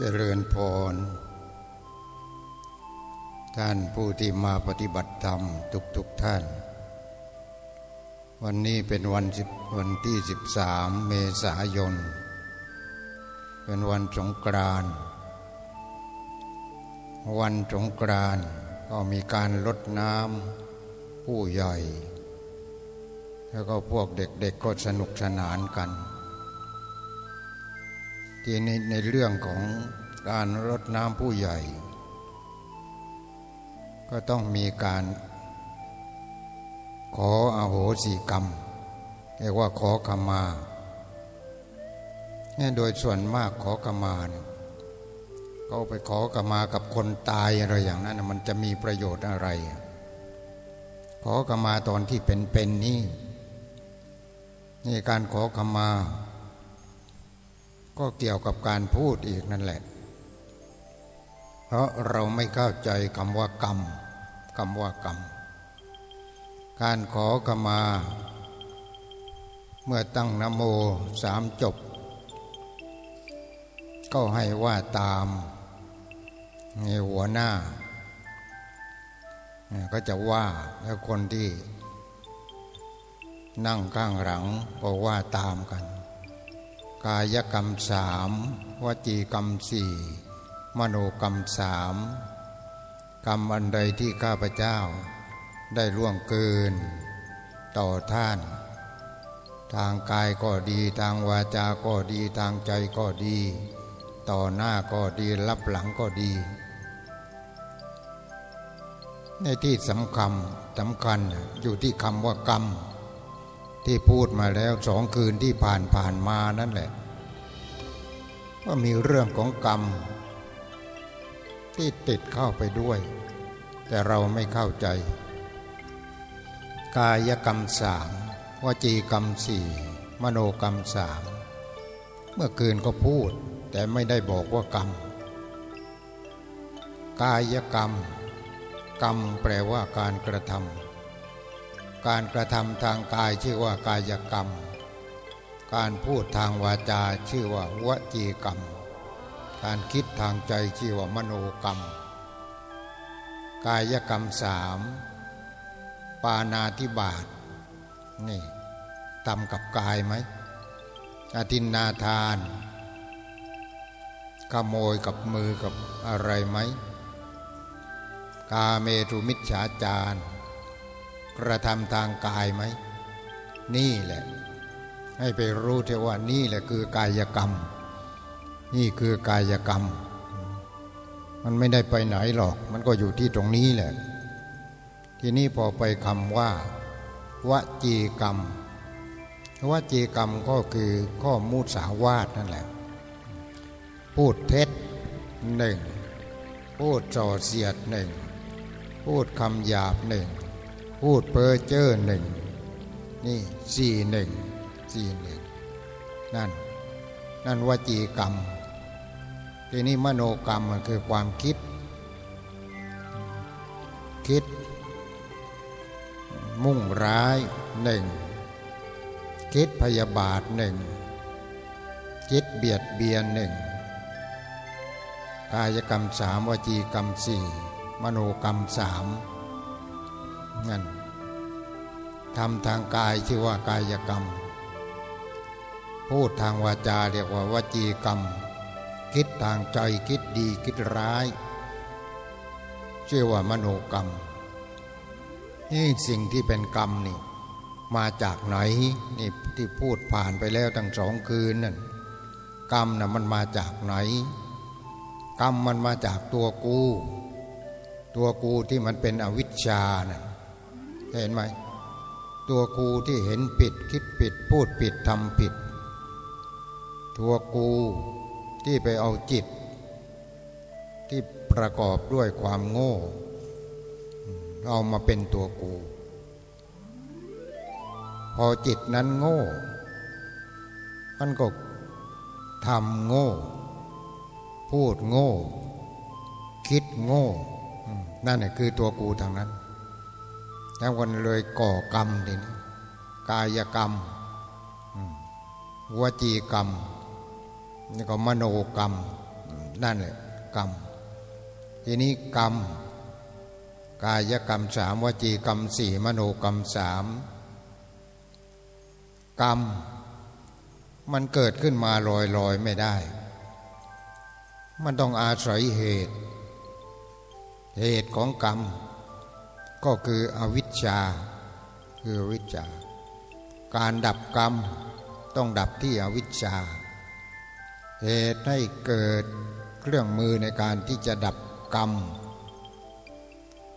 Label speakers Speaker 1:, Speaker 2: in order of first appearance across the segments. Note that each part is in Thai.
Speaker 1: เจริญพร ท่านผู้ที่มาปฏิบัติธรรมทุกๆทท่าน วันนี้เป็นวันวันที่สิบสามเมษายน เป็นวันสงกรานวันสงกรานก็มีการลดน้ำผู้ใหญ่ แล้วก็พวกเด็กๆก็สนุกสนานกัน ทีนี้ในเรื่องของการรดน้ำผู้ใหญ่ ก็ต้องมีการขออโหสิกรรมเรียกว่าขอขมาโดยส่วนมากขอขมาเนี่ยก็ไปขอขมากับคนตายอะไรอย่างนั้นมันจะมีประโยชน์อะไร ขอขมาตอนที่เป็นๆนนี่นี่การขอขมา ก็เกี่ยวกับการพูดอีกนั่นแหละ เพราะเราไม่เข้าใจคำว่ากรรมคำว่ากรรม การขอกมา เมื่อตั้งนโมสามจบ ก็ให้ว่าตามในหัวหน้า ก็จะว่าแล้วคนที่นั่งข้างหลังก็ว่าตามกัน กายกรรมสามวจีกรรมสี่มโนกรรมสามกรรมอันใดที่ข้าพเจ้า ได้ล่วงเกิน ต่อท่าน ทางกายก็ดีทางวาจาก็ดีทางใจก็ดี ต่อหน้าก็ดีรับหลังก็ดี ในที่สำคัญสำคัญอยู่ที่คำว่ากรรม ที่พูดมาแล้วสองคืนที่ผ่านผ่านมานั่นแหละว่ามีเรื่องของกรรม ที่ติดเข้าไปด้วย แต่เราไม่เข้าใจ กายกรรมสามวจีกรรมสี่มโนกรรมสามเมื่อคืนก็พูด แต่ไม่ได้บอกว่ากรรม กายกรรม กรรมแปลว่าการกระทำ การกระทำทางกายชื่อว่ากายกรรม การพูดทางวาจาชื่อว่าวจีกรรม การคิดทางใจชื่อว่ามโนกรรม กายกรรมสามปานาธิบาตนี่ทำกับกายไหมอาทินนาทานขโมยกับมือกับอะไรไหมกาเมตุมิจฉาจาร กระทำทางกายไหม นี่แหละ ให้ไปรู้เถอะว่านี่แหละคือกายกรรม นี่คือกายกรรม มันไม่ได้ไปไหนหรอก มันก็อยู่ที่ตรงนี้แหละ ทีนี้พอไปคำว่าวจีกรรมวจีกรรมก็คือข้อมูสาวาทนั่นแหละ พูดเท็จหนึ่งพูดจ่อเสียดหนึ่งพูดคำหยาบหนึ่ง พูดเพ้อเจ้อหนึ่งนี่สี่หนึ่งสี่หนึ่งนั่น นั่นวจีกรรม ทีนี้มโนกรรมมันคือความคิด คิด มุ่งร้ายหนึ่งคิดพยาบาทหนึ่งคิดเบียดเบียนหนึ่งกายกรรมสามวจีกรรมสี่มโนกรรมสามนั่น ทำทางกายชื่อว่ากายกรรม พูดทางวาจาเรียกว่าวจีกรรม คิดทางใจคิดดีคิดร้าย ชื่อว่ามโนกรรม นี่สิ่งที่เป็นกรรมนี่ มาจากไหนนี่ที่พูดผ่านไปแล้วตั้งสองคืนนั่นกรรมนะ่ะมันมาจากไหน กรรมมันมาจากตัวกู ตัวกูที่มันเป็นอวิชชานะ่ะเห็นไหม ตัวกูที่เห็นผิดคิดผิดพูดผิดทำผิด ตัวกูที่ไปเอาจิต ที่ประกอบด้วยความโง่ เอามาเป็นตัวกู พอจิตนั้นโง่ มันก็ทำโง่ พูดโง่ คิดโง่ นั่นแหละคือตัวกูทางนั้น แล้ววันเลยก่อกรรมทีนี้กายกรรมวจีกรรมนี่ก็มโนกรรมนั่นแหละกรรม ทีนี้กรรม กายกรรมสามวจีกรรมสี่มโนกรรมสามกรรม มันเกิดขึ้นมาลอยลอยไม่ได้ มันต้องอาศัยเหตุ เหตุของกรรม ก็คืออวิชชา คือวิชชา การดับกรรมต้องดับที่อวิชชา เหตุให้เกิดเครื่องมือในการที่จะดับกรรม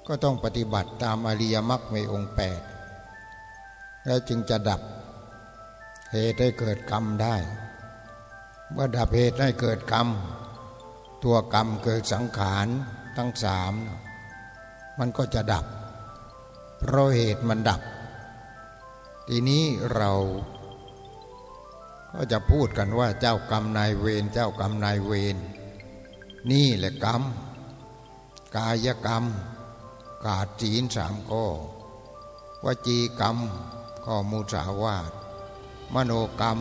Speaker 1: ก็ต้องปฏิบัติตามอริยมรรคในองค์แปดแล้วจึงจะดับเหตุให้เกิดกรรมได้ เมื่อดับเหตุให้เกิดกรรม ตัวกรรมเกิดสังขารทั้งสาม มันก็จะดับ เพราะเหตุมันดับ ทีนี้เราก็จะพูดกันว่าเจ้ากรรมนายเวรเจ้ากรรมนายเวรนี่แหละกรรม กายกรรม กาดจีนสามข้อวจีกรรมข้อมูสาวาทมโนกรรม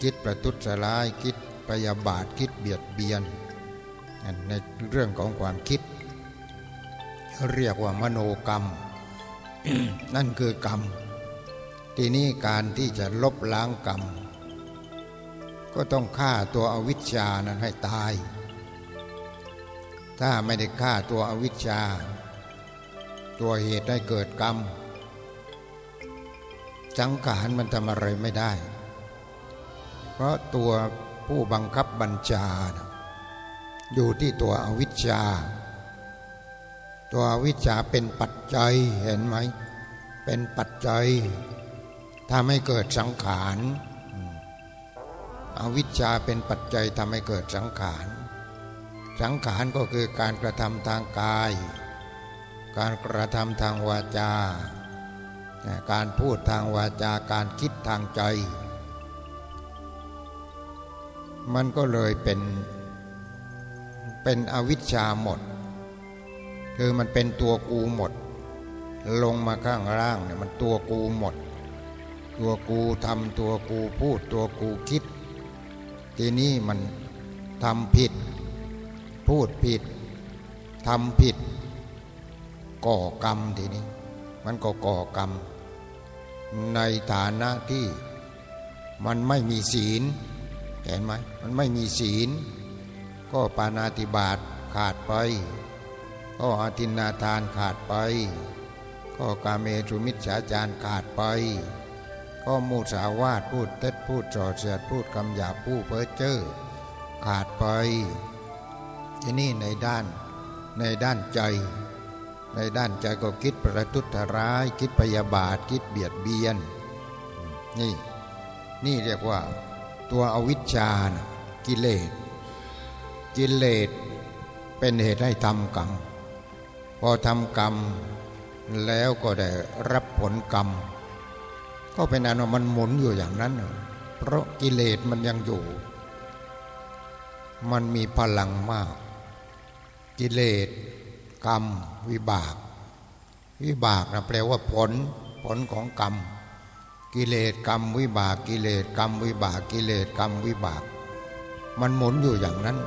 Speaker 1: คิดประทุษร้ายคิดพยาบาทคิดเบียดเบียนในเรื่องของความคิด เรียกว่ามโนกรรม นั่นคือกรรม ทีนี้การที่จะลบล้างกรรม ก็ต้องฆ่าตัวอวิชชานั้นให้ตาย ถ้าไม่ได้ฆ่าตัวอวิชชา ตัวเหตุให้เกิดกรรม สังขารมันทำอะไรไม่ได้ เพราะตัวผู้บังคับบัญชา อยู่ที่ตัวอวิชชา ตัวอวิชชาเป็นปัจจัยเห็นไหม เป็นปัจจัยทำให้เกิดสังขารอวิชชาเป็นปัจจัยทำให้เกิดสังขาร สังขารก็คือการกระทำทางกาย การกระทำทางวาจา การพูดทางวาจาการคิดทางใจ มันก็เลยเป็นเป็นอวิชชาหมด คือมันเป็นตัวกูหมด ลงมาข้างล่างเนี่ยมันตัวกูหมด ตัวกูทำตัวกูพูดตัวกูคิด ทีนี้มันทำผิด พูดผิดทำผิด ก่อกรรมทีนี้ มันก็ก่อกรรม ในฐานะที่มันไม่มีศีลเห็นไหมมันไม่มีศีล ก็ปานาติบาตขาดไป ก็อาทินนาทานขาดไป ก็กาเมสุมิจฉาจารขาดไป ก็มูสาวาทพูดเท็จพูดจ่อเสียดพูดคำหยาพูดเพ้อเจ้อขาดไปที่นี่ในด้านในด้านใจ ในด้านใจก็คิดประทุษร้าย คิดพยาบาทคิดเบียดเบียน นี่ นี่เรียกว่า ตัวอวิชชานะกิเลส กิเลสเป็นเหตุให้ทำกรรม พอทำกรรมแล้วก็ได้รับผลกรรม ก็เป็นอันว่ามันหมุนอยู่อย่างนั้น เพราะกิเลสมันยังอยู่ มันมีพลังมาก กิเลสกรรม วิบาก วิบากนะแปลว่าผลผลของกรรม กิเลสกรรมวิบากกิเลสกรรมวิบากกิเลสกรรมวิบาก มันหมุนอยู่อย่างนั้น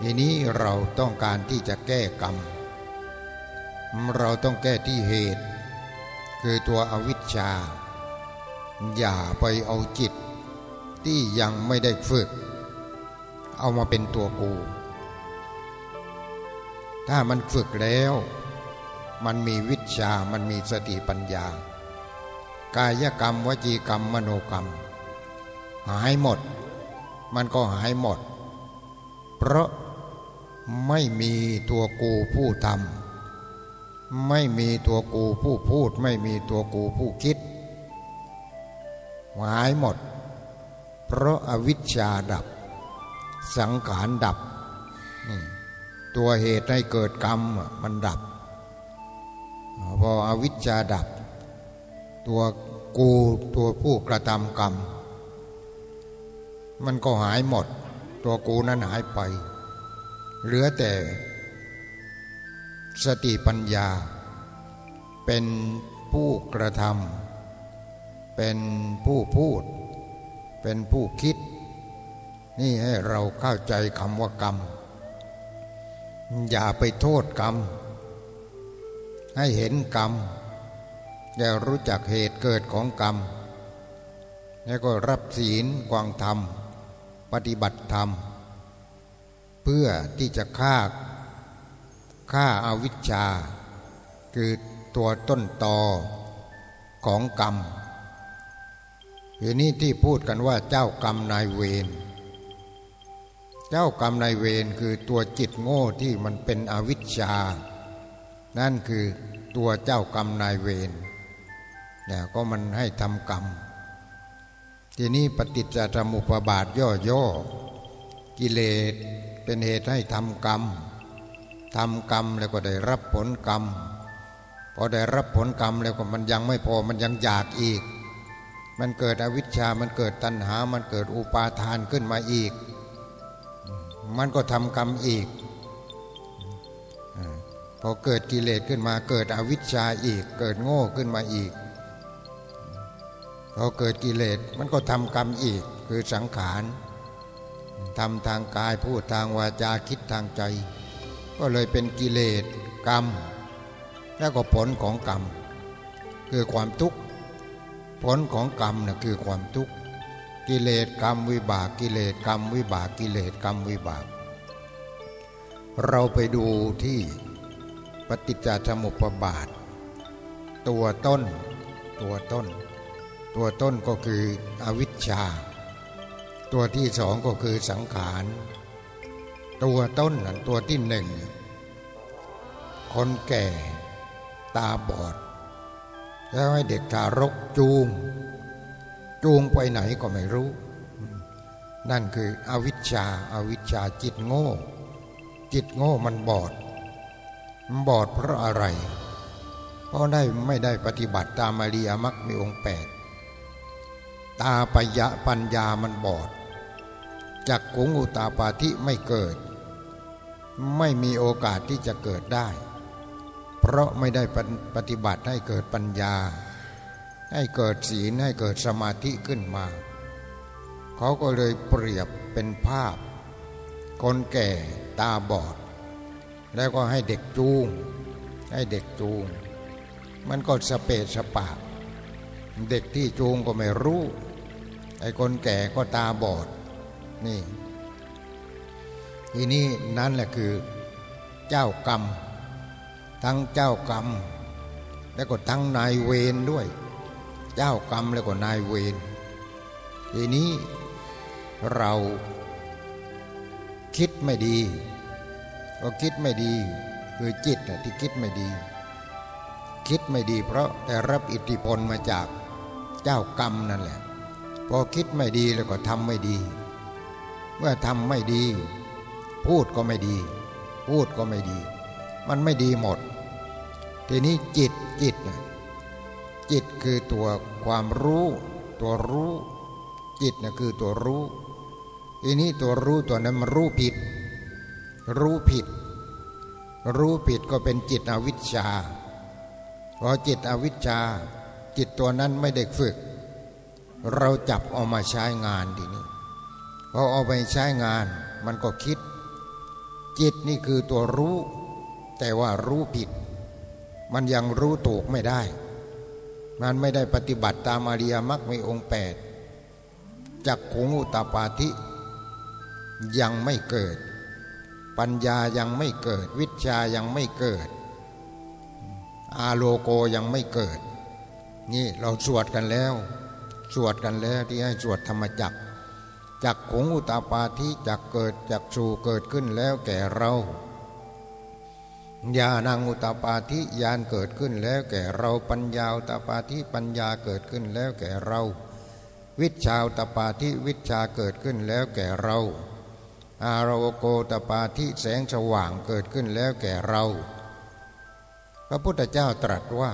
Speaker 1: ทีนี้เราต้องการที่จะแก้กรรม เราต้องแก้ที่เหตุ คือตัวอวิชชา อย่าไปเอาจิต ที่ยังไม่ได้ฝึก เอามาเป็นตัวกู ถ้ามันฝึกแล้ว มันมีวิชามันมีสติปัญญา กายกรรมวจีกรรมมโนกรรม หายหมด มันก็หายหมด เพราะไม่มีตัวกูผู้ทำ ไม่มีตัวกูผู้พูด ไม่มีตัวกูผู้คิด หายหมด เพราะอาวิชชาดับ สังขารดับ ตัวเหตุให้เกิดกรรมมันดับ พออวิชชาดับ ตัวกูตัวผู้กระทำกรรม มันก็หายหมด ตัวกูนั้นหายไป เหลือแต่ สติปัญญา เป็นผู้กระทำเป็นผู้พูด เป็นผู้คิด นี่ให้เราเข้าใจคำว่ากรรม อย่าไปโทษกรรม ให้เห็นกรรมอย่ารู้จักเหตุเกิดของกรรม แล้วก็รับศีลกวางธรรม ปฏิบัติธรรม เพื่อที่จะฆ่า ฆ่าอาวิชชา คือตัวต้นตอของกรรมทีนี้ที่พูดกันว่าเจ้ากรรมนายเวรเจ้ากรรมนายเวรคือตัวจิตโง่ที่มันเป็นอวิชชา นั่นคือตัวเจ้ากรรมนายเวรเนี่ยก็มันให้ทำกรรม ทีนี้ปฏิจจสมุปบาทย่อๆกิเลสเป็นเหตุให้ทำกรรม ทำกรรมแล้วก็ได้รับผลกรรมพอได้รับผลกรรมแล้วก็มันยังไม่พอมันยังอยากอีก มันเกิดอวิชชามันเกิดตัณหา มันเกิดอุปาทานขึ้นมาอีก มันก็ทำกรรมอีกพอเกิดกิเลสขึ้นมาเกิดอวิชชาอีก เกิดโง่ขึ้นมาอีกพอเกิดกิเลสมันก็ทำกรรมอีกคือสังขารทำทางกายพูดทางวาจาคิดทางใจ ก็เลยเป็นกิเลสกรรม แล้วก็ผลของกรรม คือความทุกข์ผลของกรรมนะคือความทุกข์กิเลสกรรมวิบากกิเลสกรรมวิบากกิเลสกรรมวิบาก เราไปดูที่ปฏิจจสมุปบาท ตัวต้น ตัวต้น ตัวต้นก็คืออวิชชา ตัวที่สองก็คือสังขาร ตัวต้นตัวที่หนึ่ง คนแก่ตาบอด แล้วให้เด็กทารกจูง จูงไปไหนก็ไม่รู้ นั่นคืออวิชชาอาวิชชาจิตโง่ จิตโง่มันบอด มันบอดเพราะอะไร เพราะได้ไม่ได้ปฏิบัติตามอริยมรรคมีองค์แปดตาปยะปัญญามันบอดจักกุงอุตาปาธิไม่เกิด ไม่มีโอกาสที่จะเกิดได้ เพราะไม่ได้ปฏิบัติให้เกิดปัญญา ให้เกิดศีลให้เกิดสมาธิขึ้นมา เขาก็เลยเปรียบเป็นภาพ คนแก่ตาบอด แล้วก็ให้เด็กจูง ให้เด็กจูง มันก็สเปสสปาเด็กที่จูงก็ไม่รู้ ไอ้คนแก่ก็ตาบอด นี่ ทีนี้นั่นแหละคือเจ้ากรรม ทั้งเจ้ากรรม แล้วก็ทั้งนายเวรด้วย เจ้ากรรมแล้วก็นายเวรทีนี้เราคิดไม่ดี ก็คิดไม่ดี คือจิตที่คิดไม่ดี คิดไม่ดี เพราะแต่รับอิทธิพลมาจากเจ้ากรรมนั่นแหละ พอคิดไม่ดีแล้วก็ทำไม่ดี เมื่อทำไม่ดี พูดก็ไม่ดี พูดก็ไม่ดี มันไม่ดีหมด ทีนี้จิตจิตจิตคือตัวความรู้ ตัวรู้ จิตนะคือตัวรู้ ทีนี้ตัวรู้ตัวนั้นมันรู้ผิด รู้ผิด รู้ผิดก็เป็นจิตอวิชชาพอจิตอวิชชา จิตตัวนั้นไม่ได้ฝึก เราจับเอามาใช้งานทีนี้พอเอาไปใช้งานมันก็คิด จิตนี่คือตัวรู้ แต่ว่ารู้ผิด มันยังรู้ถูกไม่ได้ มันไม่ได้ปฏิบัติตามอริยมรรคมีองค์แปดจักขุงอุตปาธิ ยังไม่เกิด ปัญญายังไม่เกิด วิชายังไม่เกิด อาโลโกยังไม่เกิด นี่เราสวดกันแล้ว สวดกันแล้วที่ให้สวดธรรมจักร จักขงอุตาปาธิจักเกิดจักสู่เกิดขึ้นแล้วแก่เราญาณังอุตาปาธิญาณเกิดขึ้นแล้วแก่เราปัญญาอุตาปาธิปัญญาเกิดขึ้นแล้วแก่เรา วิชาอุตาปาธิวิชาเกิดขึ้นแล้วแก่เรา อารวโกตปาธิแสงสว่างเกิดขึ้นแล้วแก่เรา พระพุทธเจ้าตรัสว่า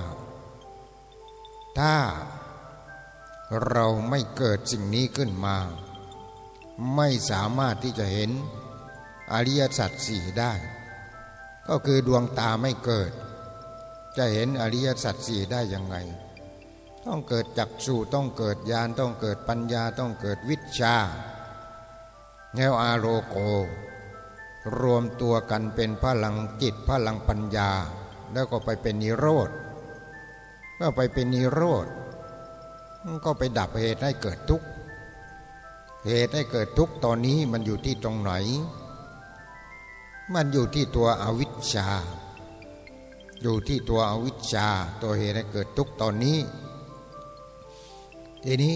Speaker 1: ถ้าเราไม่เกิดสิ่งนี้ขึ้นมา ไม่สามารถที่จะเห็นอริยสัจสี่ได้ ก็คือดวงตาไม่เกิด จะเห็นอริยสัจสี่ได้ยังไง ต้องเกิดจักสู่ต้องเกิดญาณต้องเกิดปัญญาต้องเกิดวิชาแล้วอาโรโก รวมตัวกันเป็นพลังจิตพลังปัญญา แล้วก็ไปเป็นนิโรธเมื่อไปเป็นนิโรธก็ไปดับเหตุให้เกิดทุกข์ เหตุให้เกิดทุกข์ตอนนี้มันอยู่ที่ตรงไหน มันอยู่ที่ตัวอวิชชา อยู่ที่ตัวอวิชชา ตัวเหตุให้เกิดทุกข์ตอนนี้ ทีนี้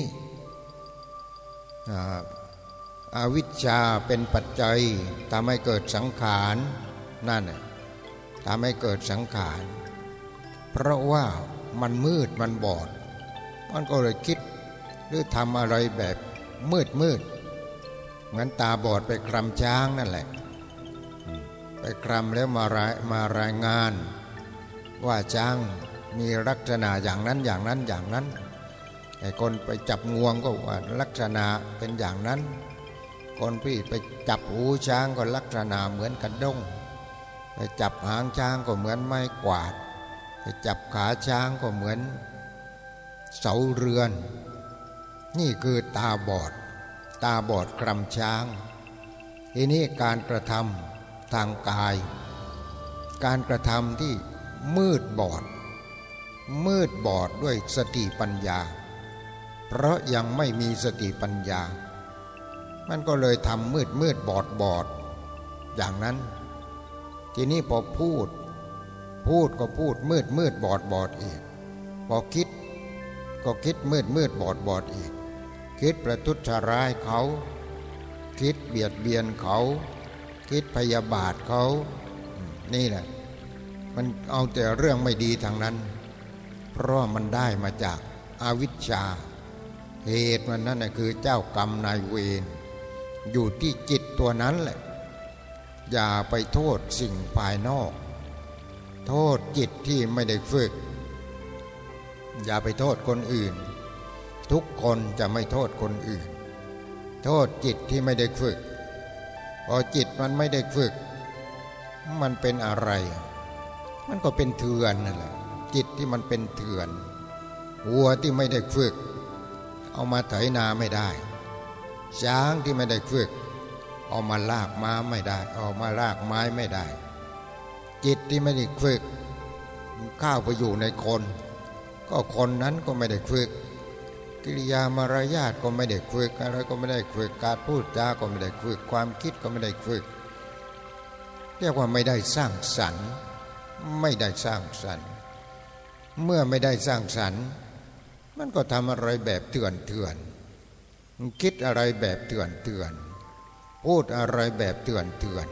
Speaker 1: อวิชชาเป็นปัจจัยทำให้เกิดสังขารนั่นทำให้เกิดสังขาร เพราะว่ามันมืดมันบอด มันก็เลยคิดหรือทำอะไรแบบ มืดมืดเหมือนตาบอดไปคลำช้างนั่นแหละ ไปคลำแล้วมารายมารายงาน ว่าช้างมีลักษณะอย่างนั้นอย่างนั้นอย่างนั้นไอ้คนไปจับงวงก็ว่าลักษณะเป็นอย่างนั้น คนพี่ไปจับหูช้างก็ลักษณะเหมือนกระด้งไปจับหางช้างก็เหมือนไม้กวาด ไปจับขาช้างก็เหมือนเสาเรือน นี่คือตาบอด ตาบอดกรำช้าง ทีนี้การกระทำทางกาย การกระทำที่มืดบอด มืดบอดด้วยสติปัญญา เพราะยังไม่มีสติปัญญา มันก็เลยทำมืดมืดบอดบอด อย่างนั้น ทีนี้พอพูด พูดก็พูดมืดมืดบอดบอดอีกพอคิดก็คิดมืดมืดบอดบอดอีก คิดประทุษร้ายเขา คิดเบียดเบียนเขา คิดพยาบาทเขา นี่แหละ มันเอาแต่เรื่องไม่ดีทางนั้น เพราะมันได้มาจากอาวิชชา เหตุมันนั่นคือเจ้ากรรมนายเวรอยู่ที่จิตตัวนั้นแหละ อย่าไปโทษสิ่งภายนอก โทษจิตที่ไม่ได้ฝึก อย่าไปโทษคนอื่น ทุกคนจะไม่โทษคนอื่น โทษจิตที่ไม่ได้ฝึก พอจิตมันไม่ได้ฝึก มันเป็นอะไร มันก็เป็นเถื่อนนั่นแหละจิตที่มันเป็นเถื่อนวัวที่ไม่ได้ฝึก เอามาไถนาไม่ได้ ช้างที่ไม่ได้ฝึก เอามาลากม้าไม่ได้ เอามาลากไม้ไม่ได้ จิตที่ไม่ได้ฝึก ข้าวไปอยู่ในคน ก็คนนั้นก็ไม่ได้ฝึก กิริยามารยาทก็ไม่ได้ฝึกอะไรก็ไม่ได้ฝึกการพูดจาก็ไม่ได้ฝึกความคิดก็ไม่ได้ฝึก เรียกว่าไม่ได้สร้างสรรค์ไม่ได้สร้างสรรค์เมื่อไม่ได้สร้างสรรค์ มันก็ทำอะไรแบบเถื่อนเถื่อนคิดอะไรแบบเถื่อนเถื่อนพูดอะไรแบบเถื่อนเถื่อน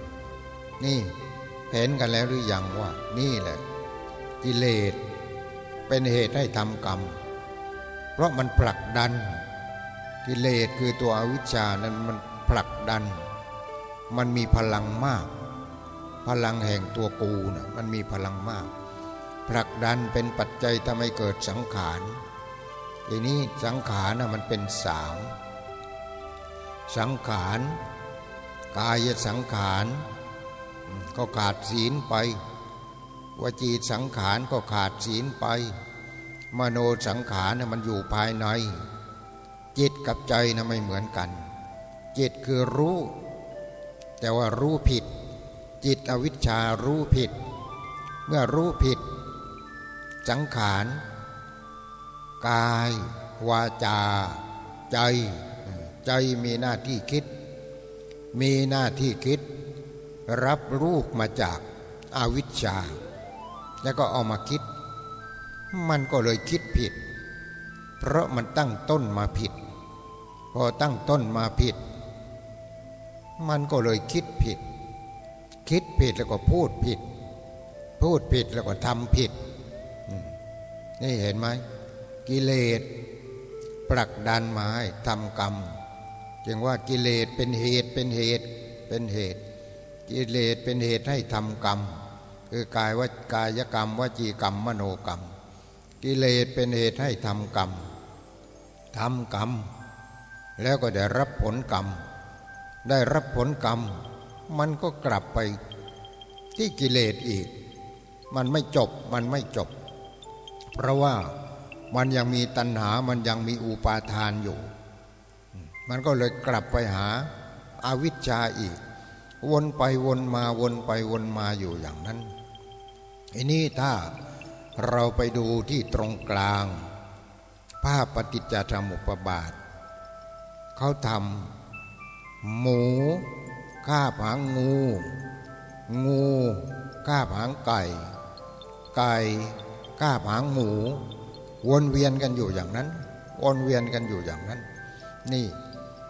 Speaker 1: นี่เห็นกันแล้วหรือยังว่า นี่แหละ กิเลสเป็นเหตุให้ทำกรรม เพราะมันผลักดัน กิเลสคือตัวอวิชชานั้นมันผลักดัน มันมีพลังมาก พลังแห่งตัวกูนะมันมีพลังมาก ผลักดันเป็นปัจจัยทำให้เกิดสังขารทีนี้สังขารนะมันเป็นสามสังขารกายสังขารก็ขาดศีลไป วจีสังขารก็ขาดศีลไป มโนสังขารนะมันอยู่ภายใน จิตกับใจนะไม่เหมือนกัน จิตคือรู้ แต่ว่ารู้ผิด จิตอวิชชารู้ผิด เมื่อรู้ผิด สังขารกาย วาจา ใจ ใจมีหน้าที่คิด มีหน้าที่คิด รับรู้มาจากอาวิชชา แล้วก็เอามาคิด มันก็เลยคิดผิด เพราะมันตั้งต้นมาผิด พอตั้งต้นมาผิด มันก็เลยคิดผิด คิดผิดแล้วก็พูดผิด พูดผิดแล้วก็ทำผิด นี่เห็นไหมกิเลสผลักดันมาให้ทำกรรมจึงว่ากิเลสเป็นเหตุเป็นเหตุเป็นเหตุ กิเลสเป็นเหตุให้ทำกรรม คือกายวากายกรรมวจีกรรมมโนกรรม กิเลสเป็นเหตุให้ทำกรรมทำกรรม แล้วก็ได้รับผลกรรม ได้รับผลกรรม มันก็กลับไปที่กิเลสอีก มันไม่จบมันไม่จบ เพราะว่ามันยังมีตัณหามันยังมีอุปาทานอยู่ มันก็เลยกลับไปหาอาวิชชาอีก วนไปวนมาวนไปวนมาอยู่อย่างนั้นอันนี้ถ้า เราไปดูที่ตรงกลาง ภาพปฏิจจสมุปบาท เขาทำหมูข้าผางงู งูข้าผางไก่ ไก่ข้าผางหมู วนเวียนกันอยู่อย่างนั้น วนเวียนกันอยู่อย่างนั้น นี่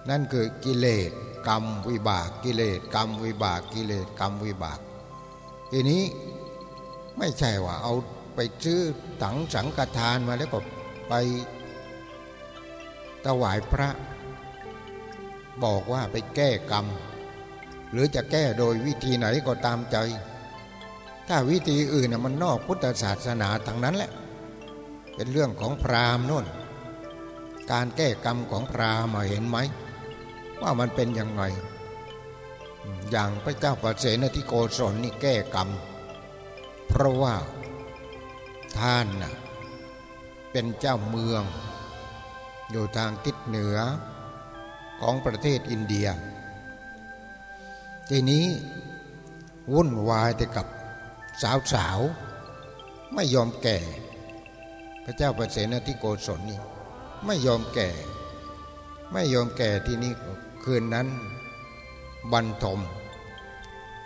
Speaker 1: นั่นคือกิเลสกรรมวิบากกิเลสกรรมวิบากกิเลสกรรมวิบากทีนี้ไม่ใช่ว่าเอา ไปซื้อถังสังฆทานมาแล้วก็ไปถวายพระ บอกว่าไปแก้กรรม หรือจะแก้โดยวิธีไหนก็ตามใจ ถ้าวิธีอื่นน่ะมันนอกพุทธศาสนาทางนั้นแหละ เป็นเรื่องของพราหมณ์น่น การแก้กรรมของพราหมณ์มาเห็นไหม ว่ามันเป็นยังไง อย่างพระเจ้าปเสนที่โกศลนี่แก้กรรม เพราะว่า ท่านเป็นเจ้าเมือง อยู่ทางทิศเหนือของประเทศอินเดีย ทีนี้วุ่นวายแต่กับสาวสาวไม่ยอมแก่ พระเจ้าประเสนที่โกศลนี่ไม่ยอมแก่ ไม่ยอมแก่ที่นี่คืนนั้นบรรทม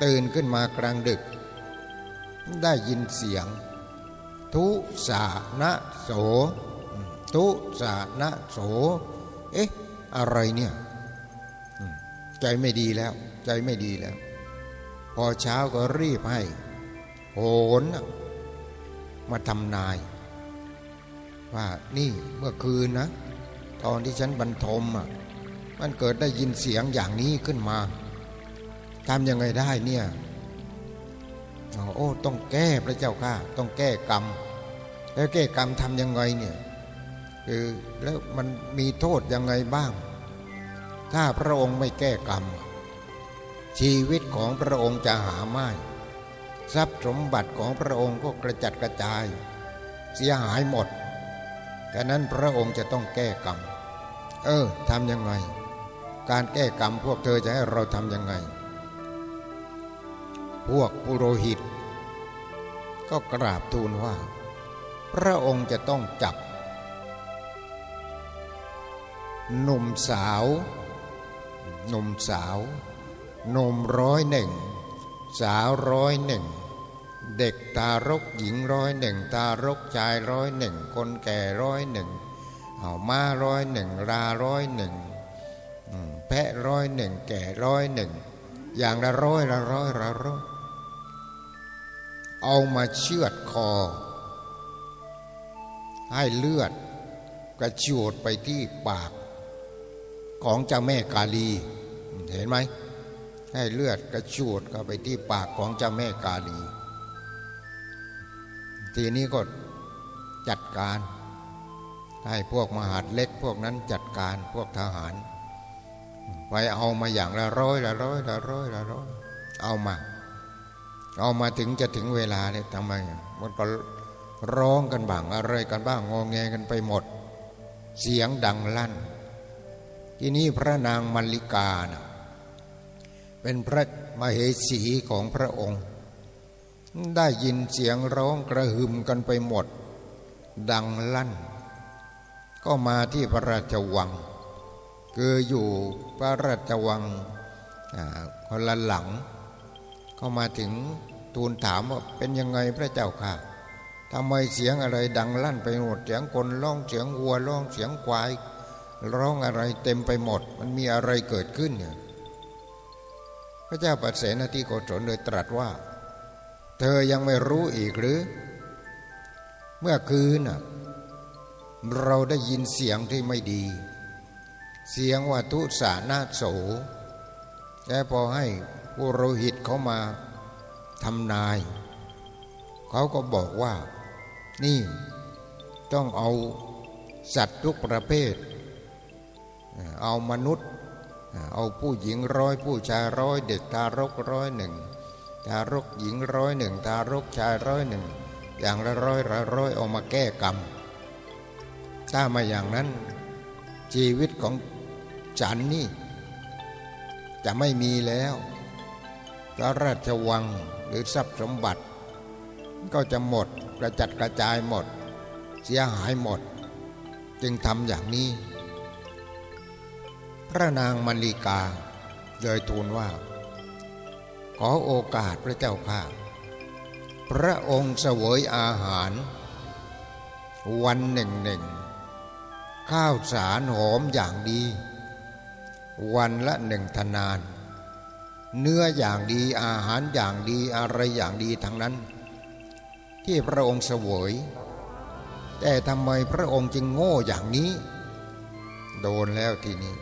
Speaker 1: ตื่นขึ้นมากลางดึก ได้ยินเสียง ทุสานะโส ทุสานะโส เอ๊ะ อะไรเนี่ย ใจไม่ดีแล้ว ใจไม่ดีแล้ว พอเช้าก็รีบให้โหนมาทำนาย ว่านี่เมื่อคืนนะ ตอนที่ฉันบรรทมอะมันเกิดได้ยินเสียงอย่างนี้ขึ้นมาทำยังไงได้เนี่ย โอ้ต้องแก้พระเจ้าข้าต้องแก้กรรม แล้วแก้กรรมทำยังไงเนี่ยคือแล้วมันมีโทษยังไงบ้าง ถ้าพระองค์ไม่แก้กรรม ชีวิตของพระองค์จะหาไม่ทรัพย์สมบัติของพระองค์ก็กระจัดกระจาย เสียหายหมดดังนั้นพระองค์จะต้องแก้กรรม เออทำยังไง การแก้กรรมพวกเธอจะให้เราทำยังไง พวกปุโรหิต ก็กราบทูลว่า พระองค์จะต้องจับ หนุ่มสาว หนุ่มสาวหนุ่มร้อยหนึ่ง สาวร้อยหนึ่ง เด็กตารกหญิงร้อยหนึ่งตารกชายร้อยหนึ่ง คนแก่ร้อยหนึ่งเอาม้าร้อยหนึ่งราร้อยหนึ่งแพะร้อยหนึ่งแก่ร้อยหนึ่งอย่างละร้อยละร้อยละร้อย เอามาเชือดคอ ให้เลือดกระชูดไปที่ปากของเจ้าแม่กาลี เห็นไหม ให้เลือดกระชูดเข้าไปที่ปากของเจ้าแม่กาลี ทีนี้ก็จัดการให้พวกมหาดเล็กพวกนั้นจัดการพวกทหาร ไปเอามาอย่างละร้อยละร้อยละร้อยละร้อย เอามา เอามาถึงจะถึงเวลาเนี่ยทำไมมันก็ร้องกันบ้างอะไรกันบ้างงอแงกันไปหมด เสียงดังลั่น ที่นี่พระนางมัลลิกานะเป็นพระมเหสีของพระองค์ ได้ยินเสียงร้องกระหึ่มกันไปหมด ดังลั่น ก็มาที่พระราชวัง คืออยู่พระราชวังคนละหลัง ก็มาถึง ทูลถามว่าเป็นยังไงพระเจ้าค่ะทำไมเสียงอะไรดังลั่นไปหมดเสียงคนร้องเสียงวัวร้องเสียงควายร้องอะไรเต็มไปหมด มันมีอะไรเกิดขึ้นเนี่ยพระเจ้าปัสเสนที่โกศลเลยตรัสว่า เธอยังไม่รู้อีกหรือ เมื่อคืนน่ะเราได้ยินเสียงที่ไม่ดี เสียงว่าทุสานาโสแต่พอให้ผู้โรหิตเขามา ทำนาย เขาก็บอกว่า นี่ต้องเอาสัตว์ทุกประเภท เอามนุษย์ เอาผู้หญิงร้อยผู้ชายร้อยเด็กทารกร้อยหนึ่งทารกหญิงร้อยหนึ่งทารกชายร้อยหนึ่งอย่างละร้อยละร้อยเอามาแก้กรรม ถ้ามาอย่างนั้นชีวิตของฉันนี่จจะไม่มีแล้วพระราชวัง หรือทรัพย์สมบัติ ก็จะหมดกระจัดกระจายหมด เสียหายหมด จึงทำอย่างนี้ พระนางมณีกาเลยทูลว่า ขอโอกาสพระเจ้าค่ะพระองค์เสวยอาหาร วันหนึ่งหนึ่งข้าวสารหอมอย่างดี วันละหนึ่งทนาน เนื้ออย่างดีอาหารอย่างดีอะไรอย่างดีทั้งนั้น ที่พระองค์เสวย แต่ทำไมพระองค์จึงโง่อย่างนี้ โดนแล้วทีนี้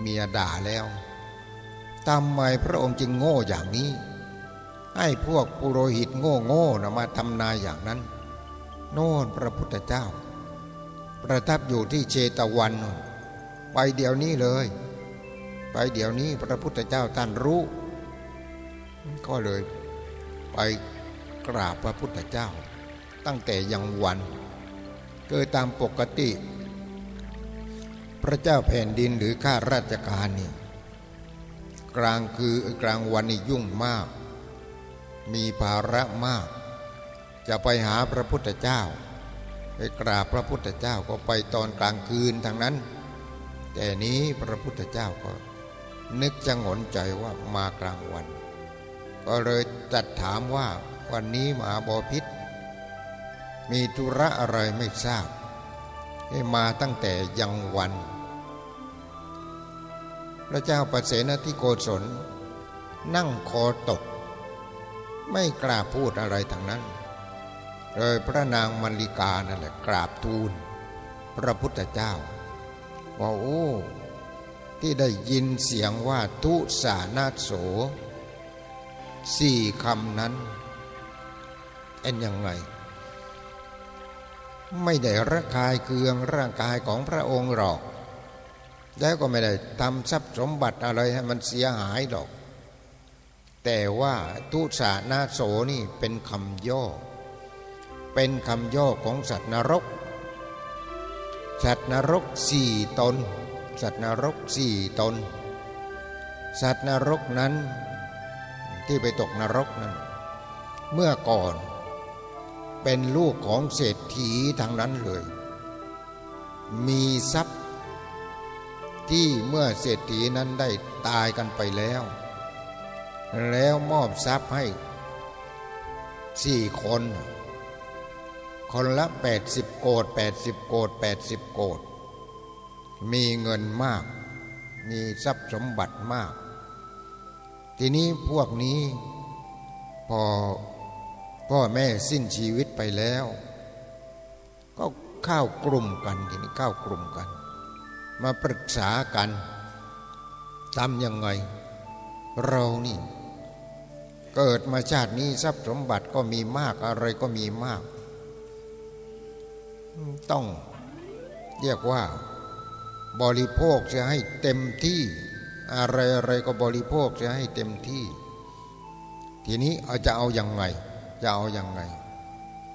Speaker 1: เมียด่าแล้วทำไมพระองค์จึงโง่อย่างนี้ ให้พวกปุโรหิตโง่โง่นะมาทำนายอย่างนั้น โน่นพระพุทธเจ้า ประทับอยู่ที่เชตวัน ไปเดี๋ยวนี้เลย ไปเดี๋ยวนี้พระพุทธเจ้าท่านรู้ ก็เลยไปกราบพระพุทธเจ้า ตั้งแต่ยังวันเกิดตามปกติ พระเจ้าแผ่นดินหรือข้าราชการนี่กลางคือกลางวันนี่ยุ่งมาก มีภาระมาก จะไปหาพระพุทธเจ้า ไปกราบพระพุทธเจ้าก็ไปตอนกลางคืนทางนั้น แต่นี้พระพุทธเจ้าก็นึกจะงนใจว่ามากลางวัน ก็เลยจัดถามว่าวันนี้มหาบอพิษ มีธุระอะไรไม่ทราบให้มาตั้งแต่ยังวัน พระเจ้าประเสนที่โกศลนั่งคอตก ไม่กล้าพูดอะไรทั้งนั้น เลยพระนางมัลลิกานั่นแหละกราบทูล พระพุทธเจ้าว่าโอ้ที่ได้ยินเสียงว่าทุสานาโส สี่คำนั้นเป็นยังไง ไม่ได้ระคายเคืองร่างกายของพระองค์หรอก แล้วก็ไม่ได้ทำทรัพย์สมบัติอะไรให้มันเสียหายหรอก แต่ว่าทุสานาโสนี่เป็นคำย่อ เป็นคำย่อของสัตว์นรก สัตว์นรกสี่ตน สัตว์นรกสี่ตน สัตว์นรกนั้น ที่ไปตกนรกนั้น เมื่อก่อน เป็นลูกของเศรษฐีทางนั้นเลย มีทรัพย์ ที่เมื่อเศรษฐีนั้นได้ตายกันไปแล้ว แล้วมอบทรัพย์ให้สี่คน คนละแปดสิบโกดแปดสิบโกดแปดสิบโกดมีเงินมาก มีทรัพย์สมบัติมาก ทีนี้พวกนี้พอพ่อแม่สิ้นชีวิตไปแล้ว ก็เข้ากลุ่มกันทีนี้เข้ากลุ่มกัน มาปรึกษากันทำยังไง เรานี่ เกิดมาชาตินี้ทรัพย์สมบัติก็มีมากอะไรก็มีมาก ต้องเรียกว่า บริโภคจะให้เต็มที่ อะไรอะไรก็บริโภคจะให้เต็มที่ ทีนี้เอาจะเอาอยัางไง จะเอาอยัางไง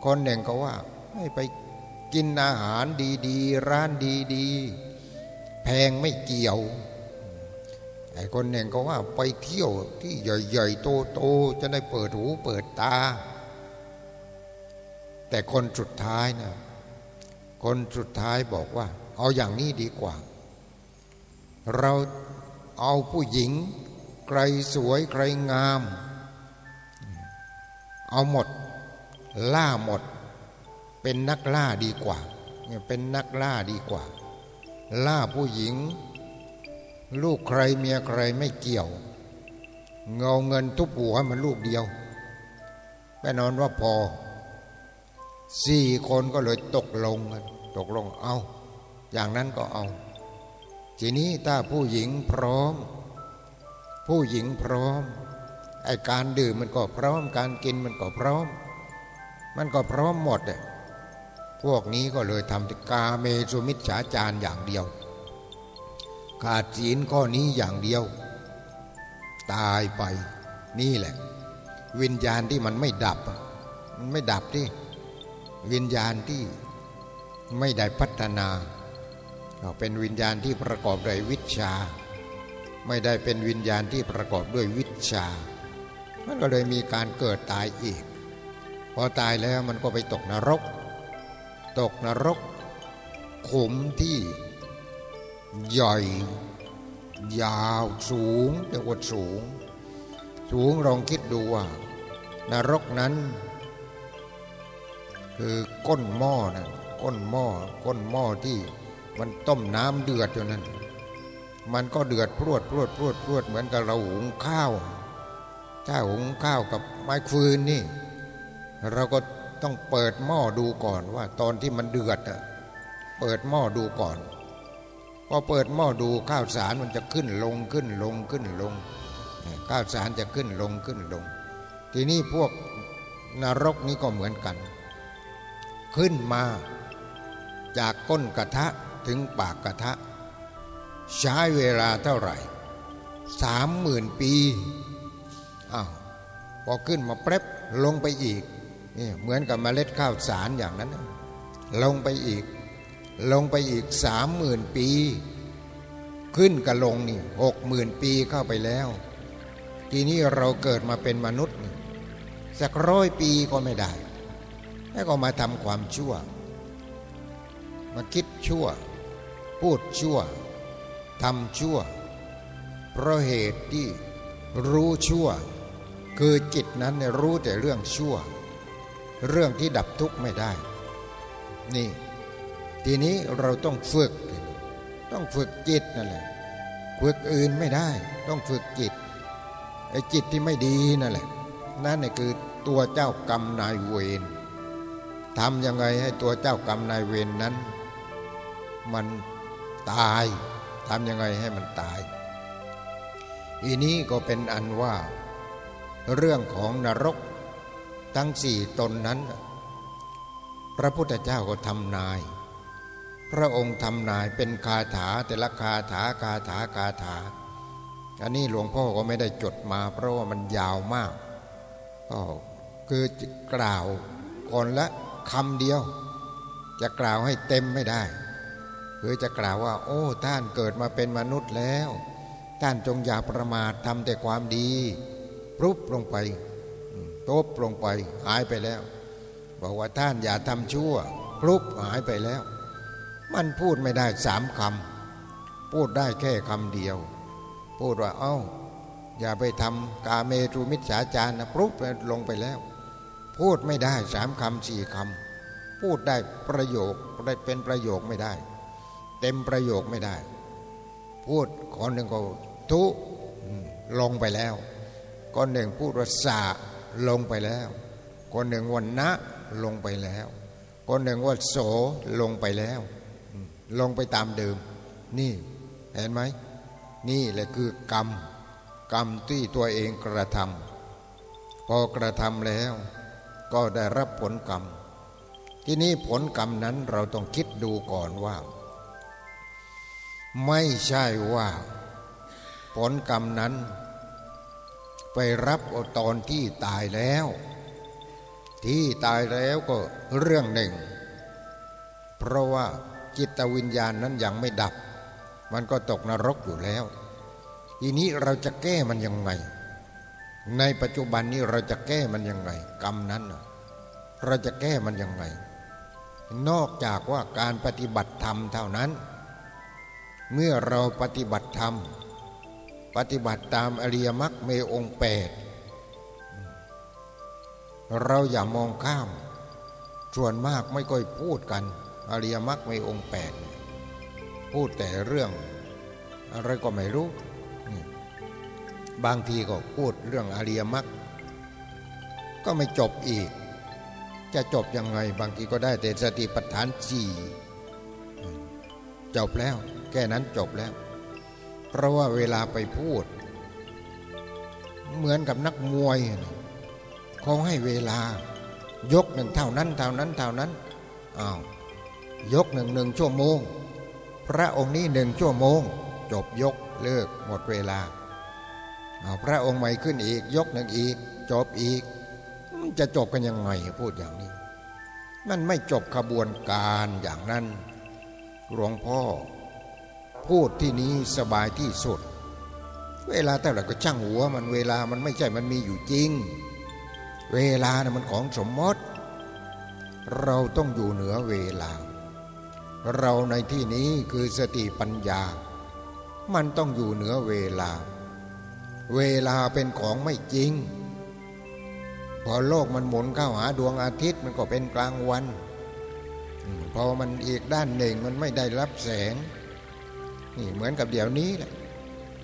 Speaker 1: คนหนึ่งก็ว่าให้ไปกินอาหารดีๆ ร้านดีๆ แพงไม่เกี่ยวไอ้คนหนึ่งก็ว่าไปเที่ยวที่ใหญ่ๆโตๆจะได้เปิดหูเปิดตา แต่คนสุดท้ายนะคนสุดท้ายบอกว่า เอาอย่างนี้ดีกว่า เรา เอาผู้หญิง ใครสวยใครงาม เอาหมด ล่าหมด เป็นนักล่าดีกว่า เป็นนักล่าดีกว่า ล่าผู้หญิง ลูกใครเมียใครไม่เกี่ยว เงาเงินทุบหัวมันลูกเดียวแม่นอนว่าพอสี่คนก็เลยตกลงกันตกลงเอา อย่างนั้นก็เอา ทีนี้ถ้าผู้หญิงพร้อม ผู้หญิงพร้อมไอการดื่มมันก็พร้อม การกินมันก็พร้อม มันก็พร้อมหมดเลยพวกนี้ก็เลยทำกาเมสุมิจฉาจารอย่างเดียว ขาดศีลข้อนี้อย่างเดียว ตายไปนี่แหละ วิญญาณที่มันไม่ดับ มันไม่ดับที่วิญญาณที่ไม่ได้พัฒนา เป็นวิญญาณที่ประกอบด้วยวิชา ไม่ได้เป็นวิญญาณที่ประกอบด้วยวิชา มันก็เลยมีการเกิดตายอีก พอตายแล้วมันก็ไปตกนรก ตกนรก ขุมที่ใหญ่ ยาวสูงเรียกว่าสูง สูงลองคิดดูว่า นรกนั้น คือก้นหม้อนะก้นหม้อก้นหม้อที่ มันต้มน้ำเดือดอยู่นั้น มันก็เดือดพรวดพรวดพรวดพรวดเหมือนกับเราหุงข้าว ถ้าหุงข้าวกับไม้ฟืนนี่ เราก็ต้องเปิดหม้อดูก่อนว่า ตอนที่มันเดือดอะเปิดหม้อดูก่อน พอเปิดหม้อดูข้าวสารมันจะขึ้นลงขึ้นลงขึ้นลง ข้าวสารจะขึ้นลงขึ้นลง ทีนี้พวกนรกนี้ก็เหมือนกัน ขึ้นมาจากก้นกระทะ ถึงปากกระทะ ใช้เวลาเท่าไหร่สามหมื่นปีอ้าวพอขึ้นมาแป๊บลงไปอีกนี่เหมือนกับเมล็ดข้าวสารอย่างนั้น ลงไปอีก ลงไปอีกสามหมื่นปี ขึ้นกับลงนี่หกหมื่นปีเข้าไปแล้ว ทีนี้เราเกิดมาเป็นมนุษย์ สักร้อยปีก็ไม่ได้ แล้วก็มาทำความชั่ว มาคิดชั่ว พูดชั่วทำชั่ว เพราะเหตุที่รู้ชั่ว คือจิตนั้นรู้แต่เรื่องชั่ว เรื่องที่ดับทุกข์ไม่ได้ นี่ ทีนี้เราต้องฝึก ต้องฝึกจิตนั่นแหละฝึกอื่นไม่ได้ ต้องฝึกจิตไอ้จิตที่ไม่ดีนั่นแหละ นั่นคือตัวเจ้ากรรมนายเวรทำยังไงให้ตัวเจ้ากรรมนายเวรนนั้น มัน ตายทำยังไงให้มันตาย อีนี้ก็เป็นอันว่า เรื่องของนรกทั้งสี่ตนนั้น พระพุทธเจ้าก็ทำนาย พระองค์ทำนายเป็นคาถาแต่ละคาถาคาถาคาถา อันนี้หลวงพ่อก็ไม่ได้จดมา เพราะว่ามันยาวมากก็คือกล่าวคนละคำเดียว จะกล่าวให้เต็มไม่ได้ คือจะกล่าวว่า โอ้ ท่านเกิดมาเป็นมนุษย์แล้ว ท่านจงอย่าประมาททำแต่ความดีปรุบลงไปตบลงไป หายไปแล้ว บอกว่าท่านอย่าทำชั่วปรุบหายไปแล้ว มันพูดไม่ได้สามคำพูดได้แค่คำเดียว พูดว่า เอ้า อย่าไปทำกาเมตุมิจฉาจารนะปรุบลงไปแล้ว พูดไม่ได้สามคำสี่คำพูดได้ประโยคได้เป็นประโยคไม่ได้ เต็มประโยคไม่ได้ พูดคนหนึ่งก็ทุลงไปแล้วคนหนึ่งพูดว่าสาลงไปแล้ว คนหนึ่งวันนะลงไปแล้ว คนหนึ่งว่าโสลงไปแล้ว ลงไปตามเดิม นี่เห็นไหมนี่แหละคือกรรม กรรมที่ตัวเองกระทำพอกระทำแล้ว ก็ได้รับผลกรรม ที่นี่ผลกรรมนั้นเราต้องคิดดูก่อนว่า ไม่ใช่ว่า ผลกรรมนั้น ไปรับเอาตอนที่ตายแล้ว ที่ตายแล้วก็เรื่องหนึ่ง เพราะว่าจิตวิญญาณนั้นยังไม่ดับ มันก็ตกนรกอยู่แล้ว ทีนี้เราจะแก้มันยังไง ในปัจจุบันนี้เราจะแก้มันยังไง กรรมนั้นเราจะแก้มันยังไง นอกจากว่าการปฏิบัติธรรมเท่านั้น เมื่อเราปฏิบัติธรรม ปฏิบัติตามอริยมรรคเมองแปดเราอย่ามองข้าม ส่วนมากไม่ค่อยพูดกัน อริยมรรคเมองแปดพูดแต่เรื่อง อะไรก็ไม่รู้ บางทีก็พูดเรื่องอริยมรรคก็ไม่จบอีก จะจบยังไง บางทีก็ได้แต่สติปัฏฐานสี่จบแล้ว แค่นั้นจบแล้ว เพราะว่าเวลาไปพูด เหมือนกับนักมวยเขาให้เวลายกหนึ่งเท่านั้นเท่านั้นเท่านั้นอ้าวยกหนึ่งหนึ่งชั่วโมง พระองค์นี้หนึ่งชั่วโมง จบยกเลิกหมดเวลาพระองค์ใหม่ขึ้นอีก ยกหนึ่งอีก จบอีก จะจบกันยังไงพูดอย่างนี้มันไม่จบขบวนการอย่างนั้นหลวงพ่อ พูดที่นี้สบายที่สุด เวลาแต่ละก็ช่างหัวมันเวลามันไม่ใช่มันมีอยู่จริง เวลานะมันของสมมติ เราต้องอยู่เหนือเวลา เราในที่นี้คือสติปัญญา มันต้องอยู่เหนือเวลา เวลาเป็นของไม่จริง พอโลกมันหมุนเข้าหาดวงอาทิตย์มันก็เป็นกลางวัน พอมันอีกด้านหนึ่งมันไม่ได้รับแสง นี่เหมือนกับเดี๋ยวนี้แหละ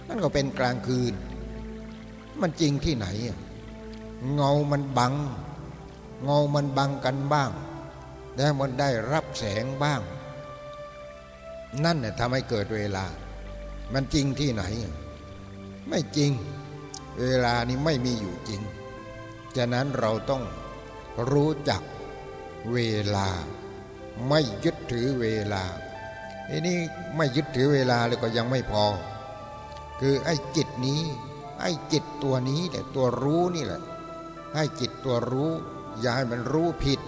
Speaker 1: มันก็เป็นกลางคืน มันจริงที่ไหน เงามันบัง เงามันบังกันบ้าง แล้วมันได้รับแสงบ้าง นั่นน่ะทำให้เกิดเวลา มันจริงที่ไหน ไม่จริง เวลานี้ไม่มีอยู่จริงฉะนั้นเราต้องรู้จักเวลา ไม่ยึดถือเวลา ทีนี้ไม่ยึดถือเวลาเลยก็ยังไม่พอ คือไอ้จิตนี้ ไอ้จิตตัวนี้แหละตัวรู้นี่แหละ ให้จิตตัวรู้ อย่าให้มันรู้ผิด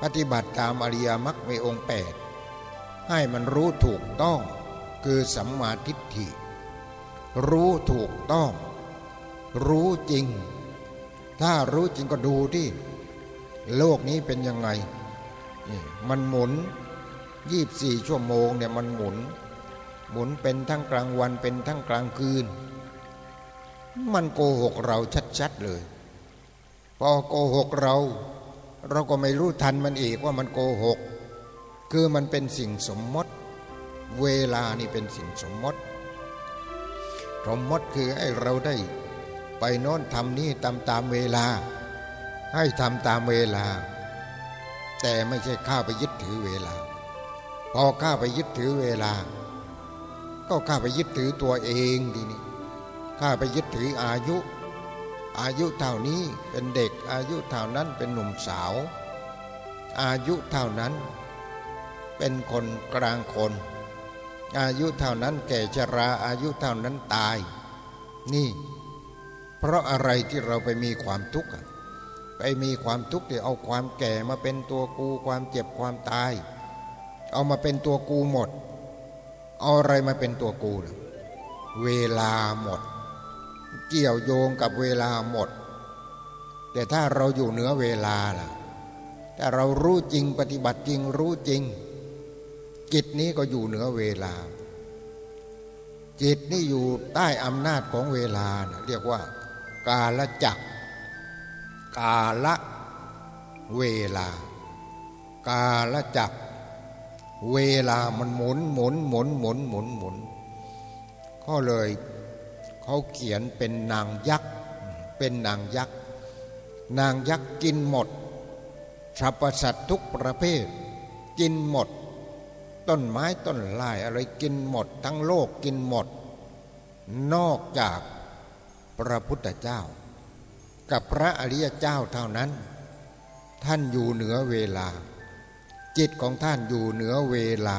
Speaker 1: ปฏิบัติตามอริยมรรคในองค์แปดให้มันรู้ถูกต้อง คือสัมมาทิฏฐิ รู้ถูกต้อง รู้จริง ถ้ารู้จริงก็ดูที่โลกนี้เป็นยังไง มันหมุน ยี่บสี่ชั่วโมงเนี่ยมันหมุน หมุนเป็นทั้งกลางวันเป็นทั้งกลางคืน มันโกหกเราชัดๆเลย พอโกหกเรา เราก็ไม่รู้ทันมันอีกว่ามันโกหก คือมันเป็นสิ่งสมมติ เวลานี่เป็นสิ่งสมมติสมมติคือให้เราได้ ไปโน้นทำนี่ตามตามเวลา ให้ทำตามเวลา แต่ไม่ใช่ข้าไปยึดถือเวลา พอข้าไปยึดถือเวลา ก็ข้าไปยึดถือตัวเองดีนี่ข้าไปยึดถืออายุ อายุเท่านี้เป็นเด็ก อายุเท่านั้นเป็นหนุ่มสาว อายุเท่านั้น เป็นคนกลางคน อายุเท่านั้นแก่ชราอายุเท่านั้นตาย นี่ เพราะอะไรที่เราไปมีความทุกข์ไปมีความทุกข์ที่เอาความแก่มาเป็นตัวกูความเจ็บความตาย เอามาเป็นตัวกูหมด เอาอะไรมาเป็นตัวกูนะเวลาหมด เกี่ยวโยงกับเวลาหมด แต่ถ้าเราอยู่เหนือเวลาล่ะถ้าเรารู้จริงปฏิบัติจริงรู้จริง จิตนี้ก็อยู่เหนือเวลา จิตนี่อยู่ใต้อำนาจของเวลานะเรียกว่า กาลจักกาละเวลา กาลจัก เวลามันหมุนหมุนหมุนหมุนหมุนหมุน ก็เลยเขาเขียนเป็นนางยักษ์เป็นนางยักษ์นางยักษ์กินหมดสรรพสัตว์ทุกประเภท กินหมด ต้นไม้ต้นลายอะไรกินหมด ทั้งโลกกินหมด นอกจากพระพุทธเจ้า กับพระอริยเจ้าเท่านั้น ท่านอยู่เหนือเวลา จิตของท่านอยู่เหนือเวลา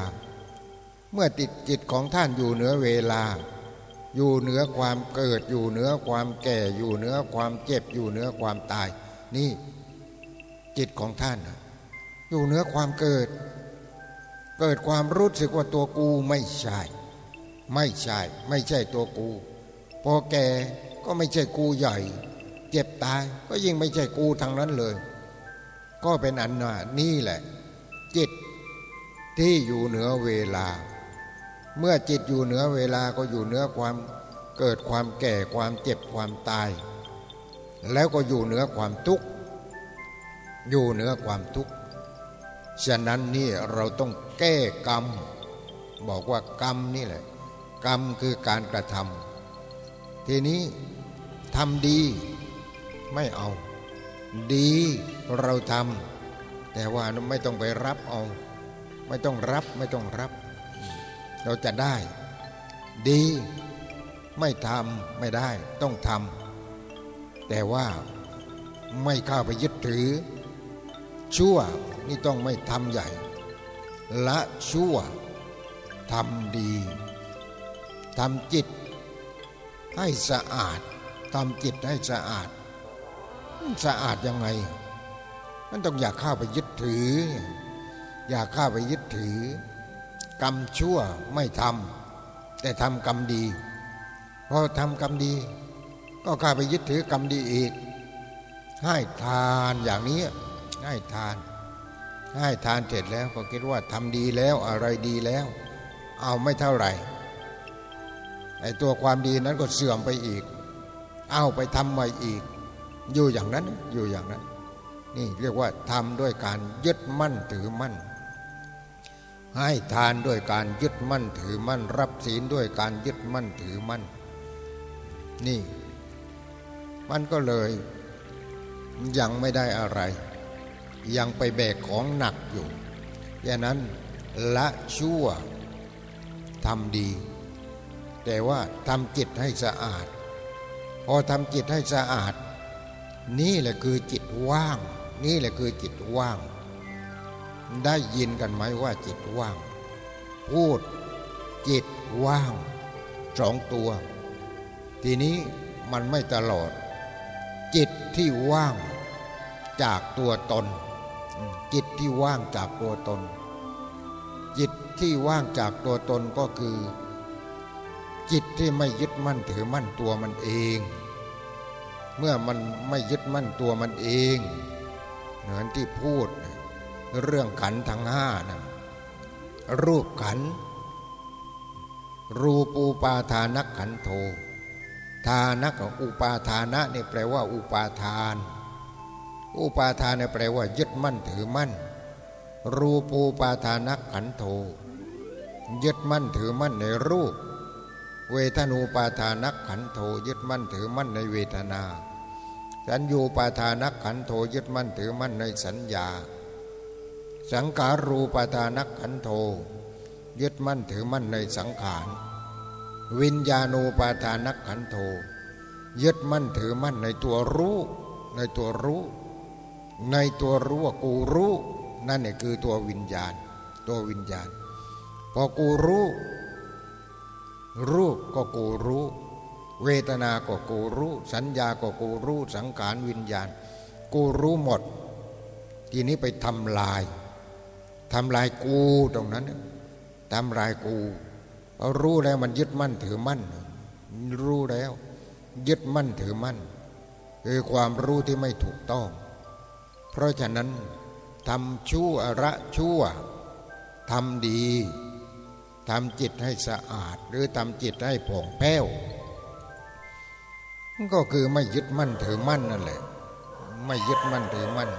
Speaker 1: เมื่อติดจิตของท่านอยู่เหนือเวลา อยู่เหนือความเกิดอยู่เหนือความแก่อยู่เหนือความเจ็บอยู่เหนือความตาย นี่จิตของท่าน อยู่เหนือความเกิด เกิดความรู้สึกว่าตัวกูไม่ใช่ ไม่ใช่ ไม่ใช่ตัวกู พอแก่ก็ไม่ใช่กูใหญ่ เจ็บตายก็ยิ่งไม่ใช่กูทางนั้นเลย ก็เป็นอันน่ะนี่แหละ จิตที่อยู่เหนือเวลา เมื่อจิตอยู่เหนือเวลาก็อยู่เหนือความเกิดความแก่ความเจ็บความตาย แล้วก็อยู่เหนือความทุกข์อยู่เหนือความทุกข์ฉะนั้นนี่เราต้องแก้กรรม บอกว่ากรรมนี่แหละ กรรมคือการกระทำทีนี้ทำดีไม่เอา ดีเราทำ แต่ว่าไม่ต้องไปรับเอา ไม่ต้องรับไม่ต้องรับ เราจะได้ ดีไม่ทำไม่ได้ต้องทำแต่ว่าไม่เข้าไปยึดถือ ชั่วนี่ต้องไม่ทำใหญ่ ละชั่วทำดีทำจิต ให้สะอาดทำจิตให้สะอาด สะอาดยังไง มันต้องอยากเข้าไปยึดถือ อยากเข้าไปยึดถือ กรรมชั่วไม่ทำแต่ทำกรรมดีพอทำกรรมดี ก็กลาไปยึดถือกรรมดีอีก ให้ทานอย่างนี้ให้ทาน ให้ทานเสร็จแล้วก็คิดว่าทำดีแล้วอะไรดีแล้ว เอาไม่เท่าไหร่ไอ้ตัวความดีนั้นก็เสื่อมไปอีก เอาไปทำใหม่อีก อยู่อย่างนั้นอยู่อย่างนั้น นี่เรียกว่าทำด้วยการยึดมั่นถือมั่น ให้ทานด้วยการยึดมั่นถือมั่น รับศีลด้วยการยึดมั่นถือมั่น นี่ มันก็เลยยังไม่ได้อะไร ยังไปแบกของหนักอยู่ดังนั้นละชั่วทำดี แต่ว่าทำจิตให้สะอาด พอทำจิตให้สะอาด นี่แหละคือจิตว่าง นี่แหละคือจิตว่าง ได้ยินกันไหมว่าจิตว่าง พูดจิตว่างสองตัว ทีนี้มันไม่ตลอด จิตที่ว่างจากตัวตน จิตที่ว่างจากตัวตน จิตที่ว่างจากตัวตนก็คือ จิตที่ไม่ยึดมั่นถือมั่นตัวมันเอง เมื่อมันไม่ยึดมั่นตัวมันเอง เหมือนที่พูดเรื่องขันทั้งห้านะรูปขัน รูปูปาทานักขันโท ทานักอุปาทานะนี่แปลว่า อุปาทาน อุปาทานนี่แปลว่า ยึดมั่นถือมั่น รูปูปาทานักขันโท ยึดมั่นถือมั่นในรูป เวทนูปาทานักขันโท ยึดมั่นถือมั่นในเวทนา สัญญูปาทานักขันโทยึดมั่นถือมั่นในสัญญา สังขารูปาทานักขันโท ยึดมั่นถือมั่นในสังขาร วิญญาณูปาทานักขันโท ยึดมั่นถือมั่นในตัวรู้ ในตัวรู้ ในตัวรู้ว่ากูรู้ นั่นเนี่ยคือตัววิญญาณ ตัววิญญาณ พอกูรู้ รูปก็กูรู้ เวทนาก็กูรู้ สัญญาก็กูรู้สังขารวิญญาณ กูรู้หมด ทีนี้ไปทำลายทำลายกูตรงนั้นทำลายกูพอรู้แล้วมันยึดมั่นถือมั่น รู้แล้ว ยึดมั่นถือมั่นคือความรู้ที่ไม่ถูกต้อง เพราะฉะนั้นทำชั่วระชั่วทำดีทำจิตให้สะอาด หรือทำจิตให้ผ่องแผ้ว ก็คือไม่ยึดมั่นถือมั่นนั่นแหละ ไม่ยึดมั่นถือมั่น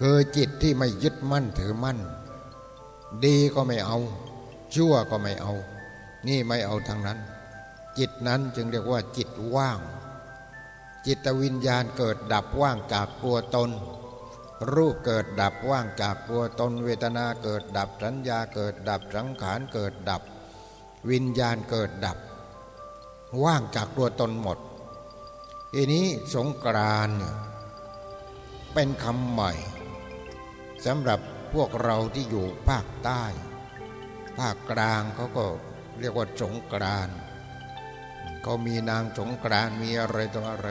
Speaker 1: คือจิตที่ไม่ยึดมั่นถือมั่น ดีก็ไม่เอา ชั่วก็ไม่เอา นี่ไม่เอาทางนั้น จิตนั้นจึงเรียกว่าจิตว่าง จิตวิญญาณเกิดดับว่างจากตัวตน รูปเกิดดับว่างจากตัวตนเวทนาเกิดดับสัญญาเกิดดับสังขารเกิดดับ วิญญาณเกิดดับ ว่างจากตัวตนหมดทีนี้สงกรานเป็นคำใหม่สำหรับพวกเราที่อยู่ภาคใต้ ภาคกลางเขาก็เรียกว่าสงกรานเขามีนางสงกรานมีอะไรต่ออะไร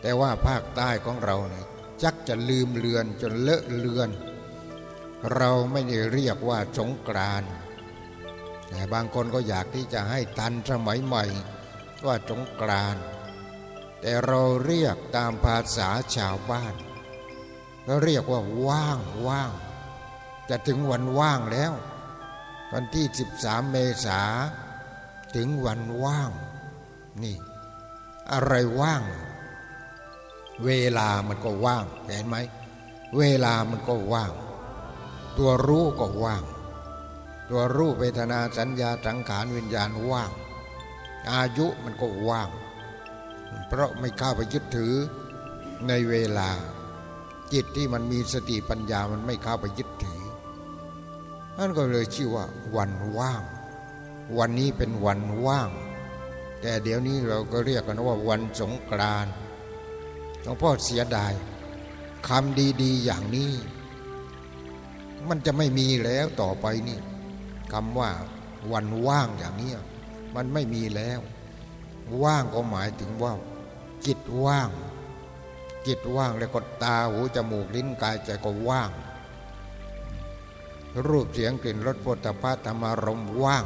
Speaker 1: แต่ว่าภาคใต้ของเราเนี่ย จักจะลืมเลือนจนเลอะเลือน เราไม่ได้เรียกว่าสงกรานแต่บางคนก็อยากที่จะให้ทันสมัยใหม่ว่าสงกรานแต่เราเรียกตามภาษาชาวบ้านเราเรียกว่าว่างว่าง จะถึงวันว่างแล้ว วันที่สิบสามเมษาถึงวันว่าง นี่ อะไรว่าง เวลามันก็ว่างเห็นไหม เวลามันก็ว่าง ตัวรู้ก็ว่าง ตัวรู้เวทนาสัญญาสังขารวิญญาณว่าง อายุมันก็ว่าง เพราะไม่เข้าไปยึดถือในเวลา จิตที่มันมีสติปัญญามันไม่เข้าไปยึดถือนั่นก็เลยชื่อว่า วันว่าง วันนี้เป็นวันว่าง แต่เดี๋ยวนี้เราก็เรียกกันว่าวันสงกรานต์ หลวงพ่อเสียดายคำดี ๆ อย่างนี้ มันจะไม่มีแล้วต่อไปนี่คำว่าวันว่างอย่างนี้มันไม่มีแล้ว ว่างก็หมายถึงว่า จิตว่าง จิตว่างแล้วก็ตาหูจมูกลิ้นกายใจก็ว่าง รูปเสียงกลิ่นรสปุถะพะธรรมารมว่าง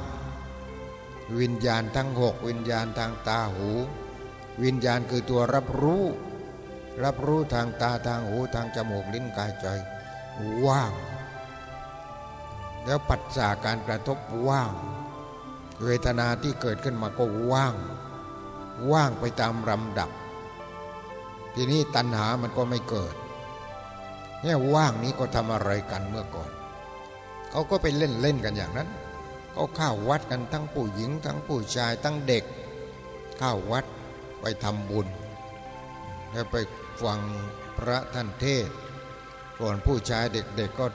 Speaker 1: วิญญาณทั้งหกวิญญาณทางตาหู วิญญาณคือตัวรับรู้ รับรู้ทางตาทางหูทางจมูกลิ้นกายใจว่าง แล้วปัจจาการกระทบว่าง เวทนาที่เกิดขึ้นมาก็ว่าง ว่างไปตามลำดับ ทีนี้ตัณหามันก็ไม่เกิดเนี่ยว่างนี้ก็ทำอะไรกันเมื่อก่อน เขาก็ไปเล่นเล่นกันอย่างนั้นเขาเข้าวัดกันทั้งผู้หญิง ทั้งผู้ชายทั้งเด็กเข้าวัดไปทำบุญแล้วไป ฟังพระท่านเทศส่วนผู้ชายเด็กๆก็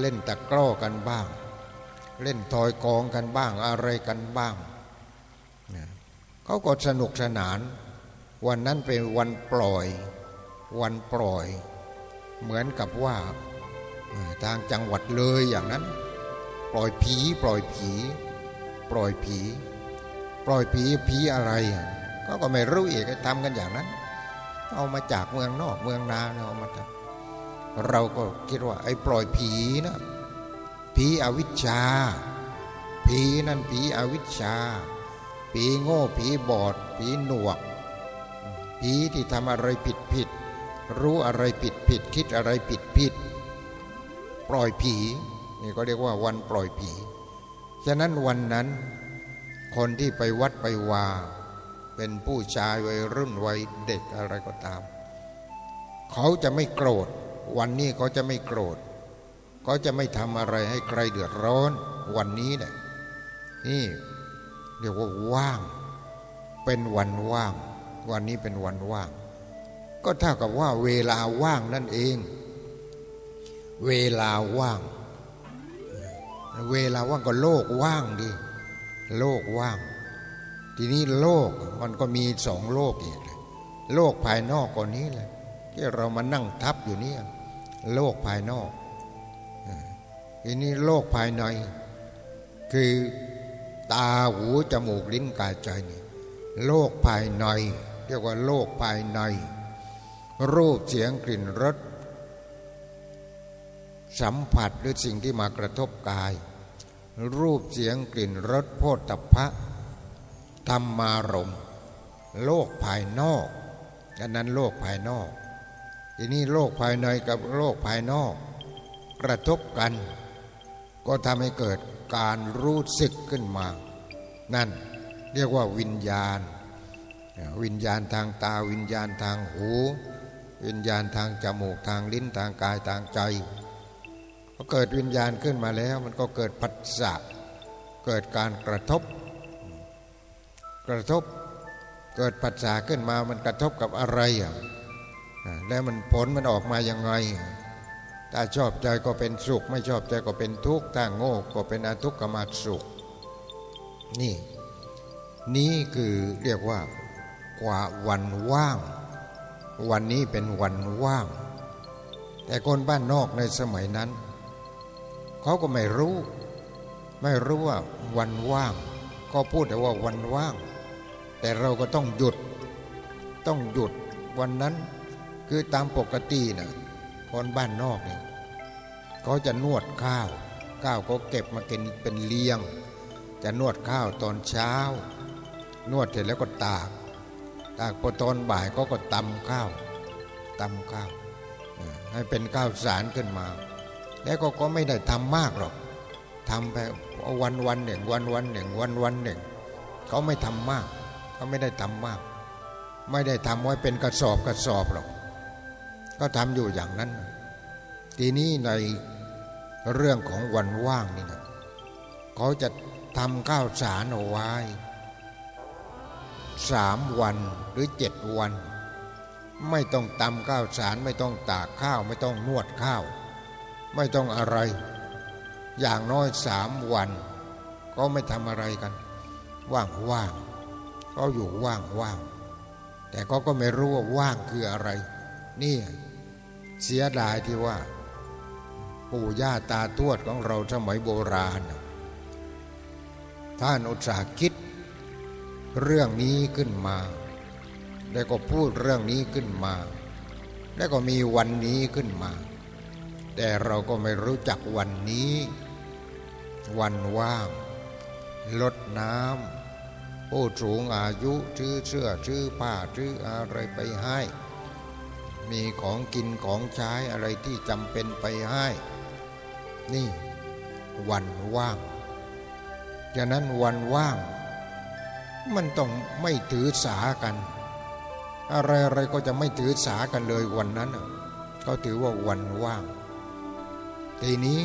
Speaker 1: เล่นตะกร้อกันบ้าง เล่นทอยกองกันบ้างอะไรกันบ้างเขาก็สนุกสนาน วันนั้นเป็นวันปล่อย วันปล่อย เหมือนกับว่าทางจังหวัดเลยอย่างนั้น ปล่อยผีปล่อยผี ปล่อยผี ปล่อยผีผีอะไร ก็ก็ไม่รู้อีกทำกันอย่างนั้น เอามาจากเมืองนอกเมืองนาเอามาทำเราก็คิดว่าไอ้ปล่อยผีนะผีอวิชชา ผีนั่นผีอวิชชา ผีโง่ผีบอด ผีหนวก ผีที่ทำอะไรผิดผิด รู้อะไรผิดผิด คิดอะไรผิดผิด ปล่อยผีนี่ก็เรียกว่าวันปล่อยผี ฉะนั้นวันนั้น คนที่ไปวัดไปวา เป็นผู้ชายวัยรุ่นวัยเด็กอะไรก็ตาม เขาจะไม่โกรธ วันนี้เขาจะไม่โกรธเขาจะไม่ทำอะไรให้ใครเดือดร้อน วันนี้เนี่ยนี่เรียกว่าว่าง เป็นวันว่าง วันนี้เป็นวันว่าง ก็เท่ากับว่าเวลาว่างนั่นเอง เวลาว่าง เวลาว่างก็โลกว่างดิโลกว่าง ทีนี้โลกมันก็มีสองโลกอีกโลกภายนอกก่อนนี้เลยที่เรามานั่งทับอยู่นี่โลกภายนอกทีนี้โลกภายใน คือตาหูจมูกลิ้นกายใจนี่โลกภายใน เรียกว่าโลกภายใน รูปเสียงกลิ่นรสสัมผัสหรือสิ่งที่มากระทบกาย รูปเสียงกลิ่นรสโพธพะ ธรรมารมโลกภายนอกอันนั้นโลกภายนอก ทีนี้โลกภายในกับโลกภายนอก กระทบกัน ก็ทำให้เกิดการรู้สึกขึ้นมา นั่นเรียกว่าวิญญาณ วิญญาณทางตาวิญญาณทางหู วิญญาณทางจมูกทางลิ้นทางกายทางใจพอเกิดวิญญาณขึ้นมาแล้ว มันก็เกิดผัสสะเกิดการกระทบ กระทบเกิดปัสสาขึ้นมามันกระทบกับอะไรอะแล้วมันผลมันออกมาอยังไงถ้าชอบใจก็เป็นสุข ไม่ชอบใจก็เป็นทุกข์ถ้าโง่ก็เป็นอทุกขมาสุข นี่ นี่คือเรียกว่ากว่าวันว่าง วันนี้เป็นวันว่าง แต่คนบ้านนอกในสมัยนั้น เขาก็ไม่รู้ ไม่รู้ว่าวันว่าง ก็พูดแต่ว่าวันว่าง แต่เราก็ต้องหยุดต้องหยุดวันนั้นคือตามปกตินะคนบ้านนอกเนี่ยเขาจะนวดข้าวข้าวเขาเก็บมากินเป็นเลี้ยง จะนวดข้าวตอนเช้า นวดเสร็จแล้วก็ตากตากพอตอนบ่ายก็ก็ตำข้าวตำข้าวให้เป็นข้าวสารขึ้นมา แล้วก็ก็ไม่ได้ทำมากหรอกทำไปวันวันหนึ่งวันวันหนึ่งวันวันหนึ่งเขาไม่ทำมาก เขาไม่ได้ทำมาก ไม่ได้ทำไว้เป็นกระสอบกระสอบหรอก ก็ทำอยู่อย่างนั้น ทีนี้ในเรื่องของวันว่างนี่นะเขาจะทำข้าวสารเอาไว้สามวันหรือเจ็ดวัน ไม่ต้องตำข้าวสารไม่ต้องตากข้าวไม่ต้องนวดข้าว ไม่ต้องอะไร อย่างน้อยสามวัน ก็ไม่ทำอะไรกัน ว่างว่าง ก็อยู่ว่างว่างแต่ก็ก็ไม่รู้ว่าว่างคืออะไร นี่เสียดายที่ว่า ปู่ย่าตาทวดของเราสมัยโบราณ ท่านอุตสาหคิด เรื่องนี้ขึ้นมา แล้วก็พูดเรื่องนี้ขึ้นมา แล้วก็มีวันนี้ขึ้นมา แต่เราก็ไม่รู้จักวันนี้ วันว่างลดน้ำ ผู้สูงอายุซื้อเสื้อซื้อผ้าซื้ออะไรไปให้ มีของกินของใช้อะไรที่จำเป็นไปให้ นี่ วันว่างฉะนั้นวันว่าง มันต้องไม่ถือสากัน อะไรอะไรก็จะไม่ถือสากันเลยวันนั้นก็ถือว่าวันว่าง ทีนี้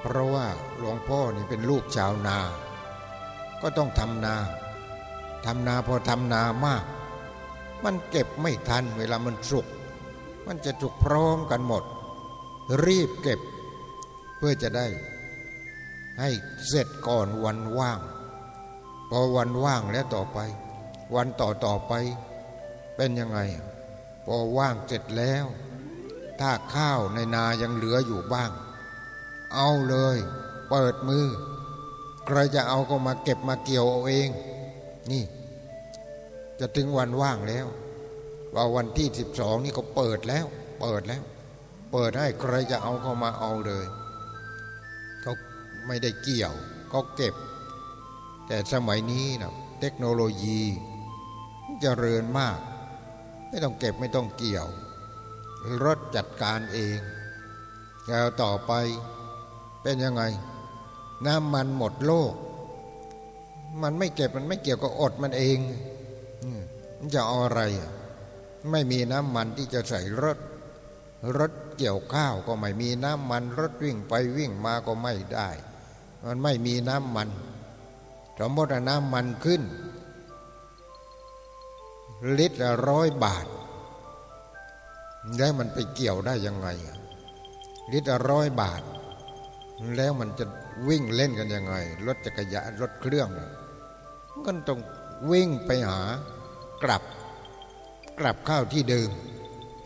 Speaker 1: เพราะว่าหลวงพ่อนี่เป็นลูกชาวนา ก็ต้องทำนาทำนาพอทำนามาก มันเก็บไม่ทันเวลามันสุก มันจะสุกพร้อมกันหมด รีบเก็บ เพื่อจะได้ ให้เสร็จก่อนวันว่าง พอวันว่างแล้วต่อไป วันต่อต่อไป เป็นยังไง พอว่างเสร็จแล้ว ถ้าข้าวในนายังเหลืออยู่บ้าง เอาเลย เปิดมือ ใครจะเอาก็มาเก็บมาเกี่ยวเอาเอง นี่ จะถึงวันว่างแล้ว ว่าวันที่สิบสองนี่ก็เปิดแล้ว เปิดแล้ว เปิดให้ใครจะเอาก็มาเอาเลยเขาไม่ได้เกี่ยวก็เก็บ แต่สมัยนี้นะเทคโนโลยีจเจริญมาก ไม่ต้องเก็บไม่ต้องเกี่ยว รถจัดการเองแล้วต่อไปเป็นยังไง น้ำมันหมดโลก มันไม่เก็บมันไม่เกี่ยวกับอดมันเองมันจะเอาอะไร ไม่มีน้ำมันที่จะใส่รถ รถเกี่ยวข้าวก็ไม่มีน้ำมัน รถวิ่งไปวิ่งมาก็ไม่ได้ มันไม่มีน้ำมันสมมติน้ำมันขึ้น ลิตรละร้อยบาท แล้วมันไปเกี่ยวได้ยังไง ลิตรละร้อยบาท แล้วมันจะ วิ่งเล่นกันยังไง รถจักรยานรถเครื่องก็ต้องวิ่งไปหากลับ กลับข้าวที่เดิม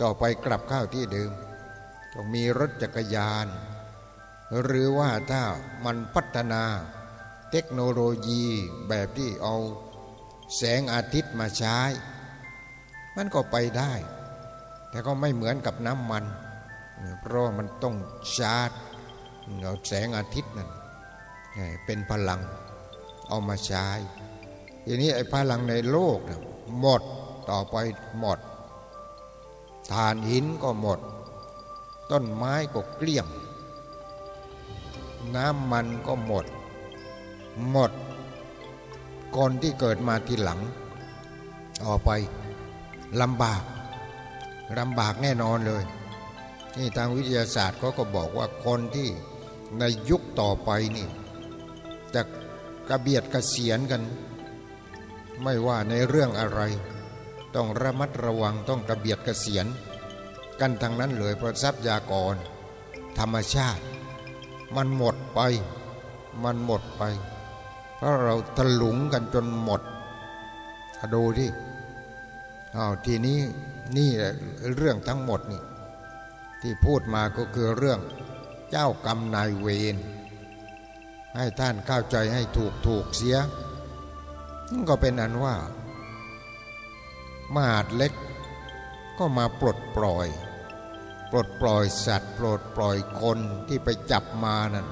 Speaker 1: ต่อไปกลับข้าวที่เดิม ต้องมีรถจักรยาน หรือว่าถ้ามันพัฒนาเทคโนโลยีแบบที่เอาแสงอาทิตย์มาใช้ มันก็ไปได้ แต่ก็ไม่เหมือนกับน้ำมัน เพราะมันต้องชาร์จเอาแสงอาทิตย์นั่น เป็นพลังเอามาใช้ทีนี้ไอ้พลังในโลกหมดต่อไปหมดฐานหินก็หมด ต้นไม้ก็เกลี้ยง น้ำมันก็หมด หมดคนที่เกิดมาทีหลังออกไปลำบากลำบากแน่นอนเลยนี่ทางวิทยาศาสตร์เขาก็บอกว่าคนที่ในยุคต่อไปนี่ กระเบียดกระเสียนกัน ไม่ว่าในเรื่องอะไร ต้องระมัดระวังต้องกระเบียดกระเสียน กันทางนั้นเลยเพราะทรัพยากร ธรรมชาติ มันหมดไป มันหมดไป เพราะเราถลุงกันจนหมดดูที่อ้าวทีนี้นี่แหละเรื่องทั้งหมดนี่ที่พูดมาก็คือเรื่องเจ้ากรรมนายเวร ให้ท่านเข้าใจให้ถูกถูกเสียก็เป็นอันว่ามาดเล็กก็มาปลดปล่อย ปลดปล่อยสัตว์ ปลดปล่อยคนที่ไปจับมานั่น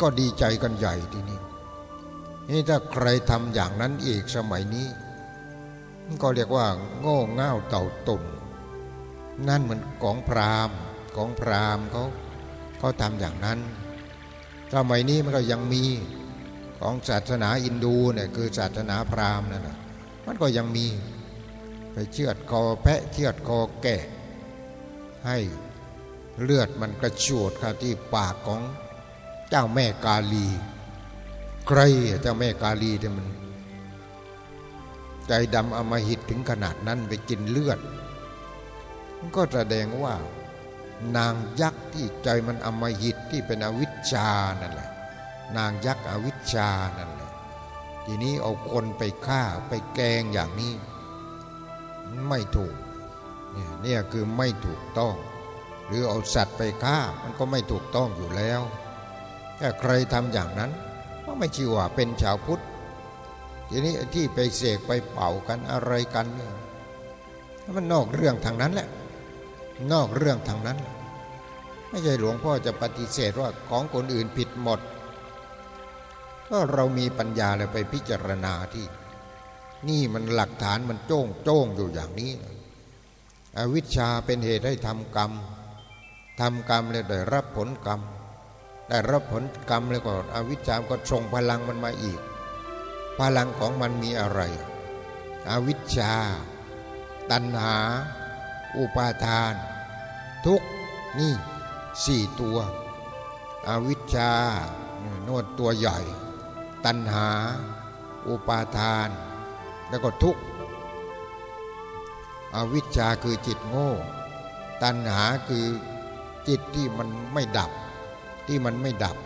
Speaker 1: ก็ดีใจกันใหญ่ทีนี้นี่ถ้าใครทำอย่างนั้นอีกสมัยนี้ ก็เรียกว่า โง่เง่าเต่าตุ่นนั่นเหมือนของพรามของพรามเขาเขาทำอย่างนั้น สมัยนี้มันก็ยังมีของศาสนาอินดูเนี่ยคือศาสนาพราหมณ์นั่นแหละมันก็ยังมีไปเชือดคอแพะเชือดคอแกะ ให้เลือดมันกระโชดคาที่ปากของเจ้าแม่กาลีใครเจ้าแม่กาลีที่มัน ใจดำอมหิตถึงขนาดนั้นไปกินเลือด มันก็แสดงว่า นางยักษ์ที่ใจมันอมหิตที่เป็นอวิชชานั่นแหละ นางยักษ์อวิชชานั่นแหละ ทีนี้เอาคนไปฆ่าไปแกงอย่างนี้ ไม่ถูกเนี่ยเนี่ยคือไม่ถูกต้อง หรือเอาสัตว์ไปฆ่ามันก็ไม่ถูกต้องอยู่แล้วถ้าใครทำอย่างนั้นก็ไม่ชื่อว่าเป็นชาวพุทธทีนี้ที่ไปเสกไปเป่ากันอะไรกันเนี่ยมันนอกเรื่องทางนั้นแหละ นอกเรื่องทางนั้น ไม่ใช่หลวงพ่อจะปฏิเสธว่าของคนอื่นผิดหมด ก็เรามีปัญญาเลยไปพิจารณาที่ นี่มันหลักฐานมันโจ้งโจ้งอยู่อย่างนี้ อวิชชาเป็นเหตุให้ทำกรรมทำกรรมเลยได้รับผลกรรม ได้รับผลกรรมเลยก็อวิชชาก็ส่งพลังมันมาอีก พลังของมันมีอะไร อวิชชา ตัณหา อุปาทาน ทุกนี่สี่ตัวอวิชชาโนดตัวใหญ่ ตัณหา อุปาทาน แล้วก็ทุกอวิชชาคือจิตโง่ ตัณหาคือจิตที่มันไม่ดับ ที่มันไม่ดับ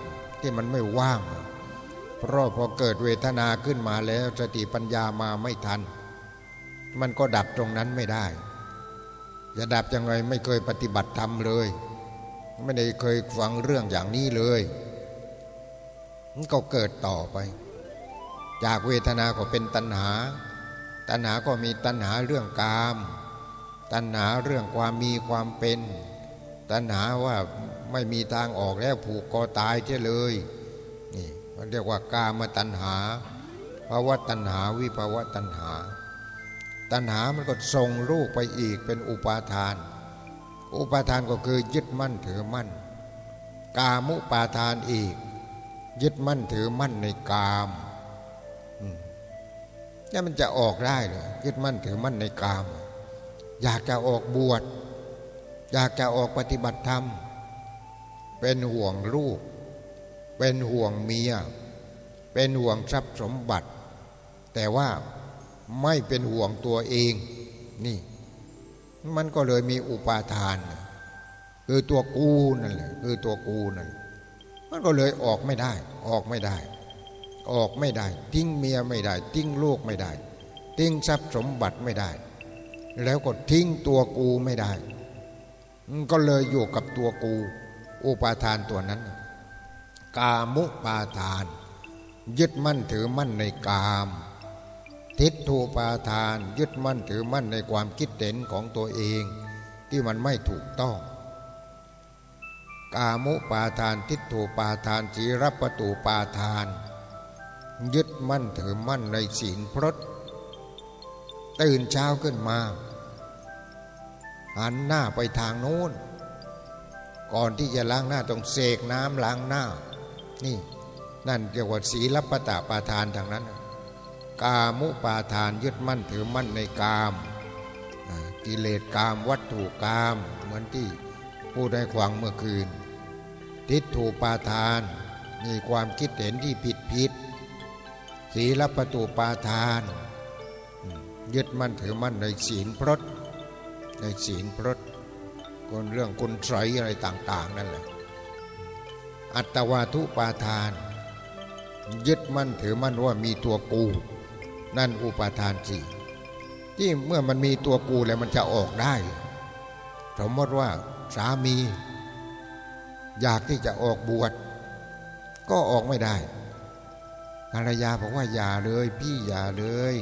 Speaker 1: ที่มันไม่ว่าง เพราะพอเกิดเวทนาขึ้นมาแล้วสติปัญญามาไม่ทัน มันก็ดับตรงนั้นไม่ได้ จะดับยังไงไม่เคยปฏิบัติธรรมเลย ไม่ได้เคยฟังเรื่องอย่างนี้เลยมันก็เกิดต่อไป จากเวทนาก็เป็นตัณหา ตัณหาก็มีตัณหาเรื่องกาม ตัณหาเรื่องความมีความเป็น ตัณหาว่าไม่มีทางออกแล้วผูกคอตายเช่เลยนี่มันเรียกว่ากามตัณหาภาวะตัณหาวิภาวะตัณหา ตัณหามันก็ส่งลูกไปอีกเป็นอุปาทาน อุปาทานก็คือยึดมั่นถือมั่น กามุปาทานอีก ยึดมั่นถือมั่นในกามนี่มันจะออกได้เลยยึดมั่นถือมั่นในกาม อยากจะออกบวช อยากจะออกปฏิบัติธรรม เป็นห่วงลูก เป็นห่วงเมีย เป็นห่วงทรัพย์สมบัติ แต่ว่า ไม่เป็นห่วงตัวเอง นี่ มันก็เลยมีอุปาทาน คือตัวกูนั่นแหละคือตัวกูนั่นมันก็เลยออกไม่ได้ ออกไม่ได้ ออกไม่ได้ ทิ้งเมียไม่ได้ ทิ้งลูกไม่ได้ ทิ้งทรัพย์สมบัติไม่ได้ แล้วก็ทิ้งตัวกูไม่ได้ก็เลยอยู่กับตัวกู อุปาทานตัวนั้น กามุปาทาน ยึดมั่นถือมั่นในกาม ทิฏฐุปาทานยึดมั่นถือมั่นในความคิดเห็นของตัวเองที่มันไม่ถูกต้อง กามุปาทานทิฏฐุปาทานจีรปตูปาทาน ยึดมั่นถือมั่นในศีลพรตตื่นเช้าขึ้นมาหันหน้าไปทางโน้น ก่อนที่จะล้างหน้าต้องเสกน้ำล้างหน้า นี่นั่นเรียกว่าศีลปตะปาทานทางนั้น กามุปาทานยึดมั่นถือมั่นในกามกิเลสกามวัตถุกาม เหมือนที่พูดให้ขวังเมื่อคืน ทิฏฐุปาทานมีความคิดเห็นที่ผิดผิดศีลปตุปาทาน ยึดมั่นถือมั่นในศีลพรตในศีลพรตคนเรื่องคุณไสอะไรต่าง ๆ นั่นแหละอัตวาทุปาทาน ยึดมั่นถือมั่นว่ามีตัวกู นั่นอุปาทานสี่ที่เมื่อมันมีตัวกูแล้วมันจะออกได้สมมติว่าสามี อยากที่จะออกบวชก็ออกไม่ได้ภรรยาบอกว่าอย่าเลย พี่อย่าเลย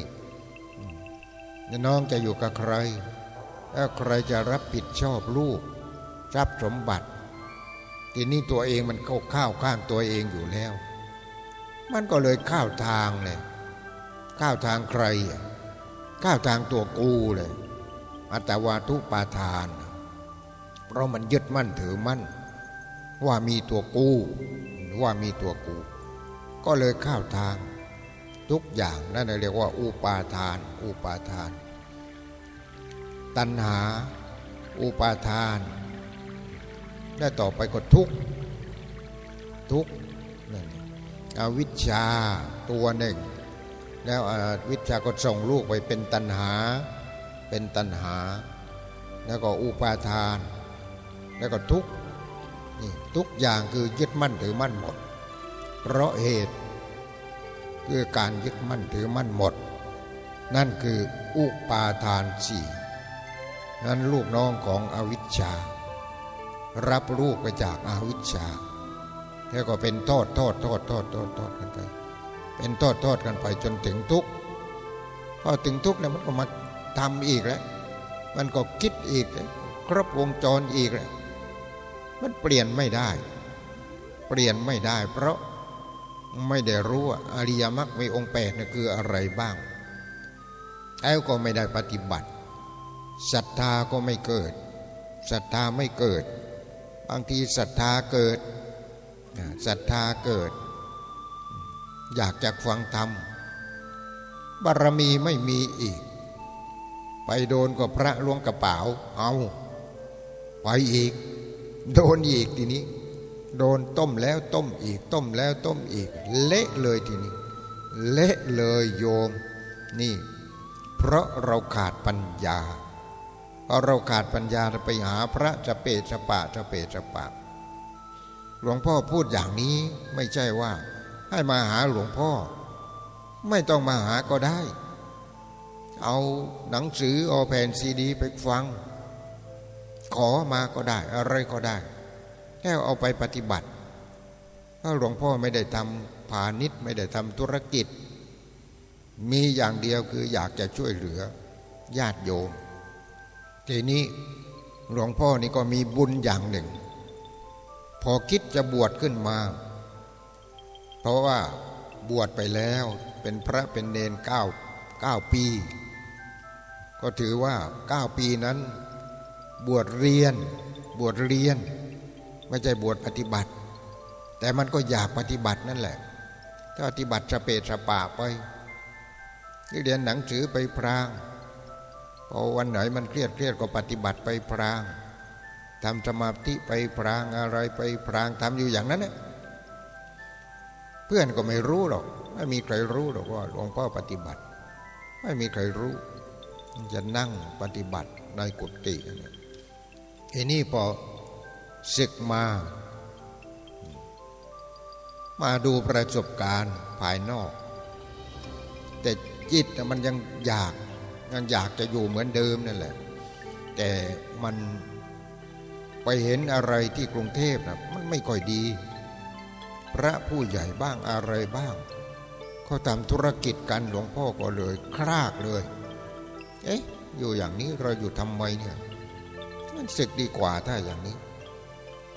Speaker 1: น้องจะอยู่กับใครแล้วใครจะรับผิดชอบลูกรัพย์สมบัติทีนี้ตัวเองมันเข้าข้าวข้างตัวเองอยู่แล้ว มันก็เลยข้าวทางเลย ข้าวทางใครข้าวทางตัวกูเลย อัตวาทุปาทาน เพราะมันยึดมั่นถือมั่น ว่ามีตัวกูว่ามีตัวกู ก็เลยข้าวทาง ทุกอย่างนั่นเรียกว่า อุปาทาน อุปาทาน ตัณหา อุปาทาน ได้ต่อไปก็ทุกทุกอวิชชาตัวหนึ่ง แล้วอวิชาก็ส่งลูกไปเป็นตัณหา เป็นตัณหา แล้วก็อุปาทาน แล้วก็ทุกนี่ทุกอย่างคือยึดมั่นถือมั่นหมด เพราะเหตุคือการยึดมั่นถือมั่นหมด นั่นคืออุปาทานสี่นั้นลูกน้องของอวิชชา รับลูกไปจากอาวิชชาแล้วก็เป็นโทษโทษโทษโทษโทษโทษกันไป เป็นทษโทษกันไปจนถึงทุกข์พอถึงทุกข์เนี่ยมันก็มาทำอีกแล้วมันก็คิดอีกครบวงจรอีกเลยมันเปลี่ยนไม่ได้ เปลี่ยนไม่ได้ เพราะไม่ได้รู้ว่าอริยมรรคมีองค์แปดนี่คืออะไรบ้างแล้วก็ไม่ได้ปฏิบัติศรัทธาก็ไม่เกิดศรัทธาไม่เกิด บางทีศรัทธาเกิดศรัทธาเกิด อยากจะฟังธรรมบารมีไม่มีอีก ไปโดนกับพระลวงกระเป๋า เอาไปอีก โดนอีกทีนี้ โดนต้มแล้วต้มอีก ต้มแล้วต้มอีก เละเลยทีนี้ เละเลยโยม นี่ เพราะเราขาดปัญญาพอเราขาดปัญญาไปหาพระจะเปตจะปะจะเปตจะปะ หลวงพ่อพูดอย่างนี้ไม่ใช่ว่า ให้มาหาหลวงพ่อ ไม่ต้องมาหาก็ได้ เอาหนังสือเอาแผ่นซีดี ไปฟัง ขอมาก็ได้ อะไรก็ได้แค่เอาไปปฏิบัติถ้าหลวงพ่อไม่ได้ทำผาณิชย์ไม่ได้ทำธุรกิจ มีอย่างเดียวคืออยากจะช่วยเหลือญาติโยมทีนี้หลวงพ่อนี่ก็มีบุญอย่างหนึ่ง พอคิดจะบวชขึ้นมา เพราะว่าบวชไปแล้วเป็นพระเป็นเนนเก้าเก้าปี ก็ถือว่าเก้าปีนั้นบวชเรียน บวชเรียน ไม่ใช่บวชปฏิบัติ แต่มันก็อยากปฏิบัตินั่นแหละ ถ้าปฏิบัติสเปรสปาไปเรียนหนังสือไปพรางพอวันไหนมันเครียดเครียดก็ปฏิบัติไปพรางทำสมาธิไปพรางอะไรไปพรางทำอยู่อย่างนั้นเนี่ เพื่อนก็ไม่รู้หรอก ไม่มีใครรู้หรอกว่าหลวงพ่อปฏิบัติ ไม่มีใครรู้ จะนั่งปฏิบัติในกุฏิทีนี้พอศึกมา มาดูประสบการณ์ภายนอก แต่จิตมันยังอยากยังอยากจะอยู่เหมือนเดิมนั่นแหละ แต่มันไปเห็นอะไรที่กรุงเทพนะมันไม่ค่อยดี พระผู้ใหญ่บ้างอะไรบ้างเขาทำธุรกิจกันหลวงพ่อก็เลยคลากเลย เอ๊ะอยู่อย่างนี้เราอยู่ทำไมเนี่ยมันศึกดีกว่าถ้าอย่างนี้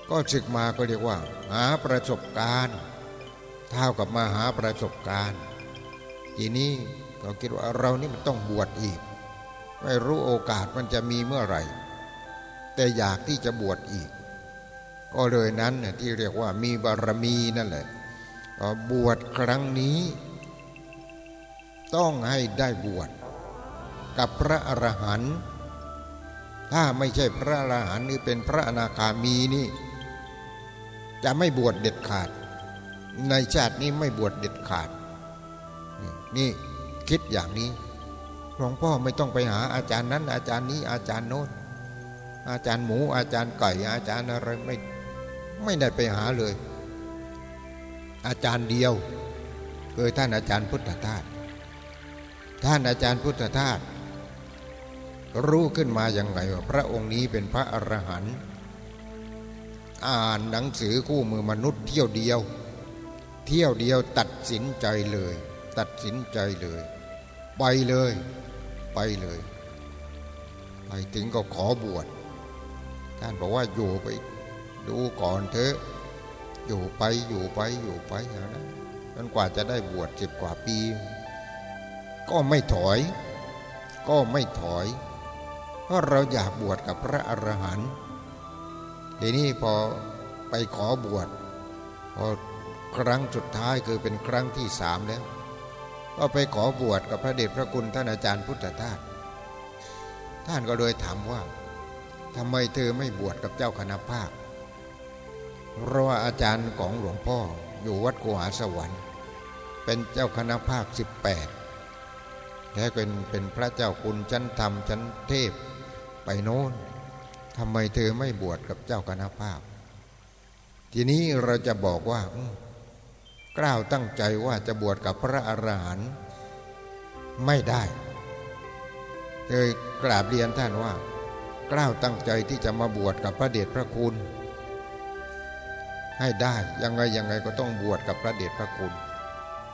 Speaker 1: ก็ศึกมาก็เรียกว่า หาประสบการณ์ เท่ากับมาหาประสบการณ์ ทีนี้ก็คิดว่าเรานี่มันต้องบวชอีก ไม่รู้โอกาสมันจะมีเมื่อไหร่ แต่อยากที่จะบวชอีก ก็เลยนั้นที่เรียกว่ามีบารมีนั่นแหละบวชครั้งนี้ ต้องให้ได้บวชกับพระอรหันต์ถ้าไม่ใช่พระอรหันต์นี่เป็นพระอนาคามีนี่ จะไม่บวชเด็ดขาด ในชาตินี้ไม่บวชเด็ดขาด นี่คิดอย่างนี้หลวงพ่อไม่ต้องไปหาอาจารย์นั้น อาจารย์นี้อาจารย์โน้นอาจารย์หมูอาจารย์ไก่อาจารย์อะไรไม่ ไม่ได้ไปหาเลย อาจารย์เดียวคือท่านอาจารย์พุทธทาสท่านอาจารย์พุทธทาสรู้ขึ้นมาอย่างไรว่าพระองค์นี้เป็นพระอรหันต์อ่านหนังสือคู่มือมนุษย์เที่ยวเดียว เที่ยวเดียวตัดสินใจเลย ตัดสินใจเลย ไปเลย ไปเลย ไปถึงก็ขอบวชท่านบอกว่าอยู่ไป ดูก่อนเถอะ อยู่ไปอยู่ไปอยู่ไปอย่างนั้นจนกว่าจะได้บวชสิบกว่าปี ก็ไม่ถอย ก็ไม่ถอย เพราะเราอยากบวชกับพระอรหันต์ทีนี้พอไปขอบวชพอครั้งสุดท้ายคือเป็นครั้งที่สามแล้ว ก็ไปขอบวชกับพระเดชพระคุณท่านอาจารย์พุทธทาสท่านก็เลยถามว่าทำไมเธอไม่บวชกับเจ้าคณะภาค เพราะว่าอาจารย์ของหลวงพ่ออยู่วัดกุหาสวรรค์ เป็นเจ้าคณะภาคสิบแปดและเป็นเป็นพระเจ้าคุณชั้นธรรมชั้นเทพไปโน้นทำไมเธอไม่บวชกับเจ้าคณะภาคทีนี้เราจะบอกว่ากล้าวตั้งใจว่าจะบวชกับพระอรหันต์ไม่ได้เลยกราบเรียนท่านว่ากล้าวตั้งใจที่จะมาบวชกับพระเดชพระคุณ ให้ได้ยังไงยังไงก็ต้องบวชกับพระเดชพระคุณ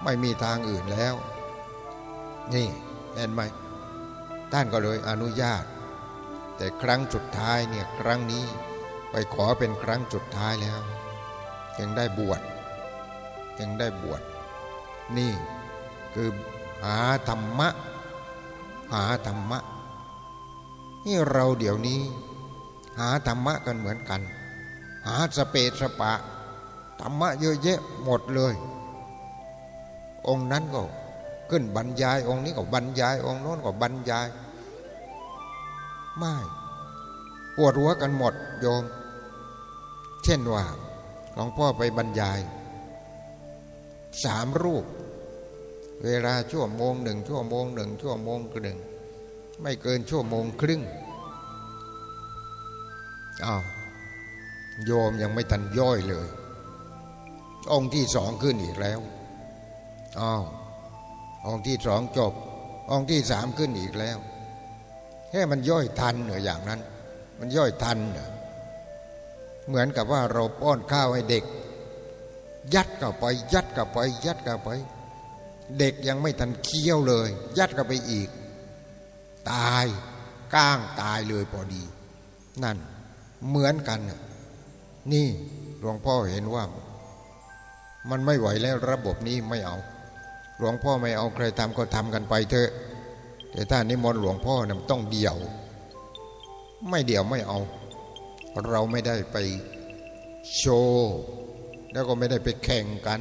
Speaker 1: ไม่มีทางอื่นแล้ว นี่เห็นไหมท่านก็เลยอนุญาต แต่ครั้งสุดท้ายเนี่ยครั้งนี้ไปขอเป็นครั้งสุดท้ายแล้วยังได้บวชยังได้บวชนี่คือหาธรรมะ หาธรรมะนี่เราเดี๋ยวนี้ หาธรรมะกันเหมือนกัน หาสเปสปะ ธรรมะเยอะแยะหมดเลย องค์นั้นก็ขึ้นบรรยาย องค์นี้ก็บรรยาย องค์โน้นก็บรรยาย ไม่ปวดหัวกันหมดโยม เช่นว่าหลวงพ่อไปบรรยายสามรูป เวลาชั่วโมงหนึ่งชั่วโมงหนึ่งชั่วโมงหนึ่งไม่เกินชั่วโมงครึ่งอ้าวโยมยังไม่ทันย่อยเลย องค์ที่สองขึ้นอีกแล้วอ้าวองค์ที่สองจบ องค์ที่สามขึ้นอีกแล้วแค่มันย่อยทันเหรออย่างนั้น มันย่อยทันเหรอเหมือนกับว่าเราป้อนข้าวให้เด็ก ยัดเข้าไปยัดเข้าไป ยัดเข้าไป เด็กยังไม่ทันเคี้ยวเลย ยัดเข้าไปอีก ตายก้างตายเลยพอดี นั่นเหมือนกัน นี่หลวงพ่อเห็นว่า มันไม่ไหวแล้วระบบนี้ไม่เอา หลวงพ่อไม่เอาใครทำก็ทำกันไปเถอะ แต่ถ้านิมนต์หลวงพ่อนะต้องเดี่ยว ไม่เดี่ยวไม่เอา เราไม่ได้ไปโชว์แล้วก็ไม่ได้ไปแข่งกัน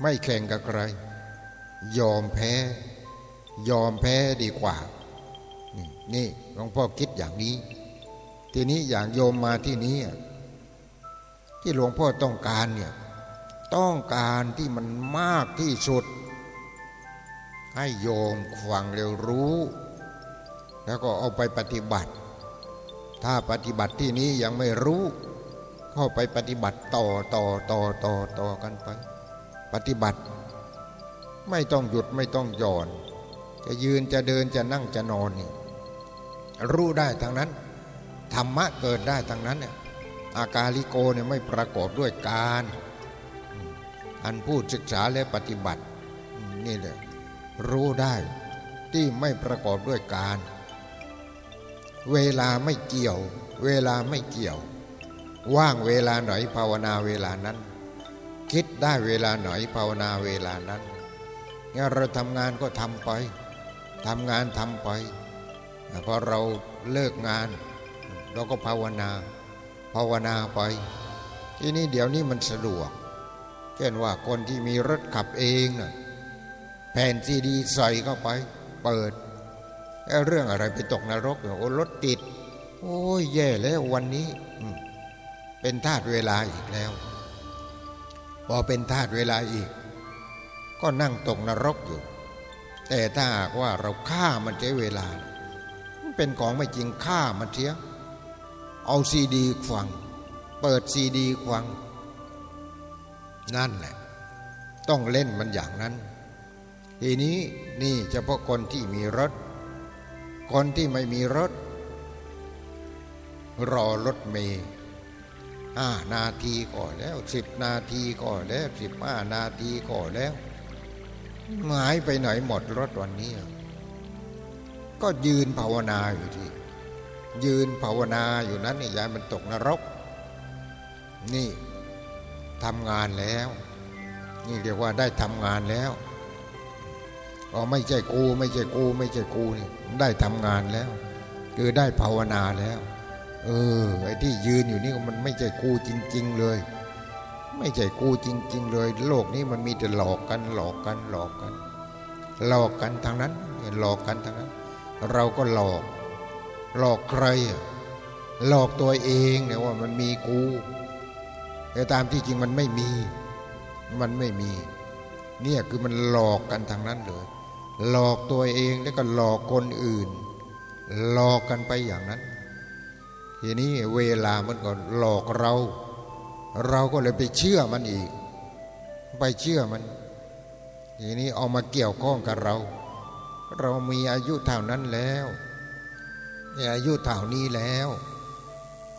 Speaker 1: ไม่แข่งกับใคร ยอมแพ้ ยอมแพ้ดีกว่า นี่หลวงพ่อคิดอย่างนี้ ทีนี้อย่างโยมมาที่นี้ที่หลวงพ่อต้องการเนี่ย ต้องการที่มันมากที่สุด ให้โยมฟังเร็วรู้ แล้วก็เอาไปปฏิบัติ ถ้าปฏิบัติที่นี้ยังไม่รู้เข้าไปปฏิบัติต่อต่อต่อต่อต่อกันไป ปฏิบัติ ไม่ต้องหยุดไม่ต้องหย่อน จะยืนจะเดินจะนั่งจะนอนนี่รู้ได้ทั้งนั้น ธรรมะเกิดได้ทั้งนั้นเนี่ยอากาลิโกเนี่ยไม่ประกอบด้วยการ อันผู้ศึกษาและปฏิบัติ นี่แหละรู้ได้ที่ไม่ประกอบด้วยการ เวลาไม่เกี่ยว เวลาไม่เกี่ยว ว่างเวลาไหนภาวนาเวลานั้น คิดได้เวลาไหนภาวนาเวลานั้นงั้นเราทำงานก็ทำไปทำงานทำไปพอเราเลิกงาน เราก็ภาวนา ภาวนาไป ที่นี่เดี๋ยวนี้มันสะดวก เช่นว่าคนที่มีรถขับเองนะแผ่นซีดีใส่เข้าไป เปิดเรื่องอะไรไปตกนรกโอ้รถติด โอ้ยแย่แล้ววันนี้เป็นธาตุเวลาอีกแล้ว พอเป็นธาตุเวลาอีก ก็นั่งตกนรกอยู่ แต่ถ้าหากว่าเราฆ่ามันใช้เวลา มันเป็นของไม่จริงฆ่ามันเสียเอาซีดีฟัง เปิดซีดีฟัง นั่นแหละ ต้องเล่นมันอย่างนั้น ทีนี้นี่เฉพาะคนที่มีรถ คนที่ไม่มีรถ รอรถเมย์ห้านาทีก่อนแล้วสิบนาทีก่อนแล้วสิบห้านาทีก่อนแล้วหายไปไหนหมดรถวันนี้ ก็ยืนภาวนาอยู่ที่ ยืนภาวนาอยู่นั้นนี่ยายมันตกนรก นี่ ทำงานแล้ว นี่เรียกว่าได้ทำงานแล้วก็ไม่ใช่กู ไม่ใช่กู ไม่ใช่กูนี่ได้ทำงานแล้ว คือได้ภาวนาแล้ว เออไอ้ที่ยืนอยู่นี่มันไม่ใช่กูจริง ๆ เลย ไม่ใช่กูจริง ๆ เลย โลกนี้มันมีแต่หลอกกัน หลอกกันหลอกกัน หลอกกันทางนั้นหลอกกันทางนั้น เราก็หลอก หลอกใครหลอกตัวเองเนี่ยว่ามันมีกู แต่ตามที่จริงมันไม่มี มันไม่มี เนี่ยคือมันหลอกกันทางนั้นเลย หลอกตัวเองแล้วก็หลอกคนอื่น หลอกกันไปอย่างนั้น ทีนี้เวลามันก็หลอกเรา เราก็เลยไปเชื่อมันอีก ไปเชื่อมัน ทีนี้เอามาเกี่ยวข้องกับเรา เรามีอายุเท่านั้นแล้วเนี่ยอายุเท่านี้แล้ว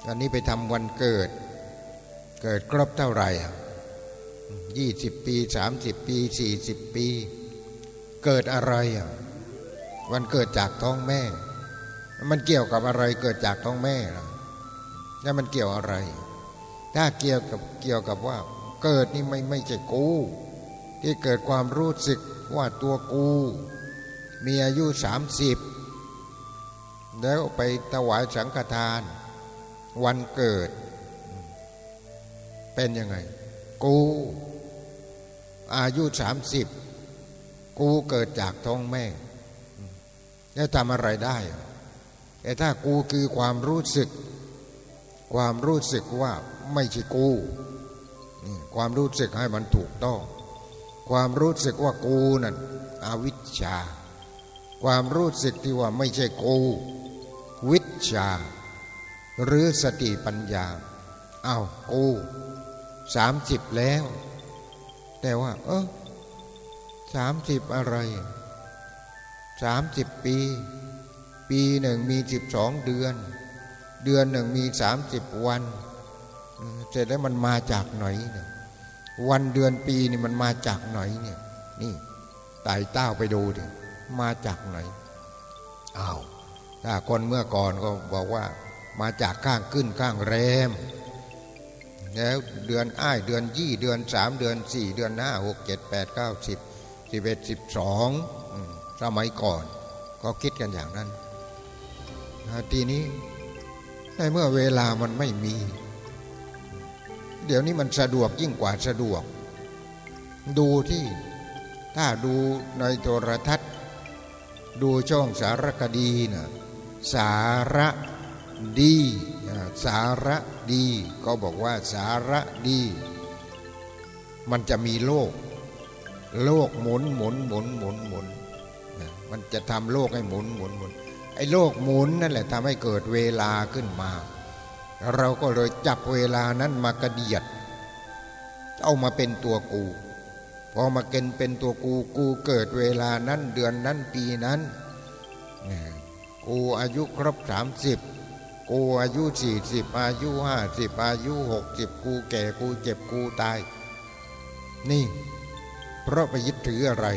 Speaker 1: อันนี้ไปทำวันเกิด เกิดครบเท่าไหร่ยี่สิบปีสามสิบปีสี่สิบปี เกิดอะไรอะวันเกิดจากท้องแม่ มันเกี่ยวกับอะไรเกิดจากท้องแม่ล่ะแล้วมันเกี่ยวอะไร ถ้าเกี่ยวกับเกี่ยวกับว่า เกิดนี่ไม่ไม่ใช่กู ที่เกิดความรู้สึกว่าตัวกู มีอายุสามสิบแล้วไปถวายสังฆทาน วันเกิด เป็นยังไง กู อายุสามสิบกูเกิดจากท้องแม่แล้วทำอะไรได้ แต่ถ้ากูคือความรู้สึก ความรู้สึกว่าไม่ใช่กูความรู้สึกให้มันถูกต้อง ความรู้สึกว่ากูนั่นอวิชชา ความรู้สึกที่ว่าไม่ใช่กู วิชาหรือสติปัญญา เอากู สามสิบแล้ว แต่ว่า เออสามสิบอะไรสามสิบปี ปีหนึ่งมีสิบสองเดือน เดือนหนึ่งมีสามสิบวันเสร็จแล้วมันมาจากไหนเนี่ยวันเดือนปีนี่มันมาจากไหนเนี่ย นี่ไต่เต้าไปดูดิมาจากไหนอ้าวถ้าคนเมื่อก่อนก็บอกว่า มาจากข้างขึ้นข้างแรม แล้วเดือนอ้ายเดือนยี่เดือนสามเดือนสี่เดือนห้าหกเจ็ดแปดเก้าสิบสิบเอ็ดสิบสองสมัยก่อน ก็คิดกันอย่างนั้นทีนี้ในเมื่อเวลามันไม่มี เดี๋ยวนี้มันสะดวกยิ่งกว่าสะดวก ดูที่ถ้าดูในโทรทัศน์ ดูช่องสารคดีนะสาระดี สาระดี ก็บอกว่าสาระดี มันจะมีโลก โลกหมุนหมุนหมุนหมุนหมุนมันจะทำโลกให้หมุนหมุนหมุนไอ้โลกหมุนนั่นแหละทำให้เกิดเวลาขึ้นมา เราก็เลยจับเวลานั้นมากระเดียด เอามาเป็นตัวกู พอมาเกินเป็นตัวกูกูเกิดเวลานั้นเดือนนั้นปีนั้น กูอายุครบสามสิบ กูอายุสี่สิบอายุห้าสิบอายุหกสิบกูแก่กูเจ็บกูตาย นี่ เพราะไปยึดถืออะไร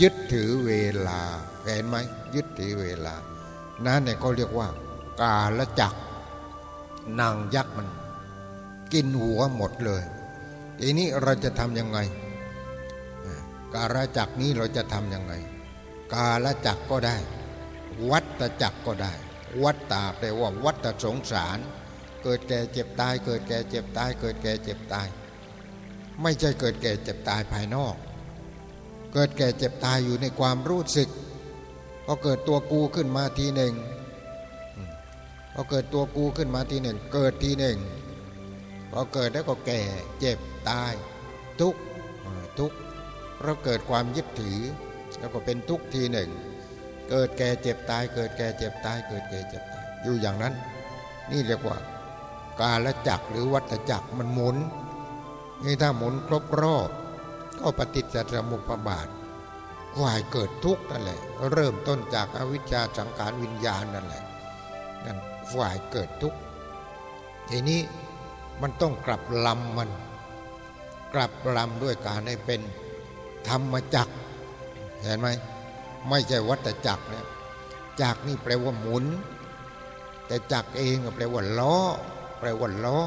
Speaker 1: ยึดถือเวลาเห็นไหมยึดถือเวลา นั่นเนี่ยเขาเรียกว่า กาลจักนางยักษ์มัน กินหัวหมดเลยทีนี้เราจะทำยังไง กาลจักนี้เราจะทำยังไง กาลจักก็ได้ วัตจักก็ได้ วัตตาแปลว่าวัตสงสาร เกิดแก่เจ็บตาย เกิดแก่เจ็บตาย เกิดแก่เจ็บตาย ไม่ใช่เกิดแก่เจ็บตายภายนอก เกิดแก่เจ็บตายอยู่ในความรู้สึกพอเกิดตัวกูขึ้นมาทีหนึ่งพอเกิดตัวกูขึ้นมาทีหนึ่ง เกิดทีหนึ่งพอเกิดแล้วก็แก่เจ็บตาย ทุกทุกเพราะเกิดความยึดถือ แล้วก็เป็นทุกทีหนึ่ง เกิดแก่เจ็บตาย เกิดแก่เจ็บตาย เกิดแก่เจ็บตาย อยู่อย่างนั้น นี่เรียกว่า กาลจักรหรือวัฏจักรมันหมุนนี่ถ้าหมุนครบรอบ ก็ปฏิจจสมุปบาทฝ่ายเกิดทุกข์นั่นแหละ เริ่มต้นจากอวิชชาสังขารวิญญาณนั่นแหละนั่นฝ่ายเกิดทุกข์ทีนี้มันต้องกลับลำมัน กลับลำด้วยการให้เป็นธรรมจักรเห็นไหม ไม่ใช่วัตจักรเนี่ยจักนี่แปลว่าหมุน แต่จักเองแปลว่าล้อ แปลว่าล้อ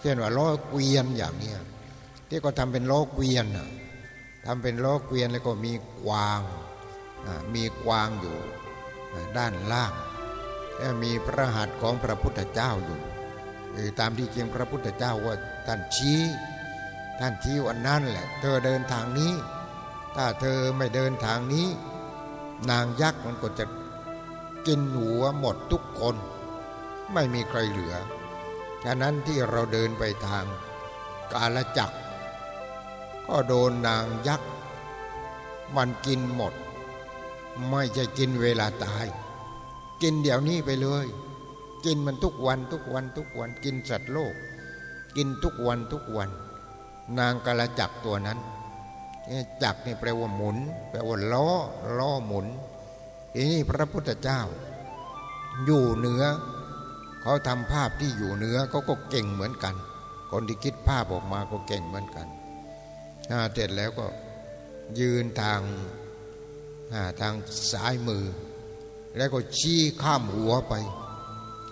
Speaker 1: เช่นว่าล้อเกวียนอย่างเนี้ยที่ก็ทำเป็นล้อเกวียนทำเป็นล้อเกวียนแล้วก็มีกวางมีกวางอยู่ด้านล่างแล้วมีพระหัตถ์ของพระพุทธเจ้าอยู่ตามที่จริงพระพุทธเจ้าว่าท่านชี้ท่านชี้ว่านั่นแหละ เธอเดินทางนี้ ถ้าเธอไม่เดินทางนี้ นางยักษ์มันก็จะกินหัวหมดทุกคน ไม่มีใครเหลือฉะนั้นที่เราเดินไปทางกาลจักร ก็โดนนางยักษ์ มันกินหมด ไม่จะกินเวลาตาย กินเดี๋ยวนี้ไปเลย กินมันทุกวันทุกวันทุกวันกินสัตว์โลก กินทุกวันทุกวัน นางกาลจักรตัวนั้น จักนี่แปลว่าหมุน แปลว่าล้อล้อหมุนทีนี้พระพุทธเจ้า อยู่เหนือเขาทำภาพที่อยู่เหนือเขาก็เก่งเหมือนกัน คนที่คิดภาพออกมาก็เก่งเหมือนกันเสร็จแล้วก็ยืนทางทางซ้ายมือ แล้วก็ชี้ข้ามหัวไป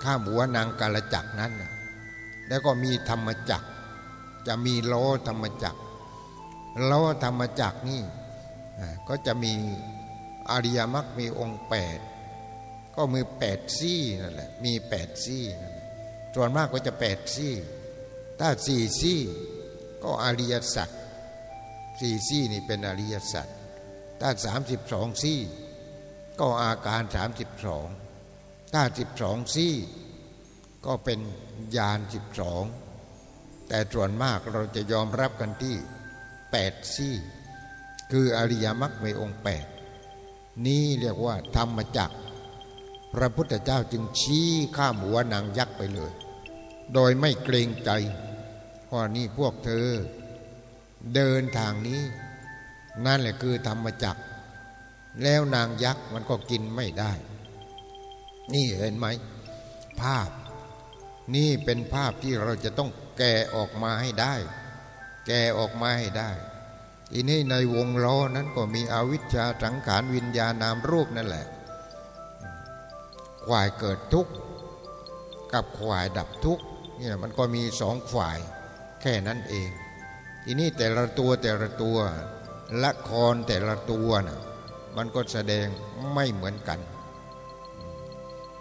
Speaker 1: ข้ามหัวนางกาลจักนั้น แล้วก็มีธรรมจักจะมีล้อธรรมจัก รล้อธรรมจักนี่ก็จะมีอริยมรรคมีองค์แปดก็มีแปดซี่นั่นแหละมีแปดซี่ส่วนมากก็จะแปดซี่ถ้าสี่ซี่ก็อริยสัจสี่ซี่นี่เป็นอริยสัจถ้าสามสิบสองซี่ก็อาการสามสิบสองถ้าสิบสองซี่ก็เป็นญาณสิบสองแต่ส่วนมากเราจะยอมรับกันที่ แปดซี่ คืออริยมรรคในองค์แปดนี่เรียกว่าธรรมจักร พระพุทธเจ้าจึงชี้ข้ามหัวนางยักษ์ไปเลย โดยไม่เกรงใจว่านี่พวกเธอ เดินทางนี้ นั่นแหละคือธรรมจักร แล้วนางยักษ์มันก็กินไม่ได้ นี่เห็นไหม ภาพ นี่เป็นภาพที่เราจะต้องแก่ออกมาให้ได้ แก่ออกมาให้ได้ทีนี้ในวงล้อนั้นก็มีอวิชชาสังขารวิญญาณนามรูปนั่นแหละควายเกิดทุกข์กับควายดับทุกข์เนี่ยมันก็มีสองฝ่ายแค่นั้นเอง ทีนี้แต่ละตัวแต่ละตัวละครแต่ละตัวนะมันก็แสดงไม่เหมือนกัน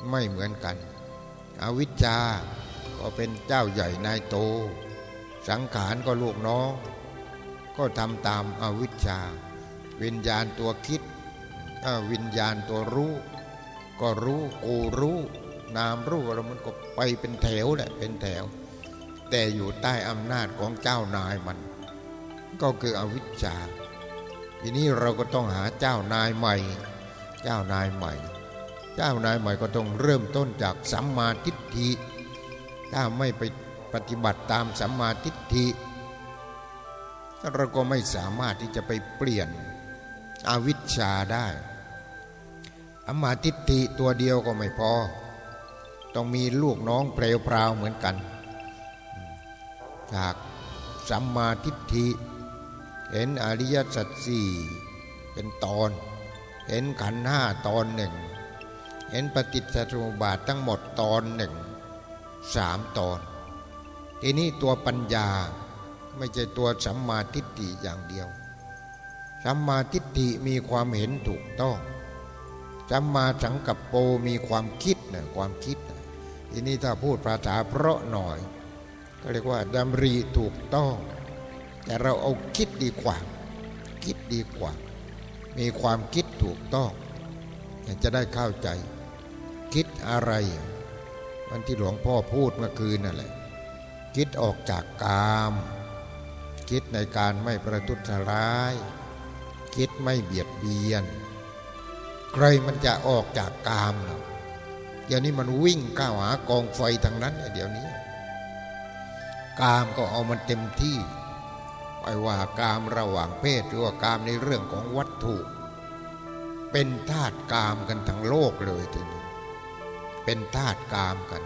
Speaker 1: ไม่เหมือนกัน อวิชชาก็เป็นเจ้าใหญ่นายโต สังขารก็ลูกน้อง ก็ทำตามอวิชชา วิญญาณตัวคิดวิญญาณตัวรู้ ก็รู้กูรู้ นามรู้อะไรมันก็ไปเป็นแถวแหละเป็นแถว แต่อยู่ใต้อำนาจของเจ้านายมัน ก็คืออวิชชา ทีนี้เราก็ต้องหาเจ้านายใหม่ เจ้านายใหม่ เจ้านายใหม่ก็ต้องเริ่มต้นจากสัมมาทิฏฐิถ้าไม่ไป ปฏิบัติตามสัมมาทิฏฐิเราก็ไม่สามารถที่จะไปเปลี่ยนอวิชชาได้อมาทิฏฐิตัวเดียวก็ไม่พอ ต้องมีลูกน้องเปลวพราวเหมือนกัน จากสัมมาทิฏฐิเห็นอริยสัจสี่เป็นตอน เห็นขันห้าตอนหนึ่ง เห็นปฏิจจสมุปบาททั้งหมดตอนหนึ่งสามตอน ทีนี้ตัวปัญญาไม่ใช่ตัวสัมมาทิฏฐิอย่างเดียว สัมมาทิฏฐิมีความเห็นถูกต้อง สัมมาสังกัปโปมีความคิดนะความคิดนะทีนี้ถ้าพูดภาษาเพราะหน่อย ก็เรียกว่าดำรีถูกต้อง แต่เราเอาคิดดีกว่า คิดดีกว่า มีความคิดถูกต้องจะได้เข้าใจ คิดอะไร มันที่หลวงพ่อพูดเมื่อคืนนั่นแหละ คิดออกจากกาม คิดในการไม่ประทุษร้าย คิดไม่เบียดเบียน ใครมันจะออกจากกามเนาเดี๋ยวนี้มันวิ่งก้าวหากองไฟทางนั้นเดี๋ยวนี้ กามก็เอามันเต็มที่ไม่ว่ากามระหว่างเพศหรือว่ากามในเรื่องของวัตถุ เป็นธาตุกามกันทั้งโลกเลยทีนี้เป็นธาตุกามกัน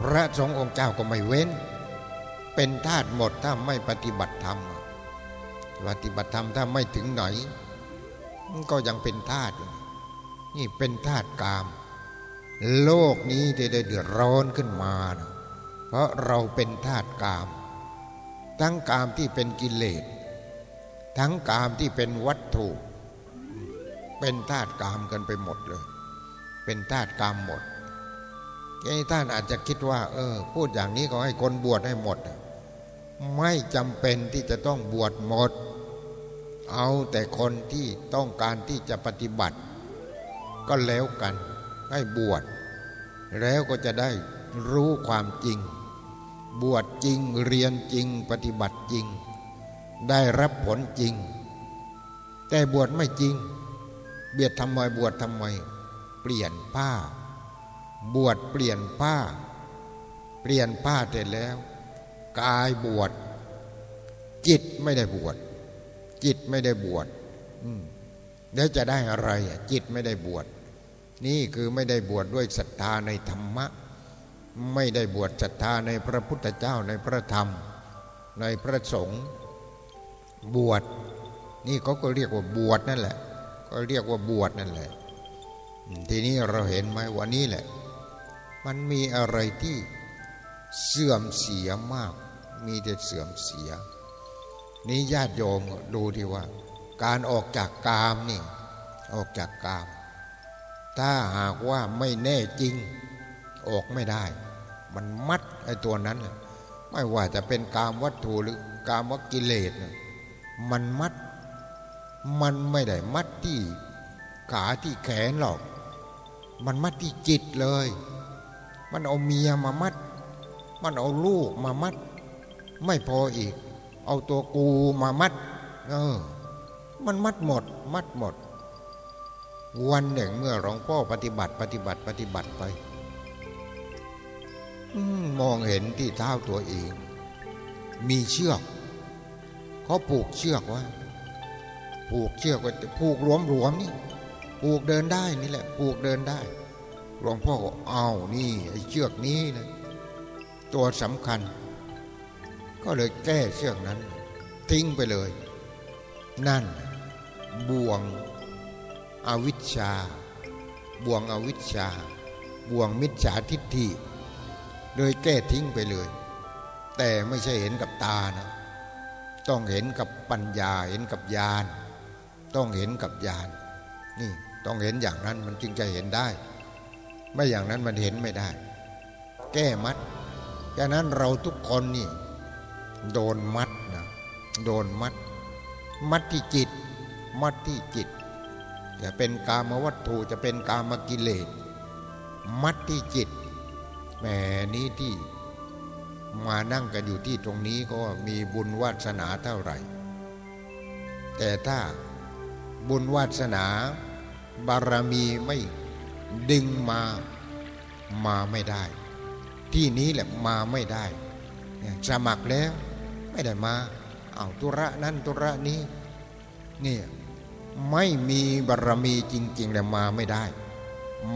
Speaker 1: พระสงฆ์องค์เจ้าก็ไม่เว้น เป็นธาตุหมดถ้าไม่ปฏิบัติธรรม ปฏิบัติธรรมถ้าไม่ถึงไหน ก็ยังเป็นธาตุนี่เป็นธาตุกาม โลกนี้ได้เดือดร้อนขึ้นมานะเพราะเราเป็นธาตุกาม ทั้งกามที่เป็นกิเลสทั้งกามที่เป็นวัตถุ เป็นธาตุกามกันไปหมดเลย เป็นธาตุกามหมด ท่านอาจจะคิดว่า เออ พูดอย่างนี้ก็ให้คนบวชให้หมด ไม่จำเป็นที่จะต้องบวชหมด เอาแต่คนที่ต้องการที่จะปฏิบัติ ก็แล้วกันให้บวช แล้วก็จะได้รู้ความจริง บวชจริงเรียนจริงปฏิบัติจริง ได้รับผลจริง แต่บวชไม่จริง เบียดทำไมบวชทำไม เปลี่ยนผ้า บวชเปลี่ยนผ้า เปลี่ยนผ้าเสร็จแล้ว กายบวชจิตไม่ได้บวชจิตไม่ได้บวชแล้วจะได้อะไรจิตไม่ได้บวชนี่คือไม่ได้บวชดด้วยศรัทธาในธรรมะ ไม่ได้บวชศรัทธาในพระพุทธเจ้าในพระธรรม ในพระสงฆ์บวชนี่เขาก็เรียกว่าบวชนั่นแหละ ก็เรียกว่าบวชนั่นแหละ ทีนี้เราเห็นไหมวันนี้แหละ มันมีอะไรที่เสื่อมเสียมาก มีแต่เสื่อมเสีย นี่ญาติโยมดูที่ว่า การออกจากกามนี่ออกจากกาม ถ้าหากว่าไม่แน่จริงออกไม่ได้ มันมัดไอ้ตัวนั้นไม่ว่าจะเป็นกามวัตถุหรือกามวกิเลสมันมัด มันไม่ได้มัดที่ขาที่แขนหรอก มันมัดที่จิตเลย มันเอาเมียมามัด มันเอาลูกมามัด ไม่พออีก เอาตัวกูมามัด เออ มันมัดหมด มัดหมด วันหนึ่งเมื่อหลวงพ่อปฏิบัติ ปฏิบัติปฏิบัติไปมองเห็นที่เท้าตัวเอง มีเชือกเขาผูกเชือกไว้ผูกเชือกไว้ผูกรวมรวมนี่ ผูกเดินได้นี่แหละ ผูกเดินได้ หลวงพ่อก็เอานี่ไอ้เชือกนี้นะตัวสำคัญ ก็เลยแก้เชือกนั้น ทิ้งไปเลย นั่น บ่วงอวิชชา บ่วงอวิชชา บ่วงมิจฉาทิฏฐิโดยแก้ทิ้งไปเลย แต่ไม่ใช่เห็นกับตานะ ต้องเห็นกับปัญญาเห็นกับญาณต้องเห็นกับญาณนี่ต้องเห็นอย่างนั้นมันจึงจะเห็นได้ ไม่อย่างนั้นมันเห็นไม่ได้ แก้มัดดังนั้นเราทุกคนนี่ โดนมัดนะโดนมัด มัดที่จิต มัดที่จิต จะเป็นกามวัตถุจะเป็นกามกิเลสมัดที่จิตแหมนี้ที่มานั่งกันอยู่ที่ตรงนี้ก็มีบุญวาสนาเท่าไหร่ แต่ถ้าบุญวาสนาบารมีไม่ ดึงมามาไม่ได้ ที่นี้แหละมาไม่ได้ สมัครแล้วไม่ได้มาเอาตุระนั้นตุระนี้เนี่ยไม่มีบารมีจริง ๆแต่มาไม่ได้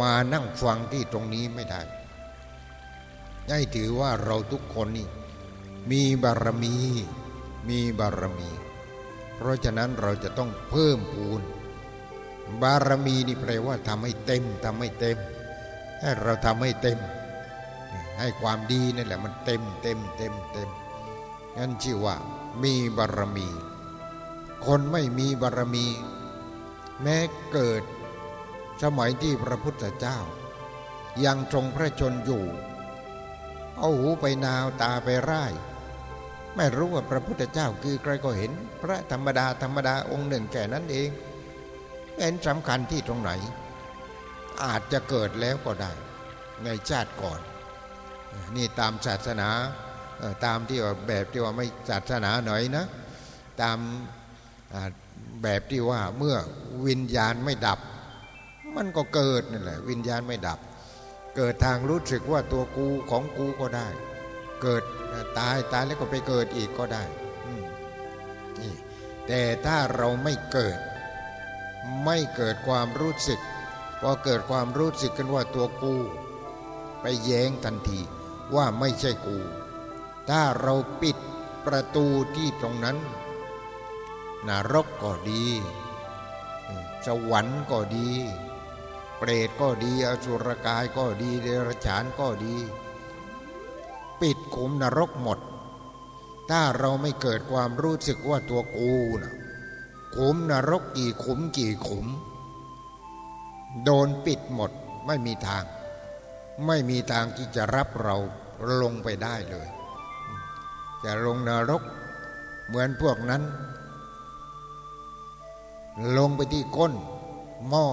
Speaker 1: มานั่งฟังที่ตรงนี้ไม่ได้ให้ถือว่าเราทุกคนนี่มีบารมี มีบารมี เพราะฉะนั้นเราจะต้องเพิ่มพูน บารมีนี่แปลว่าทำให้เต็มทำให้เต็ม ให้เราทำให้เต็ม ให้ความดีนั่นแหละมันเต็มเต็มเต็มเต็มนั่นชื่อว่า มีบารมี คนไม่มีบารมี แม้เกิด สมัยที่พระพุทธเจ้า ยังทรงพระชนอยู่ เอาหูไปนาวตาไปไร่ไม่รู้ว่าพระพุทธเจ้าคือใครก็เห็น พระธรรมดาธรรมดาองค์หนึ่งแก่นั้นเอง เห็นสำคัญที่ตรงไหน อาจจะเกิดแล้วก็ได้ ในชาติก่อน นี่ตามศาสนาตามที่ว่าแบบที่ว่าไม่ศาสนาหน่อยนะ ตามแบบที่ว่าเมื่อวิญญาณไม่ดับ มันก็เกิดนั่นแหละ วิญญาณไม่ดับ เกิดทางรู้สึกว่าตัวกูของกูก็ได้ เกิดตายตายแล้วก็ไปเกิดอีกก็ได้นี่แต่ถ้าเราไม่เกิด ไม่เกิดความรู้สึก พอเกิดความรู้สึกกันว่าตัวกู ไปแย้งทันทีว่าไม่ใช่กู ถ้าเราปิดประตูที่ตรงนั้นนรกก็ดีสวรรค์ก็ดี เปรตก็ดี อสุรกายก็ดี เดรัจฉานก็ดี ปิดขุมนรกหมด ถ้าเราไม่เกิดความรู้สึกว่าตัวกูนะ ขุมนรกกี่ขุมกี่ขุม โดนปิดหมดไม่มีทาง ไม่มีทางที่จะรับเราลงไปได้เลย จะลงนรกเหมือนพวกนั้น ลงไปที่ก้นหม้อ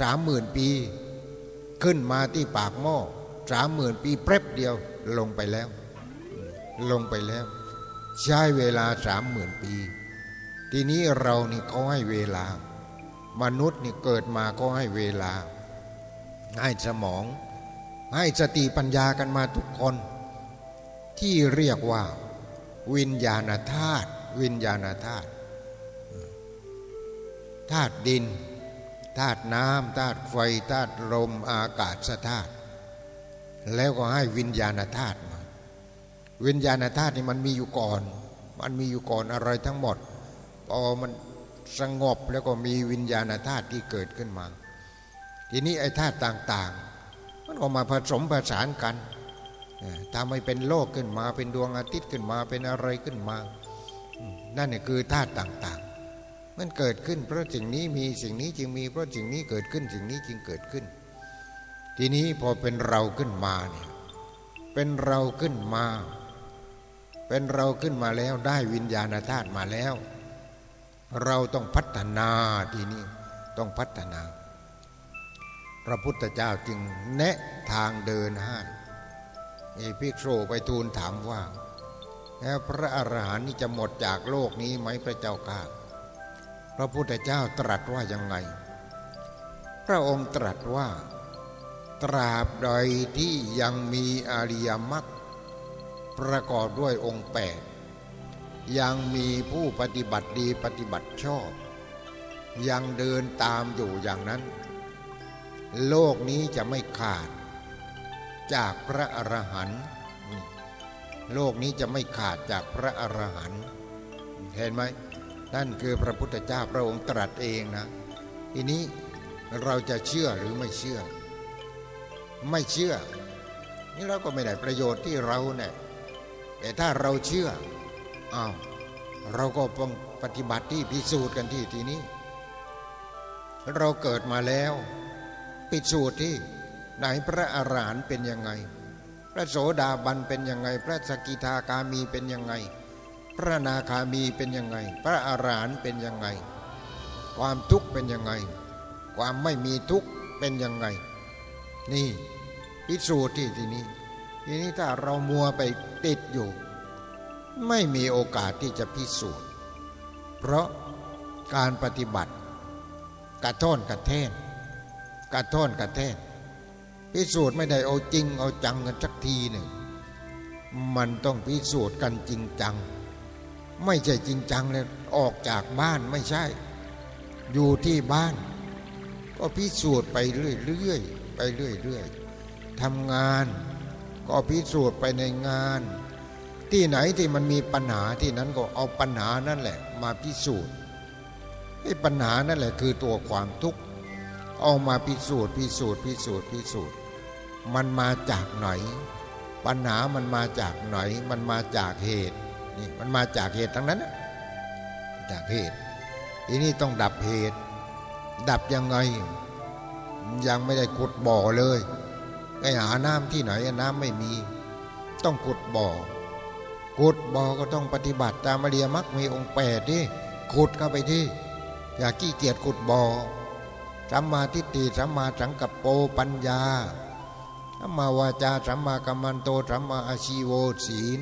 Speaker 1: สามหมื่นปี ขึ้นมาที่ปากหม้อสามหมื่นปีเปรบเดียวลงไปแล้ว ลงไปแล้ว ใช้เวลาสามหมื่นปี ทีนี้เรานี่เขาให้เวลา มนุษย์นี่เกิดมาก็ให้เวลา ให้สมอง ให้สติปัญญากันมาทุกคน ที่เรียกว่า วิญญาณธาตุวิญญาณธาตุธาตุดินธาตุน้ำธาตุไฟธาตุลมอากาศธาตุแล้วก็ให้วิญญาณธาตุมา วิญญาณธาตุนี่มันมีอยู่ก่อน มันมีอยู่ก่อนอะไรทั้งหมด พอมันสงบแล้วก็มีวิญญาณธาตุที่เกิดขึ้นมา ทีนี้ไอ้ธาตุต่างๆ มันออกมาผสมผสานกันทำให้เป็นโลกขึ้นมา เป็นดวงอาทิตย์ขึ้นมาเป็นอะไรขึ้นมา นั่นนี่คือธาตุต่างๆ มันเกิดขึ้น เพราะสิ่งนี้มีสิ่งนี้จึงมี เพราะสิ่งนี้เกิดขึ้นสิ่งนี้จึงเกิดขึ้น ทีนี้พอเป็นเราขึ้นมาเนี่ยเป็นเราขึ้นมา เป็นเราขึ้นมาแล้วได้วิญญาณธาตุมาแล้ว เราต้องพัฒนาทีนี้ต้องพัฒนา พระพุทธเจ้าจึงแนะทางเดินให้เอพิกโซไปทูลถามว่าแล้วพระอรหันต์นี่จะหมดจากโลกนี้ไหมพระเจ้าข้าพระพุทธเจ้าตรัสว่ายังไง พระองค์ตรัสว่า ตราบใดที่ยังมีอริยมรรคประกอบด้วยองค์แปด ยังมีผู้ปฏิบัติดีปฏิบัติชอบ ยังเดินตามอยู่อย่างนั้น โลกนี้จะไม่ขาด จากพระอรหันต์โลกนี้จะไม่ขาดจากพระอรหันต์เห็นไหมนั่นคือพระพุทธเจ้าพระองค์ตรัสเองนะทีนี้เราจะเชื่อหรือไม่เชื่อ ไม่เชื่อ นี่เราก็ไม่ได้ประโยชน์ที่เราเนี่ยแต่ถ้าเราเชื่อ อ้าวเราก็ต้องปฏิบัติที่พิสูจน์กันที่ทีนี้ เราเกิดมาแล้วพิสูจน์ที่ไหนพระอรหันต์เป็นยังไง พระโสดาบันเป็นยังไง พระสกิทาคามีเป็นยังไง พระนาคามีเป็นยังไง พระอรหันต์เป็นยังไง ความทุกข์เป็นยังไง ความไม่มีทุกข์เป็นยังไง นี่พิสูจน์ที่ทีนี้ทีนี้ถ้าเรามัวไปติดอยู่ ไม่มีโอกาสที่จะพิสูจน์ เพราะการปฏิบัติกระท่อนกระแทนกระท่อนกระแทนพิสูจน์ไม่ได้เอาจริงเอาจังกันสักทีหนึ่ง มันต้องพิสูจน์กันจริงจัง ไม่ใช่จริงจังเลยออกจากบ้านไม่ใช่ อยู่ที่บ้าน ก็พิสูจน์ไปเรื่อยๆไปเรื่อยๆทำงาน ก็พิสูจน์ไปในงาน ที่ไหนที่มันมีปัญหาที่นั้นก็เอาปัญหานั่นแหละ มาพิสูจน์ไอ้ปัญหานั่นแหละคือตัวความทุกข์เอามาพิสูจน์พิสูจน์พิสูจน์พิสูจน์มันมาจากไหน ปัญหามันมาจากไหน มันมาจากเหตุนี่มันมาจากเหตุทั้งนั้นจากเหตุทีนี้ต้องดับเหตุ ดับยังไง ยังไม่ได้ขุดบ่อเลยไปหาน้ำที่ไหนน้ำไม่มี ต้องขุดบ่อ ขุดบ่อก็ต้องปฏิบัติตามอริยมรรคมีองค์แปดที่ขุดเข้าไปที่ อย่าขี้เกียจขุดบ่อสัมมาทิฏฐิสัมมาสังกัปโปปัญญาสัมมาวาจาสัมมากัมมันโตสัมมาอาชีโวศีล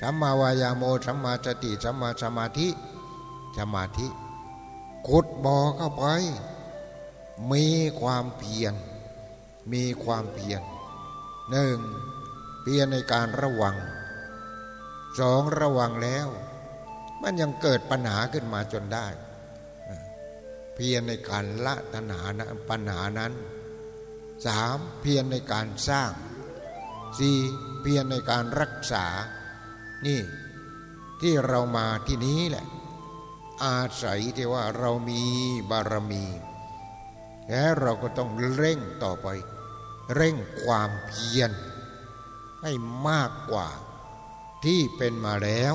Speaker 1: สัมมาวายาโมสัมมาสติสัมมาสมาธิสมาธิขุดบ่อเข้าไป มีความเพียร มีความเพียรหนึ่งเพียรในการระวัง สองระวังแล้ว มันยังเกิดปัญหาขึ้นมาจนได้ เพียรในการละตัณหาปัญหานั้นสามเพียรในการสร้างสี่เพียรในการรักษา นี่ที่เรามาที่นี้แหละ อาศัยที่ว่าเรามีบารมีแล้วเราก็ต้องเร่งต่อไป เร่งความเพียรให้มากกว่า ที่เป็นมาแล้ว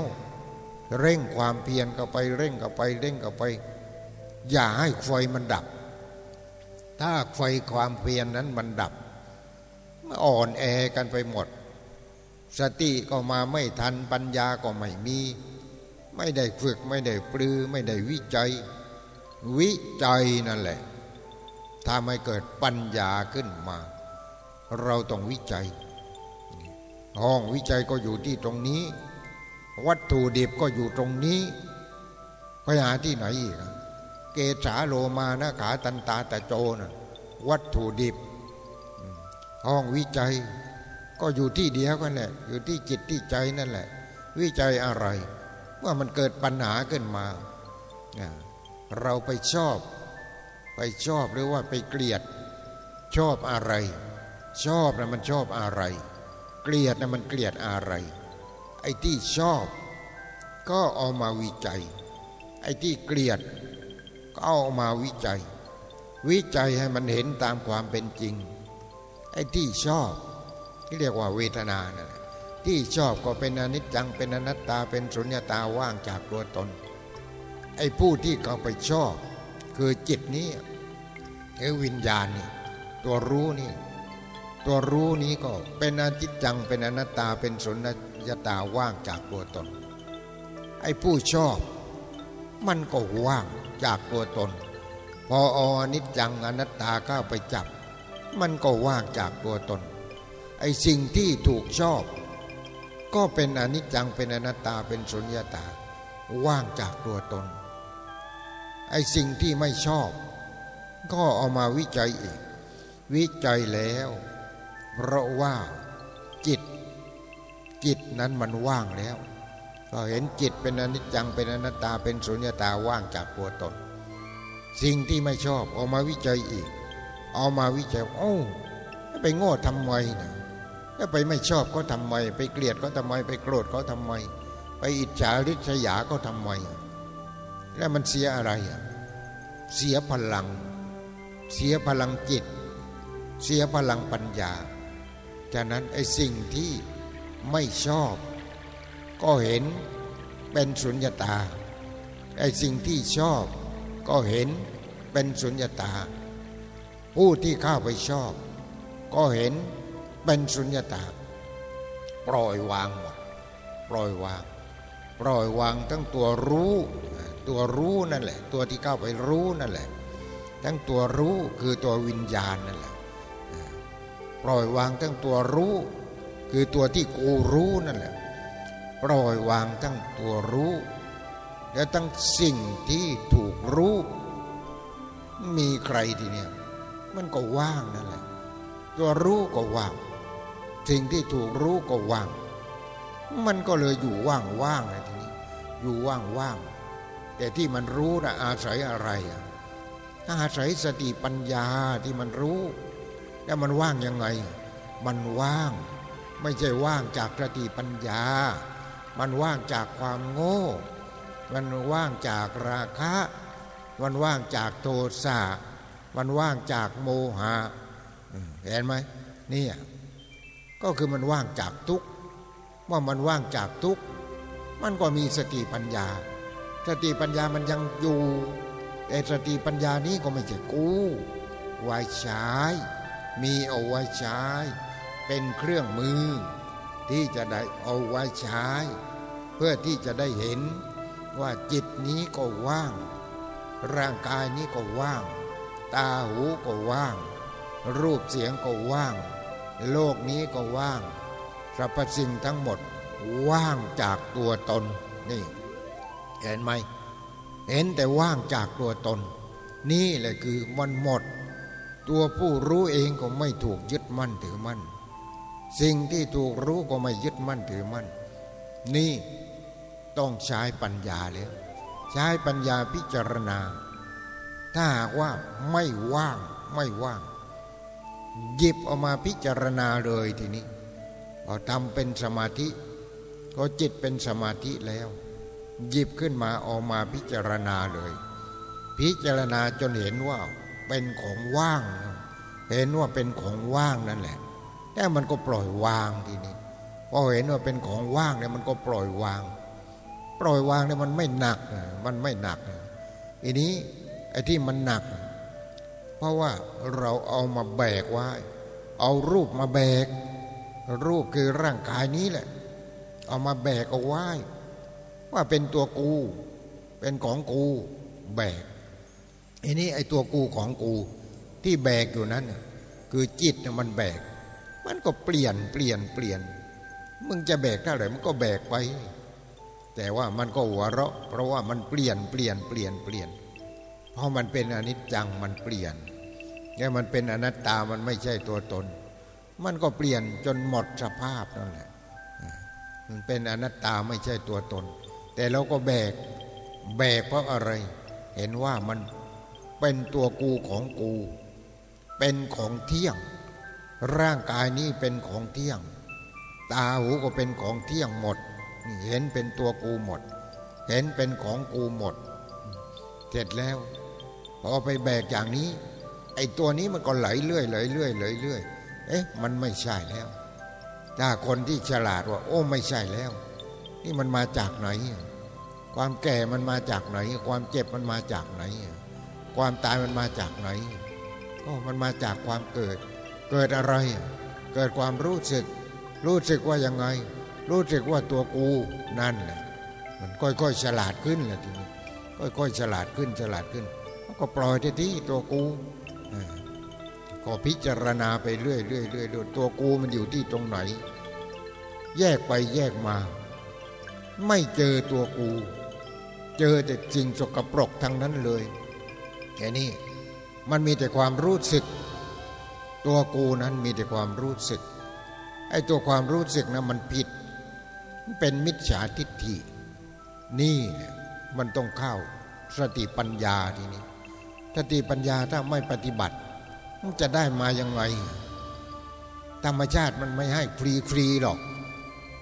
Speaker 1: เร่งความเพียรเข้าไปเร่งเข้าไปเร่งเข้าไป อย่าให้ไฟมันดับ ถ้าไฟความเพียรนนั้นมันดับอ่อนแอกันไปหมด สติก็มาไม่ทันปัญญาก็ไม่มี ไม่ได้ฝึกไม่ได้ปลือ ไม่ได้วิจัย วิจัยนั่นแหละถ้าไม่เกิดปัญญาขึ้นมา เราต้องวิจัย ห้องวิจัยก็อยู่ที่ตรงนี้ วัตถุดิบก็อยู่ตรงนี้ไปหาที่ไหนอีกเกษาโลมานะขาตันตาตะโจนะวัตถุดิบ ห้องวิจัย ก็อยู่ที่เดียวกันแหละ อยู่ที่จิตที่ใจนั่นแหละ วิจัยอะไรว่ามันเกิดปัญหาขึ้นมา เราไปชอบ ไปชอบหรือว่าไปเกลียด ชอบอะไร ชอบนะมันชอบอะไร เกลียดนะมันเกลียดอะไร ไอ้ที่ชอบ ก็เอามาวิจัย ไอ้ที่เกลียด ก็เอามาวิจัย วิจัยให้มันเห็นตามความเป็นจริง ไอ้ที่ชอบที่เรียกว่าเวทนานะที่ชอบก็เป็นอนิจจังเป็นอนัตตาเป็นสุญญตาว่างจากตัวตน ไอ้ผู้ที่เขาไปชอบ คือจิตนี้คือวิญญาณนี่ตัวรู้นี่ ตัวรู้นี้ก็เป็นอนิจจังเป็นอนัตตาเป็นสุญญตาว่างจากตัวตน ไอ้ผู้ชอบ มันก็ว่างจากตัวตน พออนิจจังอนัตตาเข้าไปจับ มันก็ว่างจากตัวตน ไอ้สิ่งที่ถูกชอบ ก็เป็นอนิจจังเป็นอนัตตาเป็นสุญญตา ว่างจากตัวตน ไอ้สิ่งที่ไม่ชอบ ก็เอามาวิจัยอีก วิจัยแล้ว เพราะว่าจิต จิตนั้นมันว่างแล้ว ก็เห็นจิตเป็นอนิจจังเป็นอนัตตาเป็นสุญญตาว่างจากตัวตน สิ่งที่ไม่ชอบเอามาวิจัยอีก เอามาวิจัยโอ้ไปโง่ทำไมนะแล้วไปไม่ชอบก็ทำไม ไปเกลียดก็ทำไม ไปโกรธก็ทำไม ไปอิจฉาริษยาก็ทำไม แล้วมันเสียอะไรอะเสียพลัง เสียพลังจิต เสียพลังปัญญา ฉะนั้นไอ้สิ่งที่ไม่ชอบ ก็เห็นเป็นสุญญตาไอ้สิ่งที่ชอบ ก็เห็นเป็นสุญญตา ผู้ที่เข้าไปชอบ ก็เห็นเป็นสุญญตา ปล่อยวางหมดปล่อยวาง ปล่อยวางทั้งตัวรู้ ตัวรู้นั่นแหละ ตัวที่เข้าไปรู้นั่นแหละ ทั้งตัวรู้คือตัววิญญาณนั่นแหละ ปล่อยวางทั้งตัวรู้ คือตัวที่กูรู้นั่นแหละ ปล่อยวางทั้งตัวรู้ และทั้งสิ่งที่ถูกรู้ มีใครทีเนี้ยมันก็ว่างนั่นแหละ ตัวรู้ก็ว่าง สิ่งที่ถูกรู้ก็ว่าง มันก็เลยอยู่ว่างว่างเลยทีนี้ อยู่ว่างว่างแต่ที่มันรู้นะอาศัยอะไรอะอาศัยสติปัญญาที่มันรู้ แล้วมันว่างยังไง มันว่าง ไม่ใช่ว่างจากสติปัญญา มันว่างจากความโง่ มันว่างจากราคะ มันว่างจากโทสะ มันว่างจากโมหะ เห็นไหมนี่ก็คือมันว่างจากทุกข์ว่ามันว่างจากทุกข์มันก็มีสติปัญญา สติปัญญามันยังอยู่แต่สติปัญญานี้ก็ไม่ใช่กู้ไว้ใช้ มีเอาไว้ใช้ เป็นเครื่องมือ ที่จะได้เอาไว้ใช้ เพื่อที่จะได้เห็น ว่าจิตนี้ก็ว่าง ร่างกายนี้ก็ว่าง ตาหูก็ว่าง รูปเสียงก็ว่าง โลกนี้ก็ว่างสรรพสิ่งทั้งหมดว่างจากตัวตนนี่ เห็นไหม เห็นแต่ว่างจากตัวตน นี่แหละคือมันหมด ตัวผู้รู้เองก็ไม่ถูกยึดมั่นถือมั่น สิ่งที่ถูกรู้ก็ไม่ยึดมั่นถือมั่น นี่ต้องใช้ปัญญาแล้ว ใช้ปัญญาพิจารณา ถ้าหากว่าไม่ว่างไม่ว่าง หยิบออกมาพิจารณาเลยทีนี้พอทำเป็นสมาธิ ก็จิตเป็นสมาธิแล้ว หยิบขึ้นมาออกมาพิจารณาเลย พิจารณาจนเห็นว่า เป็นของว่าง เห็นว่าเป็นของว่างนั่นแหละ แต่มันก็ปล่อยวางทีนี้พอเห็นว่าเป็นของว่างเนี่ยมันก็ปล่อยวาง ปล่อยวางเนี่ยมันไม่หนักมันไม่หนักอันนี้ไอ้ที่มันหนัก เพราะว่าเราเอามาแบกไว้ เอารูปมาแบก รูปคือร่างกายนี้แหละ เอามาแบกเอาไว้ ว่าเป็นตัวกู เป็นของกูแบก อันนี้ไอ้ตัวกูของกูที่แบกอยู่นั้น คือจิตมันแบก มันก็เปลี่ยนเปลี่ยนเปลี่ยน มึงจะแบกเท่าไหร่มันก็แบกไป แต่ว่ามันก็หัวเราะ เพราะว่ามันเปลี่ยนเปลี่ยนเปลี่ยนเปลี่ยนเพราะมันเป็นอนิจจังมันเปลี่ยนเนี่ยมันเป็นอนัตตามันไม่ใช่ตัวตน มันก็เปลี่ยนจนหมดสภาพนั่นแหละมันเป็นอนัตตาไม่ใช่ตัวตน แต่เราก็แบกแบกเพราะอะไร เห็นว่ามัน เป็นตัวกูของกู เป็นของเที่ยง ร่างกายนี้เป็นของเที่ยง ตาหูก็เป็นของเที่ยงหมด เห็นเป็นตัวกูหมด เห็นเป็นของกูหมด เสร็จแล้วพอไปแบกอย่างนี้ ไอ้ตัวนี้มันก็ไหลเรื่อยไหลเรื่อยไหลเรื่อยเอ๊ะ มันไม่ใช่แล้ว ถ้าคนที่ฉลาดว่า โอ้ไม่ใช่แล้ว นี่มันมาจากไหน ความแก่มันมาจากไหน ความเจ็บมันมาจากไหน ความตายมันมาจากไหน ก็มันมาจากความเกิด เกิดอะไร เกิดความรู้สึก รู้สึกว่ายังไง รู้สึกว่าตัวกูนั่นแหละมันค่อยๆฉลาดขึ้นแหละทีนี้ค่อยๆฉลาดขึ้นฉลาดขึ้นก็ปล่อยที่ตัวกูก็พิจารณาไปเรื่อยเรื่อยเรื่อยตัวกูมันอยู่ที่ตรงไหน แยกไปแยกมา ไม่เจอตัวกู เจอแต่จริงสกปรกทั้งนั้นเลย แค่นี้มันมีแต่ความรู้สึก ตัวกูนั้นมีแต่ความรู้สึกไอ้ตัวความรู้สึกนะมันผิด เป็นมิจฉาทิฏฐิ นี่มันต้องเข้าสติปัญญาทีนี้สติปัญญาถ้าไม่ปฏิบัติ มันจะได้มายังไง ธรรมชาติมันไม่ให้ฟรีฟรีหรอก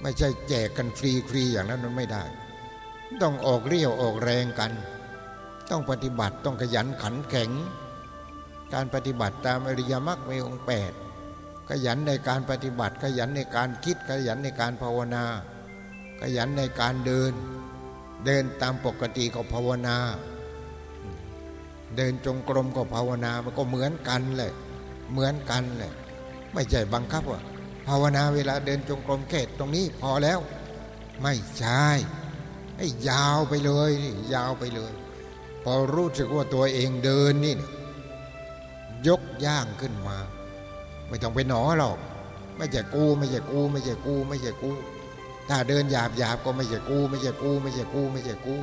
Speaker 1: ไม่ใช่แจกกันฟรีฟรีอย่างนั้นมันไม่ได้ ต้องออกเรี่ยวออกแรงกัน ต้องปฏิบัติต้องขยันขันแข็ง การปฏิบัติตามอริยมรรคมีองค์แปดขยันในการปฏิบัติขยันในการคิดขยันในการภาวนา ขยันในการเดิน เดินตามปกติก็ภาวนา เดินจงกรมก็ภาวนามันก็เหมือนกันเลยเหมือนกันเลยไม่ใช่บังคับว่าภาวนาเวลาเดินจงกรมแค่ตรงนี้พอแล้ว ไม่ใช่ให้ยาวไปเลยยาวไปเลย พอรู้สึกว่าตัวเองเดินนี่ยกย่างขึ้นมา ไม่ต้องไปหนอหรอก ไม่ใช่กู ไม่ใช่กู ไม่ใช่กู ไม่ใช่กู ถ้าเดินหยาบหยาบก็ไม่ใช่กู ไม่ใช่กู ไม่ใช่กู ไม่ใช่กู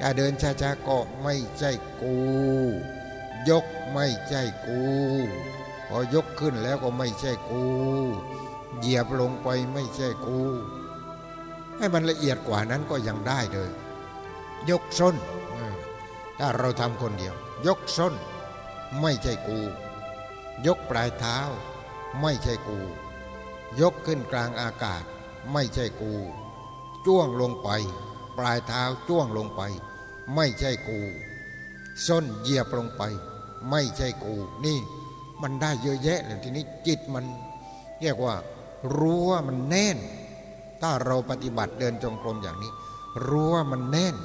Speaker 1: ถ้าเดินช้าๆก็ไม่ใช่กู ยกไม่ใช่กู พอยกขึ้นแล้วก็ไม่ใช่กู เหยียบลงไปไม่ใช่กู ให้มันละเอียดกว่านั้นก็ยังได้เลย ยกส้น ถ้าเราทำคนเดียว ยกส้น ไม่ใช่กู ยกปลายเท้า ไม่ใช่กู ยกขึ้นกลางอากาศ ไม่ใช่กู จ้วงลงไป ปลายเท้าจ้วงลงไป ไม่ใช่กู ส้นเหยียบลงไป ไม่ใช่กู นี่มันได้เยอะแยะเลยทีนี้จิตมัน เรียกว่า รู้ว่ามันแน่น ถ้าเราปฏิบัติเดินจงกรมอย่างนี้ รู้ว่ามันแน่น